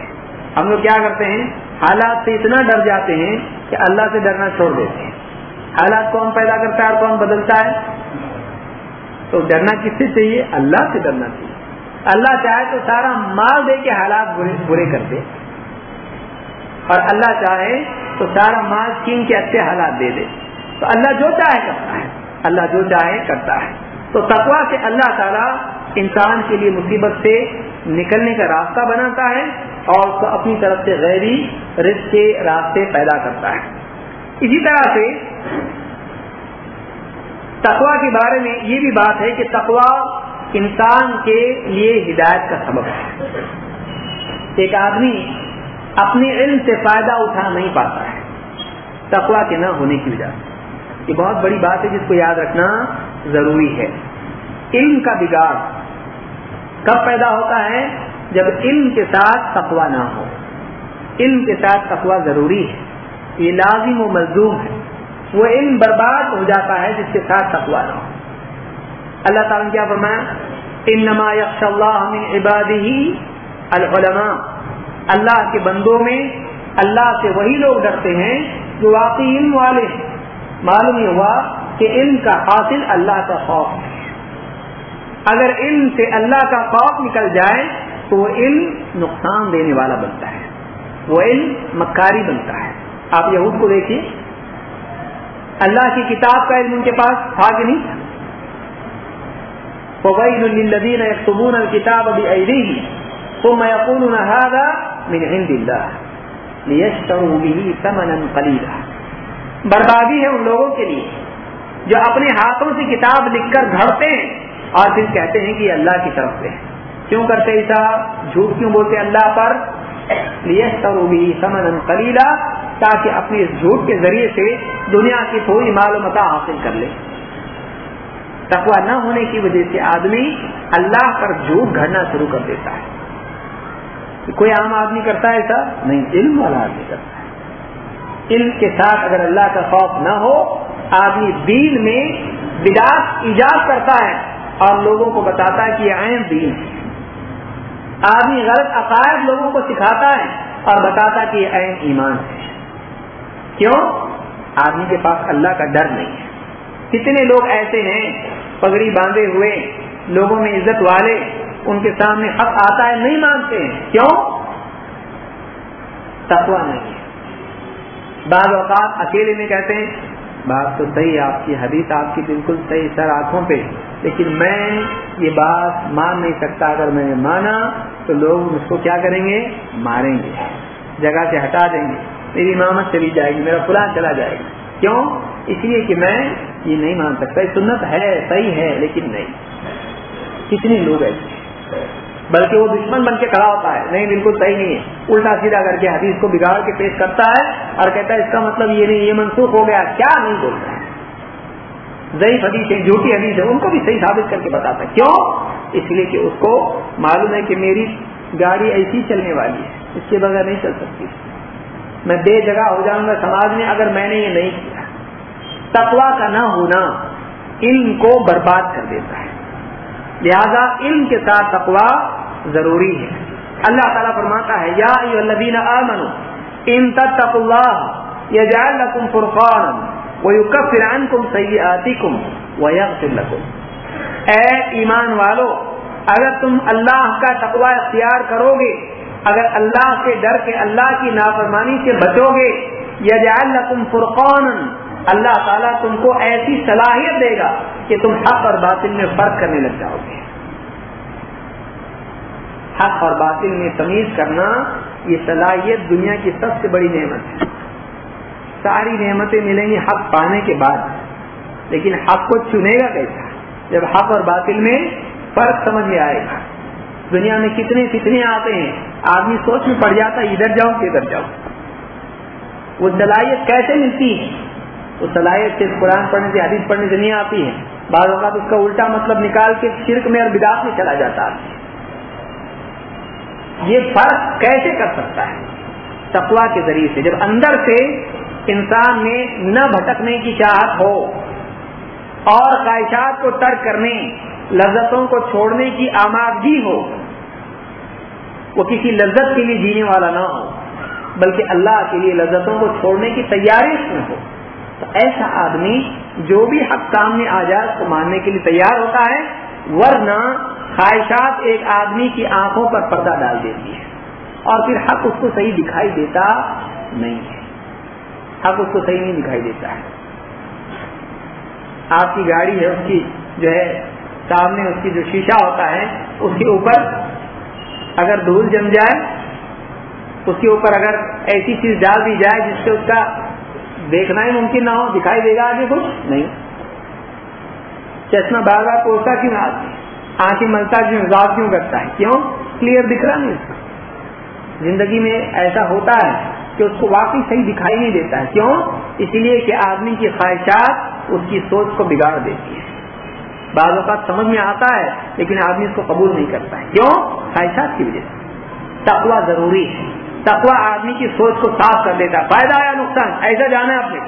ہم لوگ کیا کرتے ہیں؟ حالات سے اتنا ڈر جاتے ہیں کہ اللہ سے ڈرنا چھوڑ دیتے ہیں۔ حالات کون پیدا کرتا ہے اور کون بدلتا ہے؟ تو ڈرنا کس سے چاہیے؟ اللہ سے ڈرنا چاہیے۔ اللہ چاہے تو سارا مال دے کے حالات برے کر دے۔ اور اللہ چاہے تو سارا مال چین کے اچھے حالات دے دے۔ تو اللہ جو چاہے کرتا ہے۔ اللہ جو چاہے کرتا ہے۔ تو تقوا سے اللہ تعالیٰ انسان کے لیے مصیبت سے نکلنے کا راستہ بناتا ہے اور اس کو اپنی طرف سے غیری رزق کے راستے پیدا کرتا ہے۔ اسی طرح سے تقوا کے بارے میں یہ بھی بات ہے کہ تقوا انسان کے لیے ہدایت کا سبب ہے۔ ایک آدمی اپنے علم سے فائدہ اٹھا نہیں پاتا ہے۔ تقوا کے نہ ہونے کی وجہ سے۔ یہ بہت بڑی بات ہے جس کو یاد رکھنا ضروری ہے۔ علم کا بگاڑ کب پیدا ہوتا ہے؟ جب علم کے ساتھ تقوا نہ ہو۔ علم کے ساتھ تقوا ضروری ہے۔ یہ لازم و مزدور ہے۔ وہ علم برباد ہو جاتا ہے جس کے ساتھ تقوا نہ ہو۔ اللہ تعالیٰ نے کیا فرمایا؟ انما یکش اللہ من عبادی العلماء۔ اللہ کے بندوں میں اللہ سے وہی لوگ ڈرتے ہیں جو واقعی علم والے ہیں۔ معلوم یہ ہوا کہ علم کا حاصل اللہ کا خوف ہے۔ اگر علم سے اللہ کا خوف نکل جائے تو وہ علم نقصان دینے والا بنتا ہے۔ وہ علم مکاری بنتا ہے۔ آپ یہود کو دیکھیے۔ اللہ کی کتاب کا علم ان کے پاس تھا کہ نہیں؟ تھا فوائد للذین یکتبون الكتاب بأیدیہم ثم یقولون هذا من عند اللہ لیشتروا به ثمنا بربادی ہے ان لوگوں کے لیے، جو اپنے ہاتھوں سے کتاب لکھ کر گھڑتے ہیں اور پھر کہتے ہیں کہ یہ اللہ کی طرف سے کیوں کرتے ایسا جھوٹ کیوں بولتے اللہ پر؟ لیشتروا به ثمنا قلیلا، تاکہ اپنے اس جھوٹ کے ذریعے سے دنیا کی تھوڑی معلومات حاصل کر لے۔ تقوا نہ ہونے کی وجہ سے آدمی اللہ پر جھوٹ گھڑنا شروع کر دیتا ہے۔ کوئی عام آدمی کرتا ہے ایسا؟ نہیں، علم والا آدمی کرتا ہے۔ علم کے ساتھ اگر اللہ کا خوف نہ ہو، آدمی دین میں بداس ایجاد کرتا ہے اور لوگوں کو بتاتا ہے کہ یہ عین دین ہے۔ آدمی غلط عقائد لوگوں کو سکھاتا ہے اور بتاتا کہ یہ عین ایمان ہے۔ کیوں؟ آدمی کے پاس اللہ کا ڈر نہیں ہے۔ کتنے لوگ ایسے ہیں، پگڑی باندھے ہوئے، لوگوں میں عزت والے، ان کے سامنے حق آتا ہے، نہیں مانتے ہیں۔ کیوں؟ تقوا نہیں ہے۔ بعض اوقات اکیلے میں کہتے ہیں، بات تو صحیح آپ کی حدیث آپ کی بالکل صحیح سر آنکھوں پہ، لیکن میں یہ بات مان نہیں سکتا، اگر میں نے مانا تو لوگ مجھ کو کیا کریں گے؟ ماریں گے، جگہ سے ہٹا دیں گے، میری امامت چلی جائے گی، میرا فلان چلا جائے گا۔ کیوں؟ اس لیے کہ میں یہ نہیں مان سکتا، یہ سنت ہے، صحیح ہے، لیکن نہیں۔ کتنے لوگ ایسے بلکہ وہ دشمن بن کے کھڑا ہوتا ہے۔ نہیں، بالکل صحیح نہیں ہے۔ الٹا سیدھا کر کے حدیث کو بگاڑ کے پیش کرتا ہے اور کہتا ہے، اس کا مطلب یہ نہیں، یہ منسوخ ہو گیا، کیا نہیں بولتا ہے؟ ضعیف حدیث ہے، جھوٹی حدیث ہے، ان کو بھی صحیح ثابت کر کے بتاتا ہے۔ کیوں؟ اس لیے کہ اس کو معلوم ہے کہ میری گاڑی ایسی چلنے والی ہے، اس کے بغیر نہیں چل سکتی۔ میں بے جگہ ہو جاؤں گا، سماج میں اگر میں نے یہ نہیں کیا۔ تقوا کا نہ ہونا علم کو برباد کر دیتا ہے۔ لہذا علم کے ساتھ تقوا ضروری ہے۔ اللہ تعالیٰ فرماتا ہے، یا آمنو ان اللہ لکم فرقان وہ فران کم اے ایمان والو، اگر تم اللہ کا تقوا اختیار کرو گے اگر اللہ سے ڈر کے، اللہ کی نافرمانی سے بچو گے یا لکم فرقان اللہ تعالیٰ تم کو ایسی صلاحیت دے گا کہ تم حق اور باطل میں فرق کرنے لگ جاؤ گے۔ حق اور باطل میں تمیز کرنا یہ صلاحیت دنیا کی سب سے بڑی نعمت ہے۔ ساری نعمتیں ملیں گی حق پانے کے بعد۔ لیکن حق کو چنے گا کیسا؟ جب حق اور باطل میں فرق سمجھ میں آئے گا۔ دنیا میں کتنے کتنے آتے ہیں۔ آدمی سوچ میں پڑ جاتا ہے، ادھر جاؤ کہ ادھر جاؤ۔ وہ صلاحیت کیسے ملتی ہے؟ وہ صلاحیت صرف قرآن پڑھنے سے حدیث پڑھنے سے نہیں آتی ہے بعض اوقات اس کا الٹا مطلب نکال کے شرک میں اور بداس میں چلا جاتا ہے۔ یہ فرق کیسے کر سکتا ہے؟ تقوا کے ذریعے سے۔ جب اندر سے انسان میں نہ بھٹکنے کی چاہت ہو اور خواہشات کو ترک کرنے، لذتوں کو چھوڑنے کی آمادگی ہو، وہ کسی لذت کے لیے جینے والا نہ ہو، بلکہ اللہ کے لیے لذتوں کو چھوڑنے کی تیاری اس میں ہو۔ ایسا آدمی جو بھی حق سامنے آ جائے، اس کو ماننے کے لیے تیار ہوتا ہے، ورنہ خواہشات ایک آدمی کی آنکھوں پر پردہ ڈال دیتی ہے۔ اور پھر حق اس کو صحیح دکھائی دیتا نہیں ہے۔ حق اس کو صحیح نہیں دکھائی دیتا ہے۔ آپ کی گاڑی ہے، اس کی جو ہے، سامنے اس کی جو شیشہ ہوتا ہے، اس کے اوپر اگر دھول جم جائے، اس کے اوپر اگر ایسی چیز ڈال دی جائے جس سے اس کا دیکھنا ہی ممکن نہ ہو، دکھائی دے گا آگے کچھ؟ نہیں۔ چشمہ بار بار پوچھتا، کیوں آدمی آنکھیں ملتا کیوں؟ ذات کیوں کرتا ہے؟ کیوں؟ کلیئر دکھ رہا نہیں۔ اس کا زندگی میں ایسا ہوتا ہے کہ اس کو واقعی صحیح دکھائی نہیں دیتا ہے۔ کیوں؟ اس لیے کہ آدمی کی خواہشات اس کی سوچ کو بگاڑ دیتی ہے بعض اوقات سمجھ میں آتا ہے، لیکن آدمی اس کو قبول نہیں کرتا ہے۔ کیوں؟ خواہشات کی وجہ سے۔ تقوا ضروری ہے۔ تقوا آدمی کی سوچ کو صاف کر دیتا ہے۔ فائدہ یا نقصان؟ ایسا جانا ہے اپنے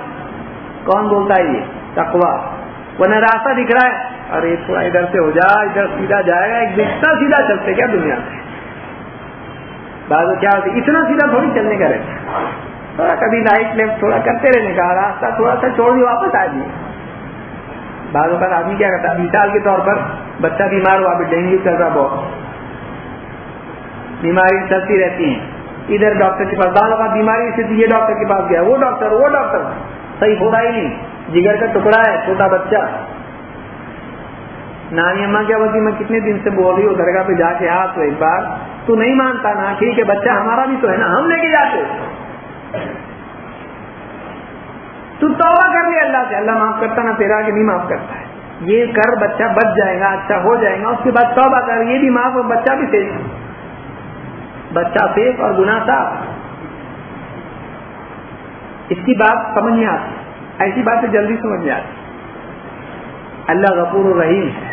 کون بولتا ہے یہ؟ تقوا وہ نہ راستہ دکھ رہا ہے۔ ارے تھوڑا ادھر سے ہو جا، ادھر سیدھا جائے گا، ایک اتنا سیدھا چلتے کیا دنیا میں؟ بعض کیا ہوتی اتنا سیدھا تھوڑی چلنے کا رہتا تھوڑا کبھی لائٹ لیفٹ تھوڑا کرتے رہنے کا، راستہ تھوڑا سا چھوڑ دی واپس آ جائیے بعض اوقات آدمی کیا کرتا ہے؟ مثال کے طور پر بچہ بیمار ہوا، ابھی ڈینگو چل رہا بہت۔ بیماری چلتی رہتی ہیں۔ ادھر ڈاکٹر کے پاس بعض اوقات بیماری سے یہ ڈاکٹر کے پاس گیا، وہ ڈاکٹر وہ ڈاکٹر، صحیح ہو رہا ہی نہیں؟ جگر کا ٹکڑا ہے، چھوٹا بچہ۔ نانی اما کیا بولتی، میں کتنے دن سے بول رہی ہوں درگاہ پہ جا کے آ تو ایک بار۔ تو نہیں مانتا نا ٹھیک ہے بچہ ہمارا بھی تو ہے نا، ہم لے کے جاتے۔ تو توبہ کر لیا اللہ سے، اللہ معاف کرتا نا تیرا کہ نہیں معاف کرتا ہے۔ یہ کر، بچہ بچ جائے گا اچھا ہو جائے گا، اس کے بعد توبہ کر، یہ بھی معاف اور بچہ بھی سیف بچہ سیف اور گنا صاف اس کی بات سمجھ میں آتی۔ ایسی باتیں جلدی سمجھ میں آتی۔ اللہ غفور الرحیم ہے۔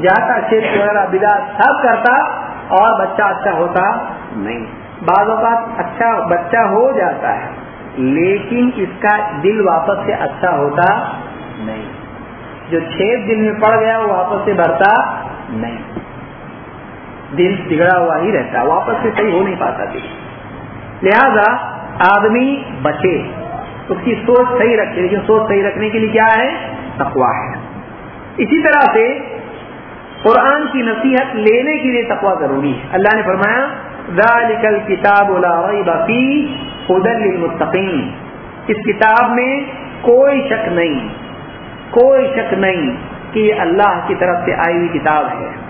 جاتا شیخ وغیرہ بدا سب کرتا اور بچہ اچھا ہوتا نہیں۔ بعض اوقات اچھا بچہ ہو جاتا ہے، لیکن اس کا دل واپس سے اچھا ہوتا نہیں۔ جو چھید دل میں پڑ گیا، وہ واپس سے بھرتا نہیں۔ دل بگڑا ہوا ہی رہتا واپس سے صحیح ہو نہیں پاتا دل۔ لہذا آدمی بچے، اس کی سوچ صحیح رکھے، لیکن سوچ صحیح رکھنے کے لیے کیا ہے؟ تقوا ہے۔ اسی طرح سے قرآن کی نصیحت لینے کے لیے تقوا ضروری ہے۔ اللہ نے فرمایا ذالک کتاب باقی للمتقین اس کتاب میں کوئی شک نہیں، کوئی شک نہیں کہ یہ اللہ کی طرف سے آئی ہوئی کتاب ہے۔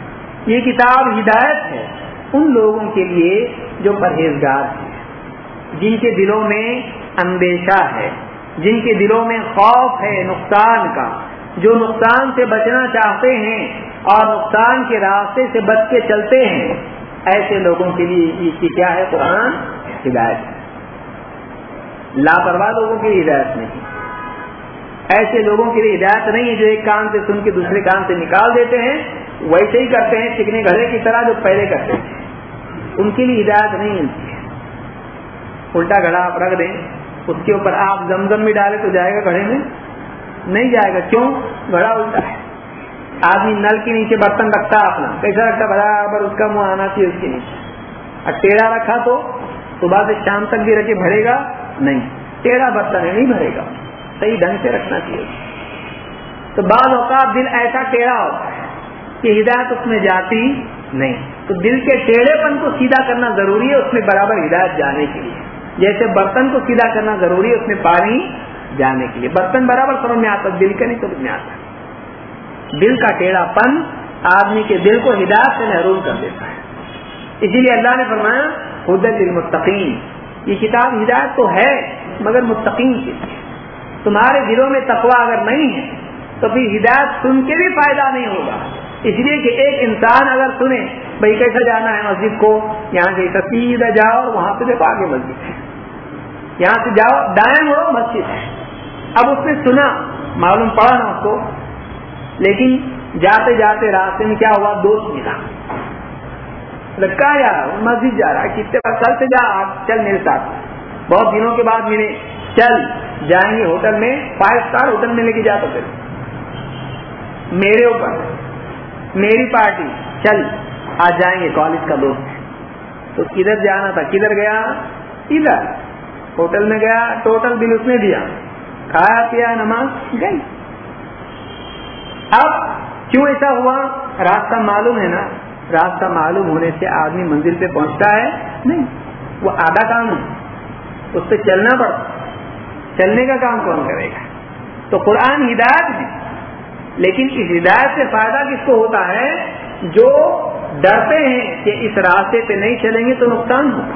یہ کتاب ہدایت ہے ان لوگوں کے لیے جو پرہیزگار ہیں، جن کے دلوں میں اندیشہ ہے، جن کے دلوں میں خوف ہے نقصان کا، جو نقصان سے بچنا چاہتے ہیں اور نقصان کے راستے سے بچ کے چلتے ہیں۔ ایسے لوگوں کے لیے اس کی کیا ہے قرآن؟ ہدایت۔ لاپرواہ لوگوں کی ہدایت نہیں۔ ایسے لوگوں کے لیے ہدایت نہیں ہے جو ایک کام سے سن کے دوسرے کام سے نکال دیتے ہیں۔ ویسے ہی کرتے ہیں، چکنے گھڑے کی طرح جو پہلے کرتے تھے ان کے لیے ہدایت نہیں ملتی ہے۔ الٹا گھڑا آپ رکھ دیں۔ اس کے اوپر آپ زمزم بھی ڈالے تو جائے گا گھڑے میں۔ نہیں جائے گا، کیوں؟ گھڑا الٹا ہے۔ آدمی نل کے نیچے برتن رکھتا اپنا۔ کیسا رکھتا برابر اس کا منہ آنا چاہیے اس کے نیچے۔ اور ٹیڑھا رکھا تو صبح سے شام تک بھی رکھے، بھرے گا؟ نہیں۔ ٹیڑھا برتن ہے نہیں بھرے گا۔ صحیح ڈھنگ سے رکھنا چاہیے۔ تو بعض اوقات دل ایسا ٹیڑھا ہوتا ہے۔ کہ ہدایت اس میں جاتی نہیں۔ تو دل کے ٹیڑھے پن کو سیدھا کرنا ضروری ہے اس میں برابر ہدایت جانے کے لیے۔ جیسے برتن کو سیدھا کرنا ضروری ہے اس میں پانی جانے کے لیے۔ برتن برابر سمجھ میں آتا دل کا نہیں سمجھ میں آتا۔ دل کا ٹیڑھا پن آدمی کے دل کو ہدایت سے محروم کر دیتا ہے۔ اسی لیے اللہ نے فرمایا حدت المستقیم یہ کتاب ہدایت تو ہے، مگر مستقیم کی تمہارے دلوں میں تقوا اگر نہیں ہے، تو پھر ہدایت سن کے بھی فائدہ نہیں ہوگا۔ اس لیے کہ ایک انسان اگر سنے بھائی کیسے جانا ہے مسجد کو؟ یہاں سے سیدھا جاؤ اور وہاں سے دیکھو آگے مسجد ہے۔ یہاں سے جاؤ، دائیں مڑو مسجد ہے۔ اب اس نے سنا، معلوم پڑا نا اس کو۔ لیکن جاتے جاتے راستے میں کیا ہوا؟ دوست ملا۔ لڑکا یار، مسجد جا رہا ہے، کتنے بار کل سے جا چل میرے ساتھ۔ بہت دنوں کے بعد ملے۔ چل، جائیں گے ہوٹل میں فائیو اسٹار ہوٹل میں لے کے جا تو پھر میرے اوپر۔ میری پارٹی، چل، آج جائیں گے کالج کا دوست۔ تو کدھر جانا تھا؟ کدھر گیا؟ ادھر۔ ہوٹل میں گیا، ٹوٹل بل اس نے دیا۔ کھایا پیا، نماز، گئی۔ اب کیوں ایسا ہوا؟ راستہ معلوم ہے نا؟ راستہ معلوم ہونے سے آدمی منزل پہ پہنچتا ہے؟ نہیں، وہ آدھا کام ہے۔ اس پہ چلنا پڑتا۔ چلنے کا کام کون کرے گا؟ تو قرآن ہدایت ہے۔ لیکن اس ہدایت سے فائدہ کس کو ہوتا ہے؟ جو ڈرتے ہیں کہ اس راستے پہ نہیں چلیں گے تو نقصان ہوگا۔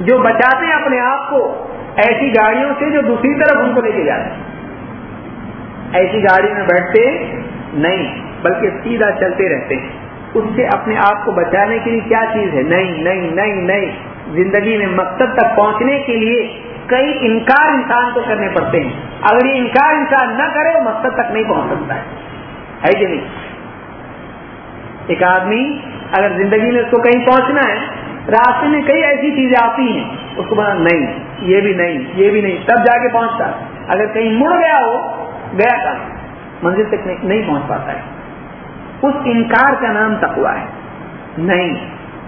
جو بچاتے ہیں اپنے آپ کو ایسی گاڑیوں سے جو دوسری طرف ان کو لے کے جاتے ہیں۔ ایسی گاڑی میں بیٹھتے نہیں، بلکہ سیدھا چلتے رہتے ہیں۔ اس سے اپنے آپ کو بچانے کے لیے کیا چیز ہے؟ نہیں نہیں نہیں نہیں۔ زندگی میں مقصد تک پہنچنے کے لیے کئی انکار انسان کو کرنے پڑتے ہیں۔ اگر یہ انکار انسان نہ کرے، وہ مقصد تک نہیں پہنچ سکتا ہے۔ کہ نہیں؟ ایک آدمی اگر زندگی میں اس کو کہیں پہنچنا ہے، راستے میں کئی ایسی چیزیں آتی ہیں، اس کو بنا نہیں، یہ بھی نہیں، یہ بھی نہیں، تب جا کے پہنچتا ہے۔ اگر کہیں مڑ گیا ہو، گیا تھا منزل تک نہیں پہنچ پاتا ہے۔ اس انکار کا نام تقوا ہے۔ نہیں،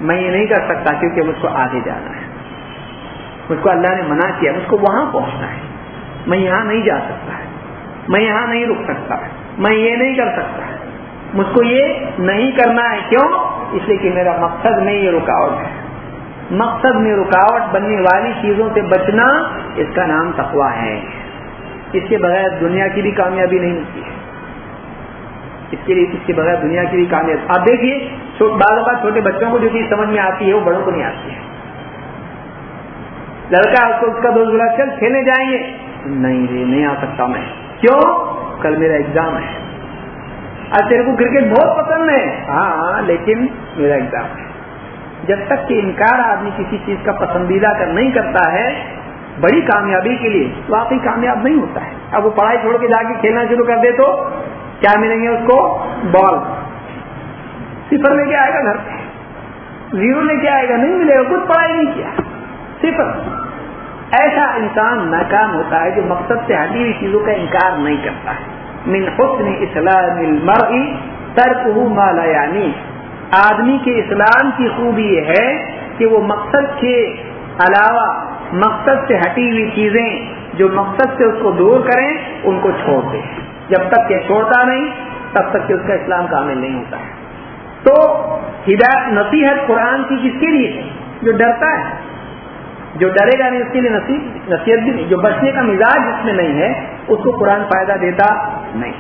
میں یہ نہیں کر سکتا کیونکہ مجھ کو آگے جانا ہے۔ مجھ کو اللہ نے منع کیا، مجھ کو وہاں پہنچنا ہے۔ میں یہاں نہیں جا سکتا ہے۔ میں یہاں نہیں رک سکتا ہے۔ میں یہ نہیں کر سکتا ہے۔ مجھ کو یہ نہیں کرنا ہے۔ کیوں؟ اس لیے کہ میرا مقصد میں یہ رکاوٹ ہے۔ مقصد میں رکاوٹ بننے والی چیزوں سے بچنا اس کا نام تقوا ہے۔ اس کے بغیر دنیا کی بھی کامیابی نہیں ہوتی ہے۔ اس کے لیے اس کے بغیر دنیا کی بھی کامیابی۔ آپ دیکھیے بعض اوقات چھوٹے بچوں کو جو چیز سمجھ میں آتی ہے، وہ بڑوں کو نہیں آتی ہے۔ لڑکا اس کو اس کا دوست بلا چل کھیلنے جائیں گے؟ نہیں رے نہیں آ سکتا میں۔ کیوں؟ کل میرا ایگزام ہے۔ آج تیرے کو کرکٹ بہت پسند ہے۔ ہاں ہاں لیکن میرا ایگزام ہے۔ جب تک کہ انکار آدمی کسی چیز کا پسندیدہ کر نہیں کرتا ہے، بڑی کامیابی کے لیے واقعی کامیاب نہیں ہوتا ہے۔ اب وہ پڑھائی چھوڑ کے جا کے کھیلنا شروع کر دے تو کیا ملیں گے اس کو؟ بال صفر لے کے آئے گا گھر پہ۔ زیرو لے کے آئے گا، نہیں ملے گا، کچھ پڑھائی نہیں کیا۔ صفر ایسا انسان ناکام ہوتا ہے جو مقصد سے ہٹی ہوئی چیزوں کا انکار نہیں کرتا ہے۔ من حسن اسلام المرء ترکہ ما لا یعنی۔ آدمی کے اسلام کی خوبی یہ ہے کہ وہ مقصد کے علاوہ مقصد سے ہٹی ہوئی چیزیں جو مقصد سے اس کو دور کریں، ان کو چھوڑ دے۔ جب تک کہ چھوڑتا نہیں، تب تک کہ اس کا اسلام کامل نہیں ہوتا ہے۔ تو ہدایت نصیحت قرآن کی کس کے لیے جو ڈرتا ہے۔ جو ڈرے گا نہیں، اس کے لیے نصیحت بھی نہیں۔ جو بچنے کا مزاج جس میں نہیں ہے، اس کو قرآن فائدہ دیتا نہیں۔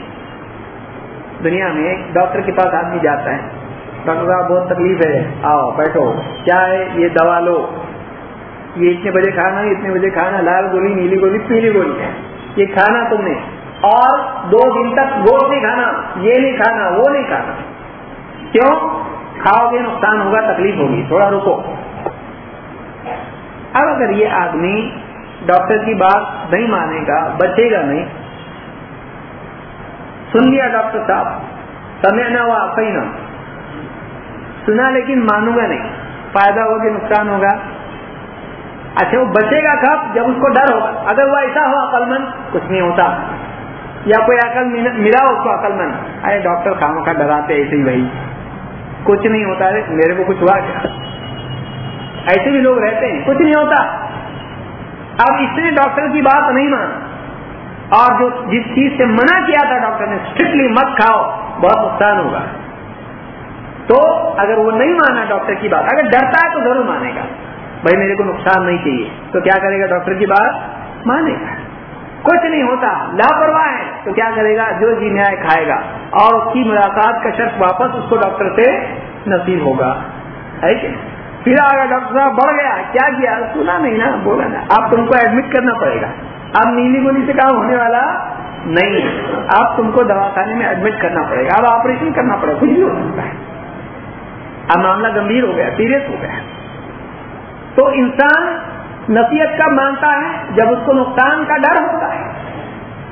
دنیا میں ڈاکٹر کے پاس آدمی جاتا ہے۔ ڈاکٹر صاحب، بہت تکلیف ہے۔ آؤ، بیٹھو۔ کیا ہے؟ یہ دوا لو۔ یہ اتنے بجے کھانا اتنے بجے کھانا لال گولی، نیلی گولی، پیلی گولی ہے۔ یہ کھانا تم نے۔ اور دو دن تک گوشت نہیں کھانا، یہ نہیں کھانا، وہ نہیں کھانا۔ کیوں؟ کھاؤ گے، نقصان ہوگا، تکلیف ہوگی۔ تھوڑا رکو۔ اب اگر یہ آدمی ڈاکٹر کی بات نہیں مانے گا، بچے گا نہیں۔ سن لیا ڈاکٹر صاحب۔ سمے نہ ہوا صحیح نہ سنا لیکن مانوں گا نہیں۔ فائدہ ہوگا نقصان ہوگا؟ اچھا وہ بچے گا کب؟ جب اس کو ڈر ہوگا۔ اگر وہ ایسا ہو عقل مند کچھ نہیں ہوتا۔ یا کوئی عقل ملا اس کو عقل مند ارے ڈاکٹر خام کا ڈراتے ایسے ہی بھائی کچھ نہیں ہوتا ہے میرے کو کچھ ہوا کیا؟ ایسے بھی لوگ رہتے ہیں، کچھ نہیں ہوتا۔ اب اس نے ڈاکٹر کی بات نہیں مان اور جو جس چیز سے منع کیا تھا ڈاکٹر نے اسٹرکٹلی مت کھاؤ، بہت نقصان ہوگا۔ تو اگر وہ نہیں مانا ڈاکٹر کی بات، اگر ڈرتا ہے تو ضرور مانے گا۔ بھائی، میرے کو نقصان نہیں چاہیے۔ تو کیا کرے گا ڈاکٹر کی بات؟ مانے گا۔ کچھ نہیں ہوتا۔ لاپرواہ ہے۔ تو کیا کرے گا؟ جو جی نیا کھائے گا۔ اور اس کی ملاقات کا شرط واپس اس کو ڈاکٹر سے نصیب ہوگا۔ ہے کہ پھر اگر ڈاکٹر صاحب بڑھ گیا، کیا کیا؟ سنا نہیں نا، بولا نا۔ آپ تم کو ایڈمٹ کرنا پڑے گا۔ اب نیلی گولی سے کام ہونے والا نہیں اب تم کو دوا خانے میں ایڈمٹ کرنا پڑے گا۔ اب آپریشن کرنا پڑے گا۔ کچھ بھی ہو سکتا ہے۔ اب معاملہ گمبھیر ہو گیا سیریس ہو گیا۔ تو انسان نصیحت کا مانتا ہے، جب اس کو نقصان کا ڈر ہوتا ہے،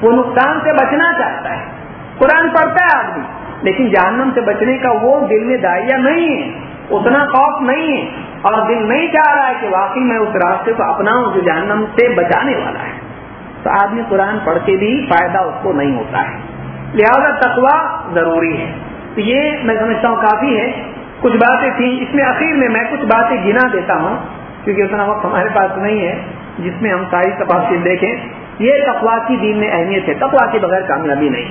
وہ نقصان سے بچنا چاہتا ہے۔ قرآن پڑھتا ہے آدمی، لیکن جہنم سے بچنے کا وہ دل میں دائیا نہیں ہے۔ اتنا خوف نہیں ہے اور دل نہیں چاہ رہا ہے کہ واقعی میں اس راستے کو اپناؤں جو جہنم سے بچانے والا ہے۔ تو آدمی قرآن پڑھ کے بھی فائدہ اس کو نہیں ہوتا ہے۔ لہذا تقوا ضروری ہے۔ تو یہ میں سمجھتا ہوں کافی ہے۔ کچھ باتیں تھیں۔ اس میں اخیر میں میں کچھ باتیں گنا دیتا ہوں، کیونکہ اتنا وقت ہمارے پاس نہیں ہے، جس میں ہم ساری تفاصل دیکھیں۔ یہ تقوا کی دین میں اہمیت ہے۔ تقوا کے بغیر کامیابی نہیں۔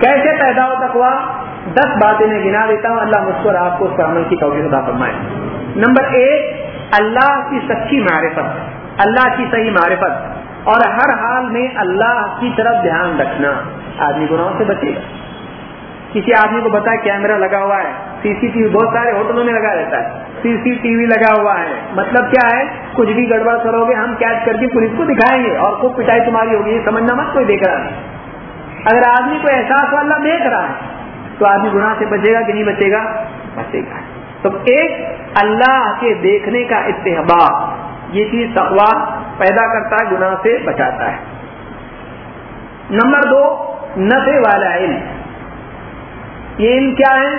کیسے پیدا ہو تقوا دس باتیں میں گنا دیتا ہوں، اللہ مجھ آپ کو اس پر عمل کی توجہ ادا فرمائے۔ نمبر ایک، اللہ کی سچی معرفت، اللہ کی صحیح معرفت۔ اور ہر حال میں اللہ کی طرف دھیان رکھنا۔ آدمی گناہوں سے بچے گا۔ کسی آدمی کو بتا کیمرہ لگا ہوا ہے، سی سی ٹی وی بہت سارے ہوٹلوں میں لگا رہتا ہے۔ سی سی ٹی وی لگا ہوا ہے۔ مطلب کیا ہے؟ کچھ بھی گڑبڑ کرو گے، ہم کیچ کر کے پولیس کو دکھائیں گے۔ اور خوب پٹائی تمہاری ہوگی سمجھنا مت، کوئی دیکھ رہا ہے اگر آدمی کو احساس والا دیکھ رہا ہے تو آدمی گناہ سے بچے گا کہ نہیں بچے گا؟ بچے گا۔ تو ایک اللہ کے دیکھنے کا اتحباب یہ چیز تقوا پیدا کرتا ہے، گناہ سے بچاتا ہے۔ نمبر دو نفے والا علم۔ یہ علم کیا ہے؟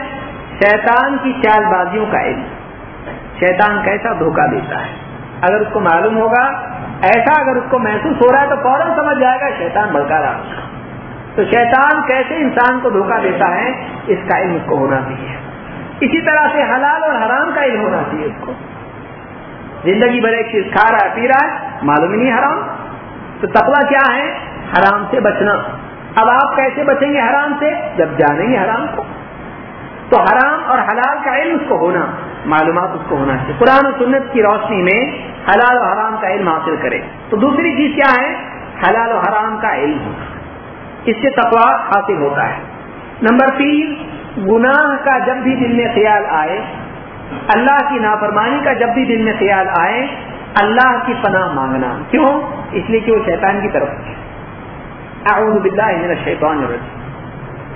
شیطان کی چال بازیوں کا علم۔ شیطان کیسا دھوکہ دیتا ہے؟ اگر اس کو معلوم ہوگا، ایسا اگر اس کو محسوس ہو رہا ہے تو فوراً سمجھ جائے گا، شیطان بڑکا رہا تو شیطان کیسے انسان کو دھوکہ دیتا ہے؟ اس کا علم اس کو ہونا چاہیے۔ اسی طرح سے حلال اور حرام کا علم ہونا چاہیے اس کو۔ زندگی بھر ایک چیز کھا رہا ہے، پی رہا ہے، معلوم ہی نہیں حرام۔ تو تقوا کیا ہے؟ حرام سے بچنا۔ اب آپ کیسے بچیں گے حرام سے؟ جب جانیں گے حرام کو۔ تو حرام اور حلال کا علم اس کو ہونا، معلومات اس کو ہونا چاہیے۔ قرآن و سنت کی روشنی میں حلال و حرام کا علم حاصل کرے تو دوسری چیز کیا ہے؟ حلال و حرام کا علم۔ ہونا اس سے تقوا حاصل ہوتا ہے۔ نمبر تین، گناہ کا جب بھی دل میں خیال آئے، اللہ کی نافرمانی کا جب بھی دل میں خیال آئے، اللہ کی پناہ مانگنا۔ کیوں؟ اس لیے کہ وہ شیطان کی طرف۔ اعوذ باللہ من الشیطان الرجیم۔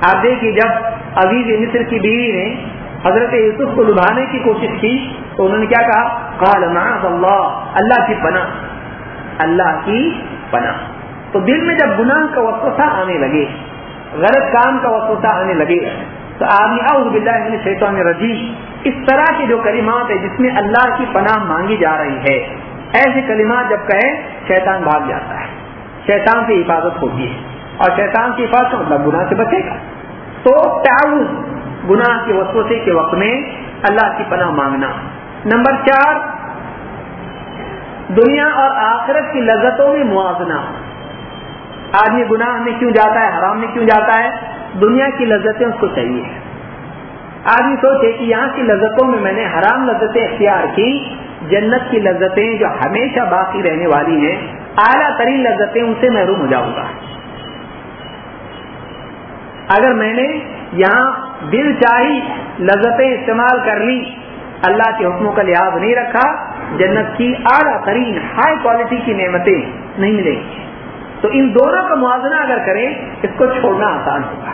آپ دیکھیے، جب عزیز مصر کی بیوی نے حضرت یوسف کو لبھانے کی کوشش کی، تو انہوں نے کیا کہا؟ قال معاذ اللہ اللہ کی پناہ۔ اللہ کی پناہ۔ تو دل میں جب گناہ کا وسوسہ آنے لگے، غلط کام کا وسوسہ آنے لگے، تو آدمی، اعوذ باللہ من الشیطان الرجیم، اس طرح کی جو کلمات ہے جس میں اللہ کی پناہ مانگی جا رہی ہے، ایسے کلمات جب کہے شیطان بھاگ جاتا ہے۔ شیطان سے حفاظت ہوتی ہے۔ اور شیطان کی حفاظت مطلب گناہ سے بچے گا۔ تو تعاون، گناہ کے وسوسے کے وقت میں اللہ کی پناہ مانگنا۔ نمبر چار، دنیا اور آخرت کی لذتوں میں موازنہ۔ آدمی گناہ میں کیوں جاتا ہے؟ حرام میں کیوں جاتا ہے؟ دنیا کی لذتیں اس کو چاہیے۔ آدمی سوچے کہ یہاں کی لذتوں میں میں نے حرام لذتیں اختیار کی، جنت کی لذتیں جو ہمیشہ باقی رہنے والی ہیں، اعلیٰ ترین لذتیں ان سے محروم ہو جاؤں گا۔ اگر میں نے یہاں دل چاہی لذتیں استعمال کر لی، اللہ کے حکموں کا لحاظ نہیں رکھا، جنت کی اعلیٰ ترین ہائی کوالٹی کی نعمتیں نہیں ملیں گی۔ تو ان دونوں کا موازنہ اگر کریں، اس کو چھوڑنا آسان ہوگا۔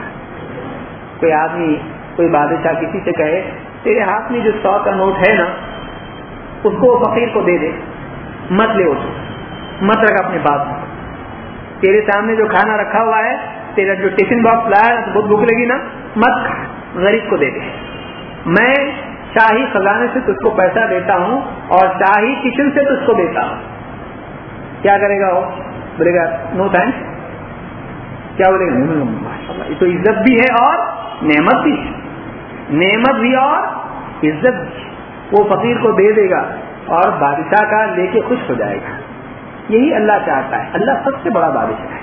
کوئی آدمی، کوئی بادشاہ کسی سے کہے، تیرے ہاتھ میں جو سو کا نوٹ ہے نا، اس کو فقیر کو دے دے۔ مت لے اس مت رکھ اپنے پاس تیرے سامنے جو کھانا رکھا ہوا ہے، تیرا جو ٹفن باکس لایا تو بہت بھوک لگی نا، مت کھا۔ غریب کو دے دے۔ میں شاہی خزانے سے تجھ کو پیسہ دیتا ہوں اور شاہی کچن سے تجھ کو دیتا ہوں۔ کیا کرے گا وہ؟ بولے گا نو تھینکس کیا بولے گا ماشاء اللہ یہ تو عزت بھی ہے اور نعمت بھی ہے۔ نعمت بھی اور عزت بھی وہ فقیر کو دے دے گا اور بادشاہ کا لے کے خوش ہو جائے گا۔ یہی اللہ چاہتا ہے۔ اللہ سب سے بڑا بادشاہ ہے۔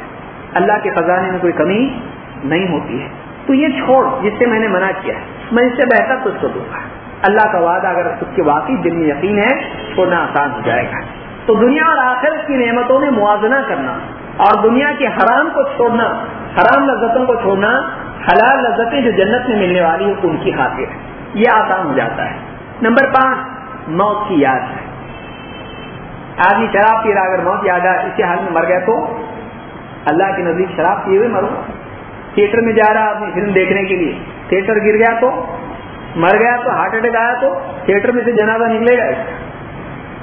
اللہ کے خزانے میں کوئی کمی نہیں ہوتی ہے۔ تو یہ چھوڑ، جس سے میں نے منع کیا ہے۔ میں اس سے بہتر تجھ کو دوں گا۔ اللہ کا وعدہ اگر اس کے واقعی دل میں یقین ہے، چھوڑنا آسان ہو جائے گا۔ تو دنیا اور آخرت کی نعمتوں میں موازنہ کرنا اور دنیا کے حرام کو چھوڑنا، حرام لذتوں کو چھوڑنا، حلال لذتیں جو جنت میں ملنے والی ہیں، ان کی خاطر ہے۔ یہ آسان ہو جاتا ہے۔ نمبر پانچ، موت کی یاد ہے۔ آدمی شراب پی رہا اگر موت یاد آئے اسی حال میں مر گئے تو اللہ کے نزدیک شراب پیے ہوئے مرو تھیٹر میں جا رہا آدمی فلم دیکھنے کے لیے۔ تھیٹر گر گیا تو، مر گیا تو، ہارٹ اٹیک آیا تو تھیٹر میں سے جنازہ نکلے گا۔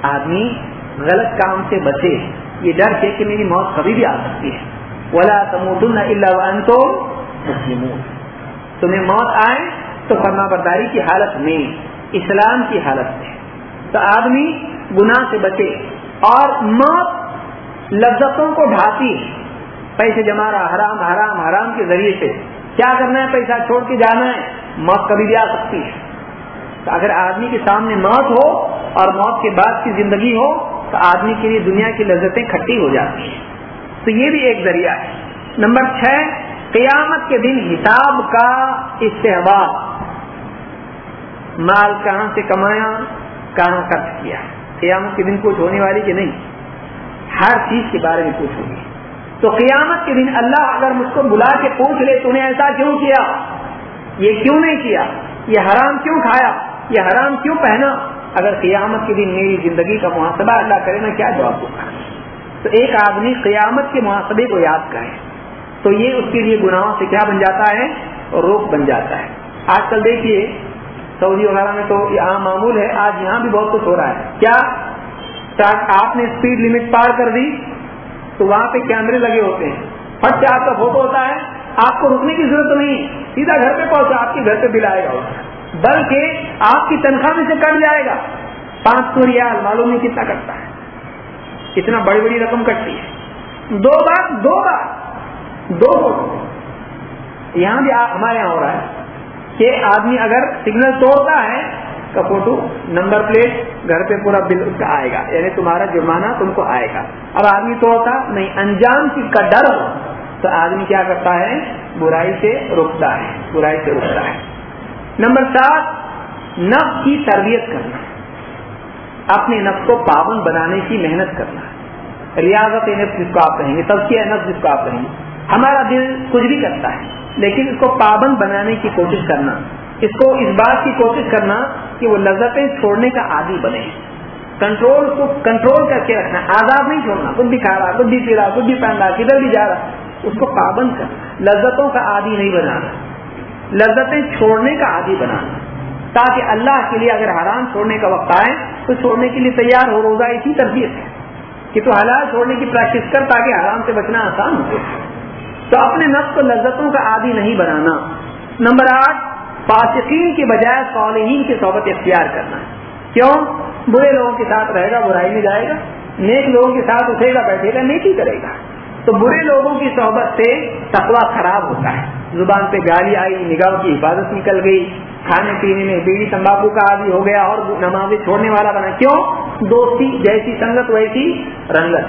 آدمی غلط کام سے بچے، یہ ڈر ہے کہ میری موت کبھی بھی آ سکتی ہے۔ ولا تمودن اللہ تو تمہیں موت آئے تو فرما برداری کی حالت میں، اسلام کی حالت میں۔ تو آدمی گناہ سے بچے اور موت لذتوں کو ڈھاتی پیسے جما رہا، حرام حرام حرام کے ذریعے سے۔ کیا کرنا ہے؟ پیسہ چھوڑ کے جانا ہے۔ موت کبھی بھی آ سکتی ہے۔ تو اگر آدمی کے سامنے موت ہو اور موت کے بعد کی زندگی ہو تو آدمی کے لیے دنیا کی لذتیں کھٹی ہو جاتی ہیں۔ تو یہ بھی ایک ذریعہ ہے۔ نمبر چھ، قیامت کے دن حساب کا استحباب۔ مال کہاں سے کمایا؟ کہاں خرچ کیا؟ قیامت کے دن کچھ ہونے والی کہ نہیں؟ ہر چیز کے بارے میں پوچھوں گی تو قیامت کے دن اللہ اگر مجھ کو بلا کے پوچھ لے، تو نے ایسا کیوں کیا؟ یہ کیوں نہیں کیا؟ یہ حرام کیوں کھایا؟ یہ حرام کیوں پہنا؟ اگر قیامت کے دن میری زندگی کا محاسبہ اللہ کرے، میں کیا جواب دوں؟ گا تو ایک آدمی قیامت کے محاسبے کو یاد کرے۔ تو یہ اس کے لیے گناہوں سے کیا بن جاتا ہے؟ اور روک بن جاتا ہے۔ آج کل دیکھیے، سعودی وغیرہ میں تو یہ عام معمول ہے، آج یہاں بھی بہت کچھ ہو رہا ہے۔ کیا آپ نے اسپیڈ لمٹ پار کر دی، تو وہاں پہ کیمرے لگے ہوتے ہیں۔ پھٹ سے آپ کا فوٹو ہوتا ہے، آپ کو رکنے کی ضرورت نہیں۔ سیدھا گھر پہ پہنچا، آپ کے گھر پہ بل آئے گا بلکہ آپ کی تنخواہ میں سے کٹ جائے گا۔ پانچ سو ریال معلوم نہیں کتنا کٹتا ہے؟ اتنا بڑی بڑی رقم کٹتی ہے؟ دو بار دو بار، دو فوٹو یہاں بھی ہمارے یہاں ہو رہا ہے کہ آدمی اگر سگنل توڑتا ہے کا فوٹو نمبر پلیٹ گھر پہ پورا بل اس کا آئے گا۔ یعنی تمہارا جرمانہ تم کو آئے گا۔ اب آدمی توڑتا، نہیں، انجام کی کا ڈر ہو، تو آدمی کیا کرتا ہے؟ برائی سے رکتا ہے، برائی سے رکتا ہے۔ نمبر سات نفس کی تربیت کرنا، اپنے نفس کو پابند بنانے کی محنت کرنا۔ ریاضت نفس جس کو آپ کہیں گے تبکیہ نفس جس کو آپ کہیں گے۔ ہمارا دل کچھ بھی کرتا ہے، لیکن اس کو پابند بنانے کی کوشش کرنا، اس کو اس بات کی کوشش کرنا کہ وہ لذتیں چھوڑنے کا عادی بنے۔ کنٹرول کو، کنٹرول کر کے رکھنا، آزاد نہیں چھوڑنا کچھ بھی کھا رہا کچھ بھی پی رہا کچھ بھی پہن رہا، کدھر بھی جا رہا، اس کو پابند کرنا۔ لذتوں کا عادی نہیں بنانا۔ لذتیں چھوڑنے کا عادی بنانا تاکہ اللہ کے لیے اگر حرام چھوڑنے کا وقت آئے، تو چھوڑنے کے لیے تیار ہو، روزہ اسی تربیت ہے۔ کہ تو حلال چھوڑنے کی پریکٹس کر تاکہ حرام سے بچنا آسان ہو تو اپنے نفس کو لذتوں کا عادی نہیں بنانا۔ نمبر آٹھ، فاسقین کے بجائے صالحین کی صحبت اختیار کرنا۔ کیوں؟ برے لوگوں کے ساتھ رہے گا، برائی میں جائے گا۔ نیک لوگوں کے ساتھ اٹھے گا، بیٹھے گا، نیکی کرے گا۔ تو برے لوگوں کی صحبت سے تقوا خراب ہوتا ہے۔ زبان پہ گالی آئی نگاہ کی حفاظت نکل گئی۔ کھانے پینے میں بیڑی تمباکو کا عادی ہو گیا اور نماز چھوڑنے والا بنا۔ کیوں؟ دوستی جیسی سنگت ویسی رنگت۔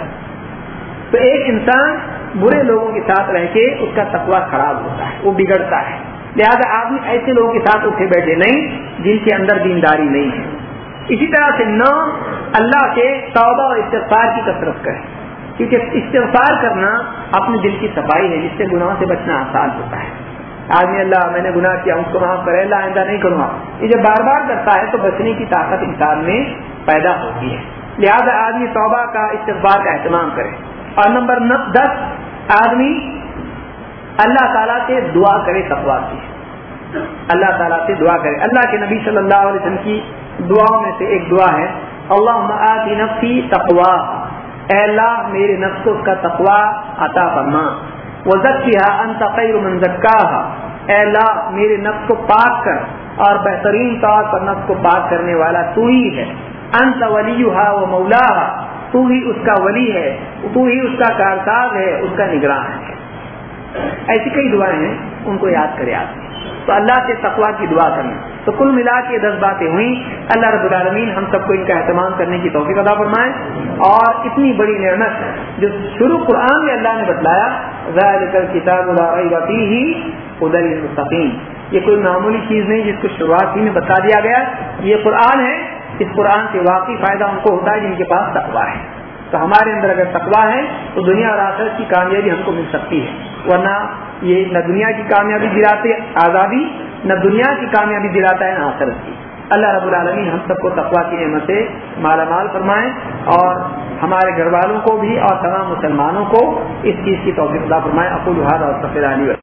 تو ایک انسان برے لوگوں کے ساتھ رہ کے اس کا تقوا خراب ہوتا ہے، وہ بگڑتا ہے۔ لہذا آدمی ایسے لوگوں کے ساتھ اٹھے بیٹھے نہیں جن کے اندر دینداری نہیں ہے۔ اسی طرح سے نہ اللہ کے توبہ اور استفار کی کثرت کرے کیونکہ استفار کرنا اپنے دل کی صفائی ہے، جس سے گناہوں سے بچنا آسان ہوتا ہے۔ آدمی اللہ، میں نے گناہ کیا، اس کو معاف کرے، اللہ آئندہ نہیں کروں گا۔ یہ جب بار بار کرتا ہے تو بچنے کی طاقت انسان میں پیدا ہوتی ہے۔ لہذا آدمی توبہ کا استفار کا اہتمام کرے۔ اور نمبر دس، آدمی اللہ تعالیٰ سے دعا کرے تقوا کی۔ اللہ تعالیٰ سے دعا کرے۔ اللہ کے نبی صلی اللہ علیہ وسلم کی دعاؤں میں سے ایک دعا ہے اللہ نفسی تقوا اے اللہ، میرے نفس کو اس کا تقوا عطا فرما۔ وہ ذکیہ انت خیر من زکاہا اے اللہ، میرے نفس کو پاک کر اور بہترین طور پر نفس کو پاک کرنے والا تو ہی ہے۔ انت ولیہا و مولاہا تو ہی اس کا ولی ہے، تو ہی اس کا کارساز ہے، اس کا نگران ہے۔ ایسی کئی دعائیں ہیں، ان کو یاد کرے آپ۔ تو اللہ سے تقوا کی دعا کرنا۔ تو کل ملا کے دس باتیں ہوئیں۔ اللہ رب العالمین ہم سب کو ان کا اہتمام کرنے کی توفیق ادا فرمائے۔ اور اتنی بڑی نعمت جو شروع قرآن میں اللہ نے بتلایا کتاب ہی ادر المستقیم یہ کوئی معمولی چیز نہیں جس کو شروعات ہی میں بتا دیا گیا۔ یہ قرآن ہے، اس قرآن سے واقعی فائدہ ان کو ہوتا ہے جن کے پاس تقوا ہے۔ تو ہمارے اندر اگر تقوا ہے تو دنیا اور آخرت کی کامیابی ہم کو مل سکتی ہے۔ ورنہ یہ نہ دنیا کی کامیابی دلاتے آزادی، نہ دنیا کی کامیابی دلاتا ہے، نہ آخرت کی۔ اللہ رب العالمین ہم سب کو تقوا کی نعمت سے مالا مال فرمائیں اور ہمارے گھر والوں کو بھی اور تمام مسلمانوں کو اس چیز کی توفیق فرمائیں اپو جہاد اور سفید علی